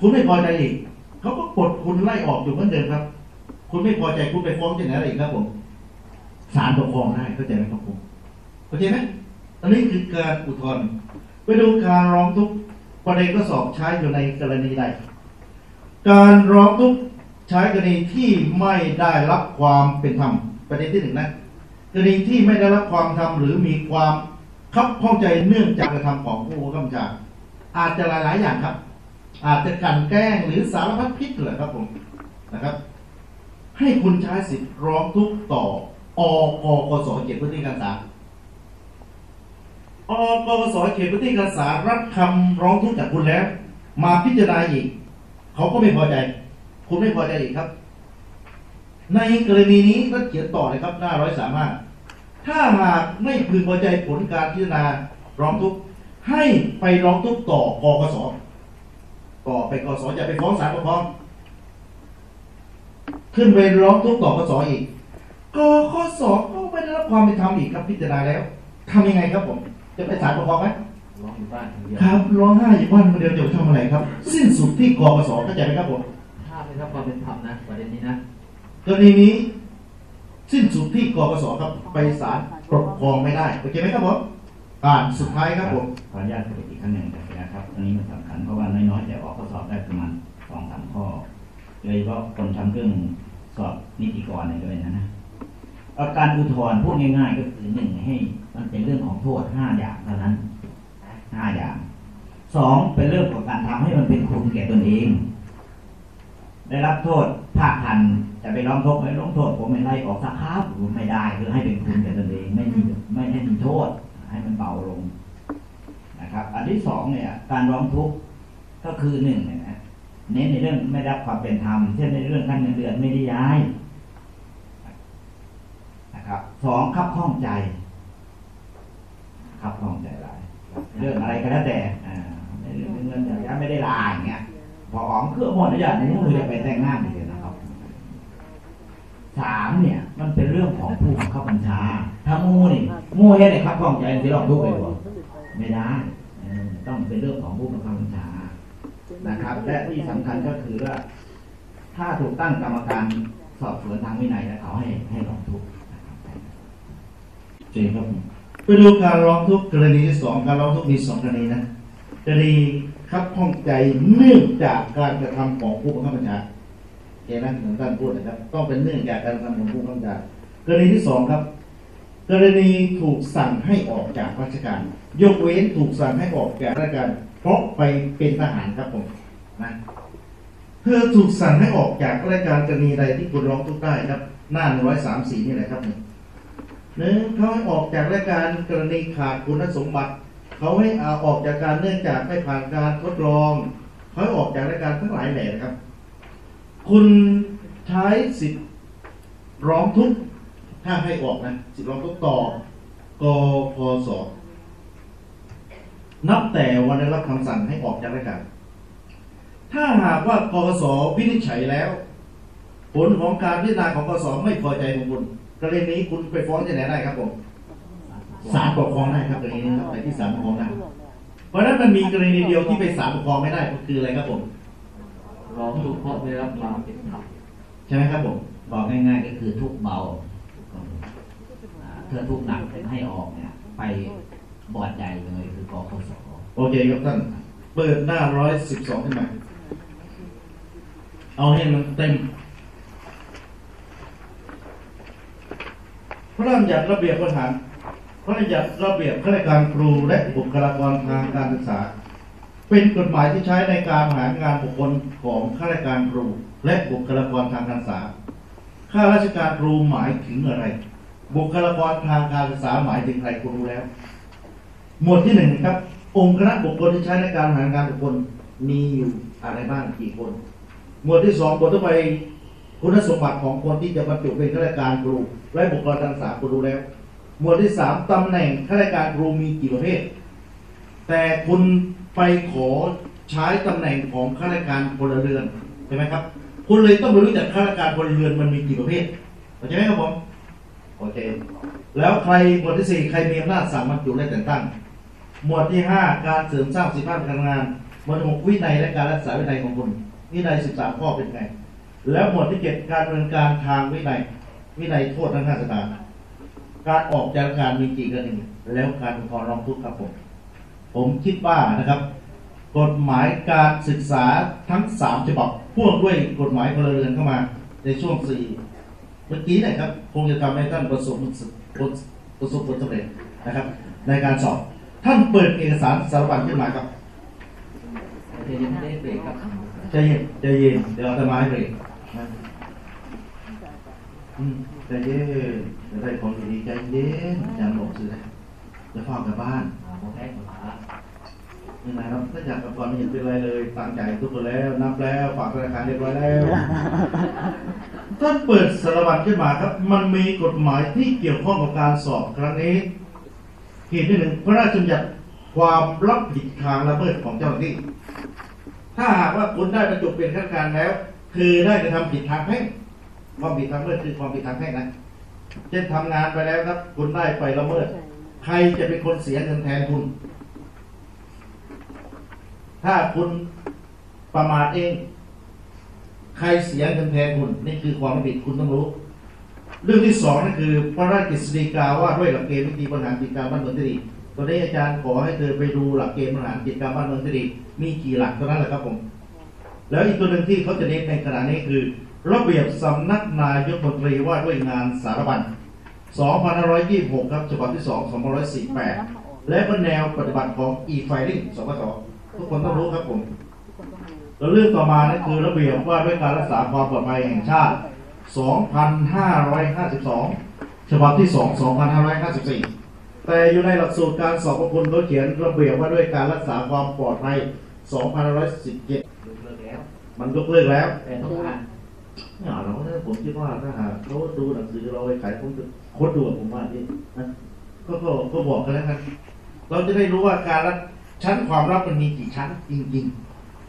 [SPEAKER 5] คุณไม่พอใจอีกเขาก็ปลดคุณไล่ออกอยู่เหมือนเดิมครับ คุณไม่พอใจคุณไปฟ้องที่ไหนอะไรอีกครับผมศาลปกครองได้เข้าใจไหมครับผมโอเคไหมอันนี้คือการอุทธรณ์ไปดูการร้องทุกข์ประเด็นก็สอบใช้อยู่ในกรณีใดการร้องทุกข์ ใช้กรณีที่ไม่ได้รับความเป็นธรรมประเด็นที่หนึ่งนะกรณีที่ไม่ได้รับความธรรมหรือมีความคับข้องใจเนื่องจากกระทำของผู้กำกับอาจจะหลาย ๆ อย่างครับ อาจจะกันแกล้งหรือสารพัดพิษเลยครับผมนะครับ ให้คุณใช้สิทธิ์ร้องทุกข์ต่ออกกสเขตพื้นที่การศึกษาอกกสเขตพื้นที่การศึกษารับคำร้องทุกข์จากคุณแล้ว มาพิจารณาอีกเขาก็ไม่พอใจ คุณไม่พอใจอีกครับ ในกรณีนี้ก็เขียนต่อเลยครับหน้าร้อยสามารถถ้าหากไม่พึงพอใจผลการพิจารณาร้องทุกข์ให้ไปร้องทุกข์ต่อกกสต่อไปกกสอย่าไปฟ้องศาลปกครองขึ้นไปร้องทุกข์ต่อกกสอีกกกสก็ไม่ได้รับความเป็นธรรมอีกครับพิจารณาแล้วทำยังไงครับผม จะไปศาลปกครองไหม
[SPEAKER 1] ร้องอยู่บ้านคนเดียว
[SPEAKER 5] ครับร้องไห้อยู่บ้านคนเดียวจะไปทำอะไรครับ สิ้นสุดที่กกสเข้าใจไหมครับผม
[SPEAKER 1] ถ้า ไม่รับความเป็นธรรมนะประเด็นนี้นะ
[SPEAKER 5] กรณีนี้สิ้นสุดที่กกสครับไปศาลปกครองไม่ได้โอเคไหมครับผมอ่านสุดท้ายครับผม
[SPEAKER 2] ขออนุญาตสรุปอีกครั้งหนึ่งนะครับอันนี้มันสำคัญเพราะว่าน้อยๆแต่ออกข้อสอบได้ประมาณสองสามข้อโดยเฉพาะคนทำเรื่องสอบนิติกรเนี่ยด้วยนะนะเอาการอุทธรณ์พูดง่าย ๆ ก็คือหนึ่งให้มันเป็นเรื่องของโทษห้าอย่างเท่านั้นห้าอย่างสองเป็นเรื่องของการทำให้มันเป็นคุณแก่ตนเอง ได้รับโทษภาทันจะไปร้องทุกข์ไม่ร้องโทษผมไม่ไล่ออกสักครับไม่ได้คือให้เป็นคุณแก่ตนเองไม่มีไม่ให้มีโทษ ให้มันเบาลงนะครับ อันที่สองเนี่ย การร้องทุกข์ก็คือหนึ่งเนี่ยนะเน้นในเรื่องไม่รับความเป็นธรรมเช่นในเรื่องการเงินเดือนไม่ได้ย้ายนะครับสองขับข้องใจขับข้องใจหลายเรื่องอะไรก็แล้วแต่ในเรื่องเงินเดือนย้ายไม่ได้ลาอย่างเงี้ย พอของเครื่องหมดอนุญาตนู้นเลยไปแต่งงานเลยนะครับสามเนี่ย มันเป็นเรื่องของผู้บังคับบัญชา ถ้ามูนี่มูเฮ็ดเนี่ยขับข้องใจที่ร้องทุกข์ไปบ่ไม่ได้ต้องเป็นเรื่องของผู้บังคับบัญชานะครับ และที่สำคัญก็คือว่าถ้าถูกตั้งกรรมการสอบสวนทางวินัยแล้วเขาให้ให้ร้องทุกข์นะครับ
[SPEAKER 5] เจนครับไปดูการร้องทุกข์กรณีที่สองการร้องทุกข์มีสองกรณีนะ กรณีครับข้องใจเนื่องจากการกระทำของผู้บังคับบัญชาเคนะเหมือนท่านพูดนะครับต้องเป็นเนื่องจากการกระทำของผู้กำกับบัญชากรณีที่สองครับ กรณีถูกสั่งให้ออกจากราชการ ยกเว้นถูกสั่งให้ออกจากราชการ เพราะไปเป็นทหารครับผมนะเธอถูกสั่งให้ออกจากราชการกรณีใดที่คุณร้องทุกข์ได้ครับ หน้าหนึ่งร้อยสามสี่นี่แหละครับหนึ่งเขาให้ออกจากราชการกรณีขาดคุณสมบัติ เขาให้เอาออกจากการเนื่องจากไม่ผ่านการทดลองเขาให้ออกจากราชการทั้งหลายแหล่นะครับ คุณใช้สิทธิ์ร้องทุกข์ถ้าให้ออกนะสิทธิ์ร้องทุกข์ต่อกพศนับแต่วันได้รับคำสั่งให้ออกจากราชการ ถ้าหากว่ากกสวินิจฉัยแล้ว ผลของการพิจารณาของกกสไม่พอใจของคุณกรณีนี้คุณไปฟ้องที่ไหนได้ครับผม ศาลปกครองได้ครับกรณีนี้ครับไปที่ศาลปกครองได้เพราะฉะนั้นมันมีกรณีเดียวที่ไปศาลปกครองไม่ได้ก็คืออะไรครับผม
[SPEAKER 3] ร้องทุกข์เพราะไม่ได้รับความเป็นธรรม
[SPEAKER 5] ใช่ไหมครับผม
[SPEAKER 2] บอกง่าย ๆ ก็คือทุกข์เบาอ่าเธอทุกข์หนักให้ออกเนี่ย ไปบอดใหญ่เลยคือกคส
[SPEAKER 5] โอเคครับท่านเปิดหน้าร้อยสิบสองขึ้นมาเอาให้มันเต็มพระราชบัญญัติระเบียบประหาร พระราชบัญญัติระเบียบข้าราชการครูและบุคลากรทางการศึกษา เป็นกฎหมายที่ใช้ในการหางานบุคคลของข้าราชการครู และบุคลากรทางการศึกษาข้าราชการครูหมายถึงอะไร บุคลากรทางการศึกษาหมายถึงใครคุณรู้แล้ว หมวดที่หนึ่งครับ องค์คณะบุคคลที่ใช้ในการหางานบุคคลมีอยู่อะไรบ้างกี่คน หมวดที่สองบทต่อไปคุณสมบัติของคนที่จะบรรจุเป็นข้าราชการครู และบุคลากรทางศึกษาครูแล้ว หมวดที่สามตำแหน่งข้าราชการครูมีกี่ประเภท แต่คุณไปขอใช้ตำแหน่งของข้าราชการพลเรือนใช่ไหมครับ คุณเลยต้องไปรู้จักข้าราชการพลเรือนมันมีกี่ประเภทเข้าใจไหมครับผมโอเค แล้วใครหมวดที่สี่ใครมีอำนาจสั่งบรรจุและแต่งตั้ง หมวดที่ห้าการเสริมสร้างสิทธิภาพการงาน หมวดหกวินัยและการรักษาวินัยของคุณวินัยสิบสามข้อเป็นไง แล้วหมวดที่เจ็ดการดำเนินการทางวินัย วินัยโทษทั้งห้าสถาน การออกจากราชการมีกี่กรณีแล้วการอุทธรณ์ร้องทุกข์ครับผมผมคิดว่านะครับ กฎหมายการศึกษาทั้งสามฉบับพ่วงด้วยกฎหมายพลเรือนเข้ามา ในช่วงสี่เมื่อกี้เนะครับคงจะทำให้ท่านประสบประสบผลสำเร็จนะครับ ในการสอบท่านเปิดเอกสารสารบัญขึ้นมาครับ
[SPEAKER 3] แต่ยังไม่ได้เบรกครับ
[SPEAKER 5] ใจเย็นใจเย็นเดี๋ยวอาตมาให้เบรก ใจเย็นจะได้ของดีๆใจเย็นอย่าหลบสินะจะเฝ้ากลับบ้าน
[SPEAKER 3] อ่าผมแพ้หมดละ
[SPEAKER 5] นี่นะครับถ้าอยากกลับก่อนไม่เห็นเป็นไรเลยตั้งใจทุกคนแล้วนับแล้วฝากธนาคารเรียบร้อยแล้วท่านเปิดสารบัญขึ้นมาครับ มันมีกฎหมายที่เกี่ยวข้องกับการสอบครั้งนี้เหตุที่หนึ่งพระราชบัญญัติความรับผิดทางละเมิดของเจ้าหน้าที่ ถ้าหากว่าคุณได้บรรจุเป็นข้าราชการแล้ว คือได้กระทำผิดทางแพ่ง ความผิดทางละเมิดคือความผิดทางแพ่งนะเช่นทำงานไปแล้วครับ คุณได้ไปละเมิด ใครจะเป็นคนเสียเงินแทนคุณ ถ้าคุณประมาทเอง ใครเสียเงินแทนคุณ นี่คือความผิดคุณต้องรู้ เรื่องที่สองนั่นคือพระราชกฤษฎีกาว่าด้วยหลักเกณฑ์วิธีบริหารกิจการบ้านเมืองที่ดีตอนนี้อาจารย์ขอให้เธอไปดูหลักเกณฑ์บริหารกิจการบ้านเมืองที่ดีมีกี่หลักเท่านั้นแหละครับผม แล้วอีกตัวหนึ่งที่เขาจะเน้นในขณะนี้คือ ระเบียบสำนักนายกรัฐมนตรีว่าด้วยงานสารบัญ2526 ครับฉบับที่ 2 2548 และก็แนวปฏิบัติของ e-filing สปสทุกคนต้องรู้ครับผม แล้วเรื่องต่อมานั่นคือระเบียบว่าด้วยการรักษาความปลอดภัยแห่งชาติ 2552 ฉบับที่ 2 2554แต่อยู่ในหลักสูตรการสอบประคุณเขาเขียนระเบียบว่าด้วยการรักษาความปลอดภัย 2517
[SPEAKER 3] ยกเลิกแล้ว
[SPEAKER 5] มันยกเลิกแล้ว
[SPEAKER 3] แต่ต้องอ่าน
[SPEAKER 5] เนี่ยเราเนี่ยผมคิดว่าถ้าหากเขาดูหนังสือเราไปขายผมจะโค้ดดูอะผมว่าที่นะก็ก็ก็บอกกันแล้วกันเราจะได้รู้ว่าการรับชั้นความลับมันมีกี่ชั้นจริง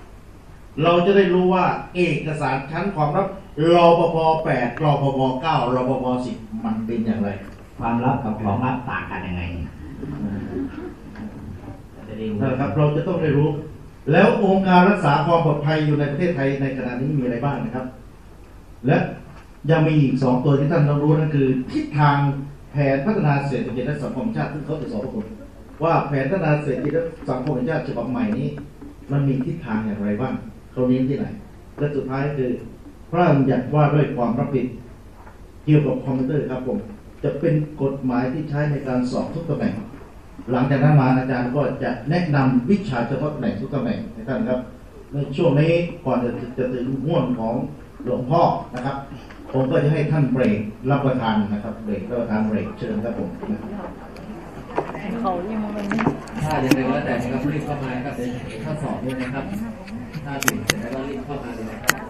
[SPEAKER 5] ๆ เราจะได้รู้ว่า เอกสารชั้นความลับรปภแปดรปภเก้ารปภสิบมันเป็นอย่างไร
[SPEAKER 2] ความลับกับของลับต่างกันยังไงจะได้รู้
[SPEAKER 5] นั่นแหละครับ เราจะต้องได้รู้ แล้วองค์การรักษาความปลอดภัยอยู่ในประเทศไทยในขณะนี้มีอะไรบ้างนะครับ และยังมีอีกสองตัวที่ท่านต้องรู้นั่นคือทิศทางแผนพัฒนาเศรษฐกิจและสังคมชาติซึ่เขาจะสอบพวกคุณว่าแผนพัฒนาเศรษฐกิจและสังคมชาติฉบับใหม่นี้ มันมีทิศทางอย่างไรบ้างเขาเน้นที่ไหน และสุดท้ายคือพระราชบัญญัติว่าด้วยความรับผิดเกี่ยวกับคอมพิวเตอร์ครับผม จะเป็นกฎหมายที่ใช้ในการสอบทุกตำแหน่ง หลังจากนั้นมาอาจารย์ก็จะแนะนำวิชาเฉพาะตำแหน่งทุกตำแหน่งให้ท่านครับ ในช่วงนี้ก่อนจะจะถึงห่วงของ หลวงพ่อนะครับ ผมก็จะให้ท่านเบรกรับประทานนะครับเบรกรับประทานเบรกเชิญครับผมนะครับ
[SPEAKER 6] เขายังมันไม่
[SPEAKER 1] ถ้ายังไรก็แล้วแต่นะครับรีบเข้ามาครับเดี๋ยวข้อสอบด้วยนะครับ ถ้าติดเสร็จแล้วก็รีบเข้ามาเลยนะครับ